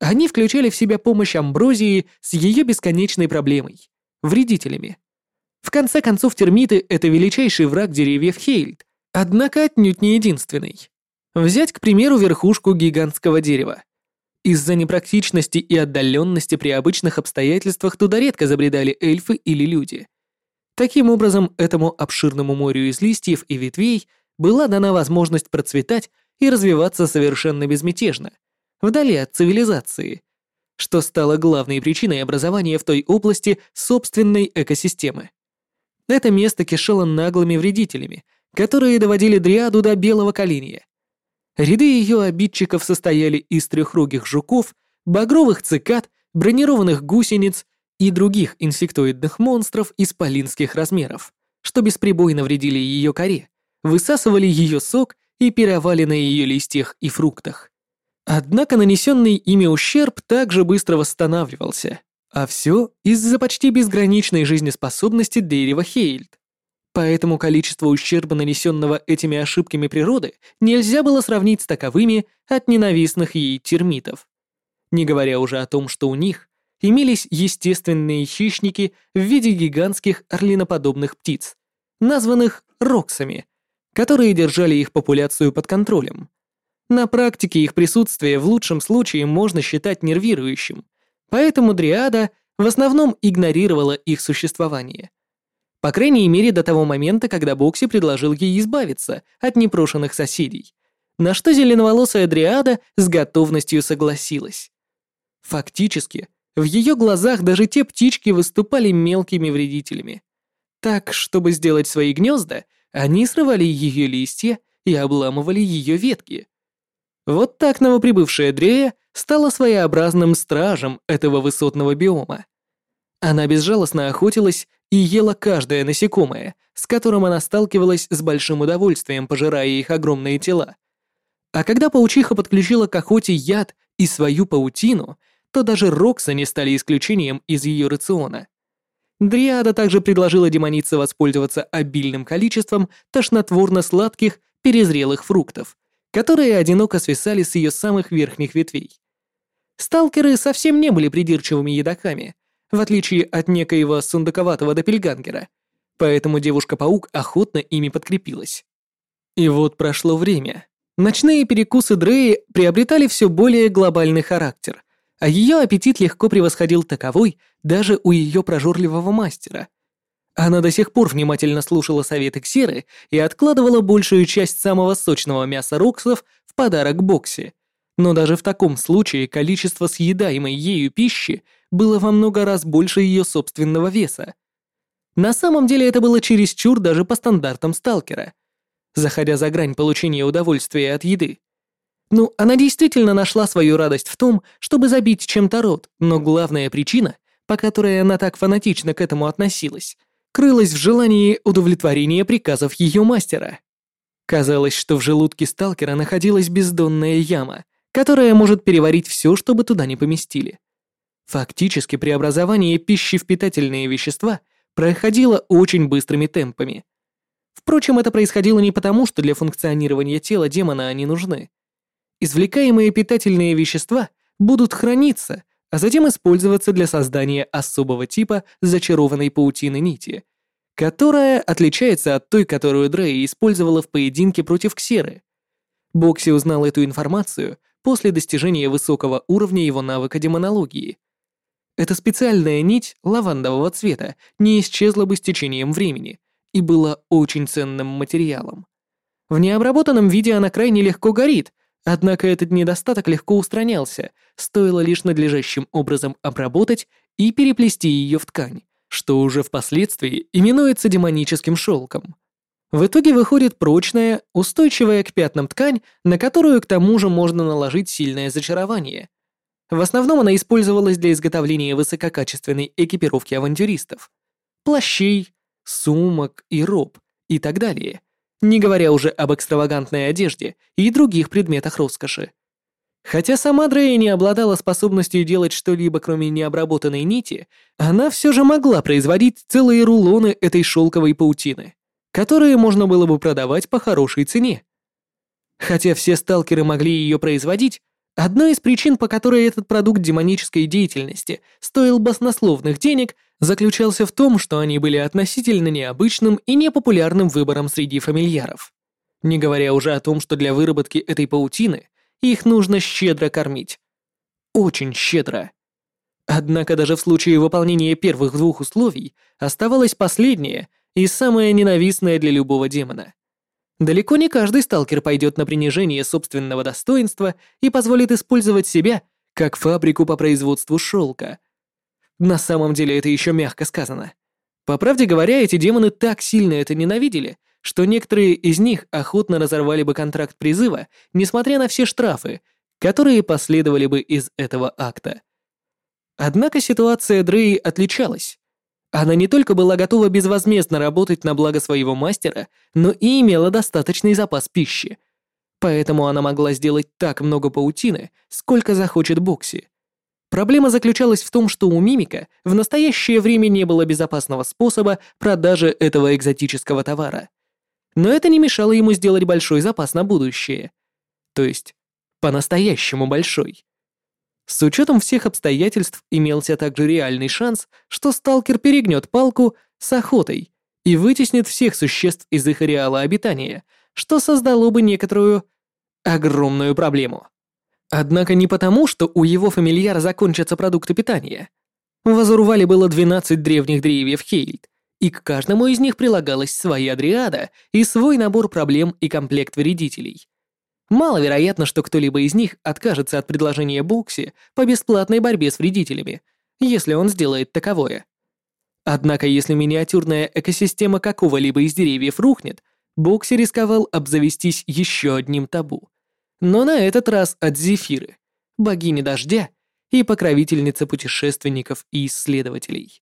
Они включали в себя помощь Амброзии с ее бесконечной проблемой — вредителями. В конце концов, термиты — это величайший враг деревьев Хейльд, однако отнюдь не единственный. Взять, к примеру, верхушку гигантского дерева. Из-за непрактичности и отдаленности при обычных обстоятельствах туда редко забредали эльфы или люди. Таким образом, этому обширному морю из листьев и ветвей была дана возможность процветать и развиваться совершенно безмятежно, вдали от цивилизации, что стало главной причиной образования в той области собственной экосистемы. Это место кишело наглыми вредителями, которые доводили дриаду до белого коленя, Ряды ее обидчиков состояли из трехрогих жуков, багровых цикад, бронированных гусениц и других инсектоидных монстров исполинских размеров, что бесперебойно вредили ее коре, высасывали ее сок и пировали на ее листьях и фруктах. Однако нанесенный ими ущерб также быстро восстанавливался, а все из-за почти безграничной жизнеспособности дерева Хейльд. Поэтому количество ущерба, нанесенного этими ошибками природы, нельзя было сравнить с таковыми от ненавистных ей термитов. Не говоря уже о том, что у них имелись естественные хищники в виде гигантских орлиноподобных птиц, названных роксами, которые держали их популяцию под контролем. На практике их присутствие в лучшем случае можно считать нервирующим, поэтому Дриада в основном игнорировала их существование. По крайней мере, до того момента, когда Бокси предложил ей избавиться от непрошенных соседей, на что зеленоволосая Дриада с готовностью согласилась. Фактически, в ее глазах даже те птички выступали мелкими вредителями. Так, чтобы сделать свои гнезда, они срывали ее листья и обламывали ее ветки. Вот так новоприбывшая Дрея стала своеобразным стражем этого высотного биома. Она безжалостно охотилась и ела каждое насекомое, с которым она сталкивалась с большим удовольствием, пожирая их огромные тела. А когда паучиха подключила к охоте яд и свою паутину, то даже Рокса не стали исключением из ее рациона. Дриада также предложила демонице воспользоваться обильным количеством тошнотворно-сладких перезрелых фруктов, которые одиноко свисали с ее самых верхних ветвей. Сталкеры совсем не были придирчивыми едоками, в отличие от некоего сундаковатого допельгангера, поэтому девушка-паук охотно ими подкрепилась. И вот прошло время. Ночные перекусы Дреи приобретали все более глобальный характер, а ее аппетит легко превосходил таковой даже у ее прожорливого мастера. Она до сих пор внимательно слушала советы Ксеры и откладывала большую часть самого сочного мяса роксов в подарок Бокси. Но даже в таком случае количество съедаемой ею пищи было во много раз больше ее собственного веса. На самом деле это было чересчур даже по стандартам сталкера, заходя за грань получения удовольствия от еды. Ну, она действительно нашла свою радость в том, чтобы забить чем-то рот, но главная причина, по которой она так фанатично к этому относилась, крылась в желании удовлетворения приказов ее мастера. Казалось, что в желудке сталкера находилась бездонная яма, которая может переварить все, что бы туда не поместили. Фактически преобразование пищи в питательные вещества происходило очень быстрыми темпами. Впрочем, это происходило не потому, что для функционирования тела демона они нужны. Извлекаемые питательные вещества будут храниться, а затем использоваться для создания особого типа зачарованной паутины нити, которая отличается от той, которую Дрей использовала в поединке против Ксеры. Бокси узнал эту информацию после достижения высокого уровня его навыка демонологии. Эта специальная нить лавандового цвета не исчезла бы с течением времени и была очень ценным материалом. В необработанном виде она крайне легко горит, однако этот недостаток легко устранялся, стоило лишь надлежащим образом обработать и переплести ее в ткань, что уже впоследствии именуется демоническим шелком. В итоге выходит прочная, устойчивая к пятнам ткань, на которую к тому же можно наложить сильное зачарование. В основном она использовалась для изготовления высококачественной экипировки авантюристов. Плащей, сумок и роб и так далее, не говоря уже об экстравагантной одежде и других предметах роскоши. Хотя сама Дрея не обладала способностью делать что-либо, кроме необработанной нити, она все же могла производить целые рулоны этой шелковой паутины, которые можно было бы продавать по хорошей цене. Хотя все сталкеры могли ее производить, одной из причин, по которой этот продукт демонической деятельности стоил баснословных денег, заключался в том, что они были относительно необычным и непопулярным выбором среди фамильяров. Не говоря уже о том, что для выработки этой паутины их нужно щедро кормить. Очень щедро. Однако даже в случае выполнения первых двух условий оставалось последнее и самое ненавистное для любого демона. Далеко не каждый сталкер пойдет на принижение собственного достоинства и позволит использовать себя как фабрику по производству шелка. На самом деле это еще мягко сказано. По правде говоря, эти демоны так сильно это ненавидели, что некоторые из них охотно разорвали бы контракт призыва, несмотря на все штрафы, которые последовали бы из этого акта. Однако ситуация Дрей отличалась. Она не только была готова безвозмездно работать на благо своего мастера, но и имела достаточный запас пищи. Поэтому она могла сделать так много паутины, сколько захочет Бокси. Проблема заключалась в том, что у Мимика в настоящее время не было безопасного способа продажи этого экзотического товара но это не мешало ему сделать большой запас на будущее. То есть, по-настоящему большой. С учетом всех обстоятельств имелся также реальный шанс, что сталкер перегнет палку с охотой и вытеснит всех существ из их ареала обитания, что создало бы некоторую огромную проблему. Однако не потому, что у его фамильяра закончатся продукты питания. В Азурвале было 12 древних деревьев Хейльд, и к каждому из них прилагалась своя дриада и свой набор проблем и комплект вредителей. Маловероятно, что кто-либо из них откажется от предложения Бокси по бесплатной борьбе с вредителями, если он сделает таковое. Однако, если миниатюрная экосистема какого-либо из деревьев рухнет, Бокси рисковал обзавестись еще одним табу. Но на этот раз от Зефиры, богини дождя и покровительницы путешественников и исследователей.